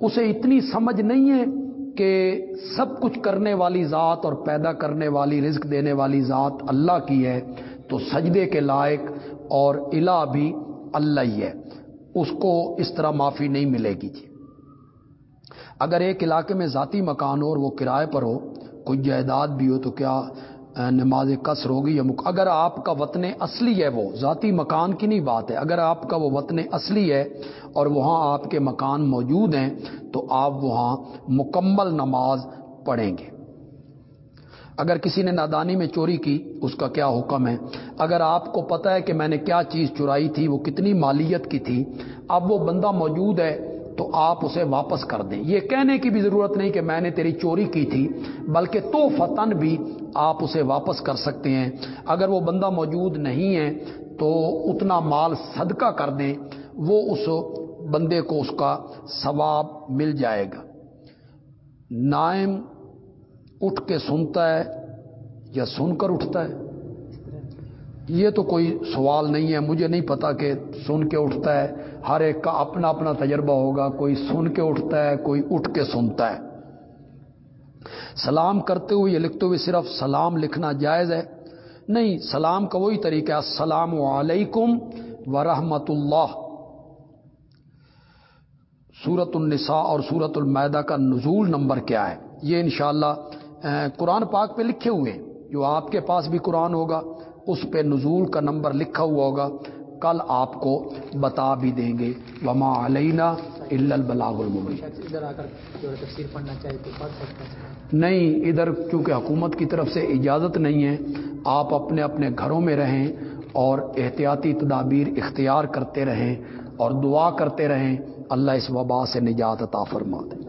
اسے اتنی سمجھ نہیں ہے کہ سب کچھ کرنے والی ذات اور پیدا کرنے والی، رزق دینے والی ذات اللہ کی ہے، تو سجدے کے لائق اور الہ بھی اللہ ہی ہے۔ اس کو اس طرح معافی نہیں ملے گی۔ جی اگر ایک علاقے میں ذاتی مکان ہو اور وہ کرائے پر ہو، کوئی جائیداد بھی ہو، تو کیا نماز قصر ہوگی یا اگر آپ کا وطن اصلی ہے وہ، ذاتی مکان کی نہیں بات ہے، اگر آپ کا وہ وطن اصلی ہے اور وہاں آپ کے مکان موجود ہیں، تو آپ وہاں مکمل نماز پڑھیں گے۔ اگر کسی نے نادانی میں چوری کی، اس کا کیا حکم ہے؟ اگر آپ کو پتا ہے کہ میں نے کیا چیز چرائی تھی، وہ کتنی مالیت کی تھی، اب وہ بندہ موجود ہے، تو آپ اسے واپس کر دیں۔ یہ کہنے کی بھی ضرورت نہیں کہ میں نے تیری چوری کی تھی، بلکہ تو فتن بھی آپ اسے واپس کر سکتے ہیں۔ اگر وہ بندہ موجود نہیں ہے تو اتنا مال صدقہ کر دیں، وہ اس بندے کو اس کا ثواب مل جائے گا۔ نائم اٹھ کے سنتا ہے یا سن کر اٹھتا ہے؟ یہ تو کوئی سوال نہیں ہے۔ مجھے نہیں پتا کہ سن کے اٹھتا ہے۔ ہر ایک کا اپنا اپنا تجربہ ہوگا۔ کوئی سن کے اٹھتا ہے، کوئی اٹھ کے سنتا ہے۔ سلام کرتے ہوئے یہ لکھتے ہوئے صرف سلام لکھنا جائز ہے۔ نہیں، سلام کا وہی طریقہ السلام علیکم ورحمۃ اللہ۔ سورت النساء اور سورت المائدہ کا نزول نمبر کیا ہے؟ یہ انشاءاللہ قرآن پاک پہ لکھے ہوئے جو آپ کے پاس بھی قرآن ہوگا، اس پہ نزول کا نمبر لکھا ہوا ہوگا۔ کل آپ کو بتا بھی دیں گے۔ وما علینا البلاغ نہیں، ادھر کیونکہ حکومت کی طرف سے اجازت نہیں ہے، آپ اپنے اپنے گھروں میں رہیں اور احتیاطی تدابیر اختیار کرتے رہیں اور دعا کرتے رہیں، اللہ اس وبا سے نجات عطا فرما دے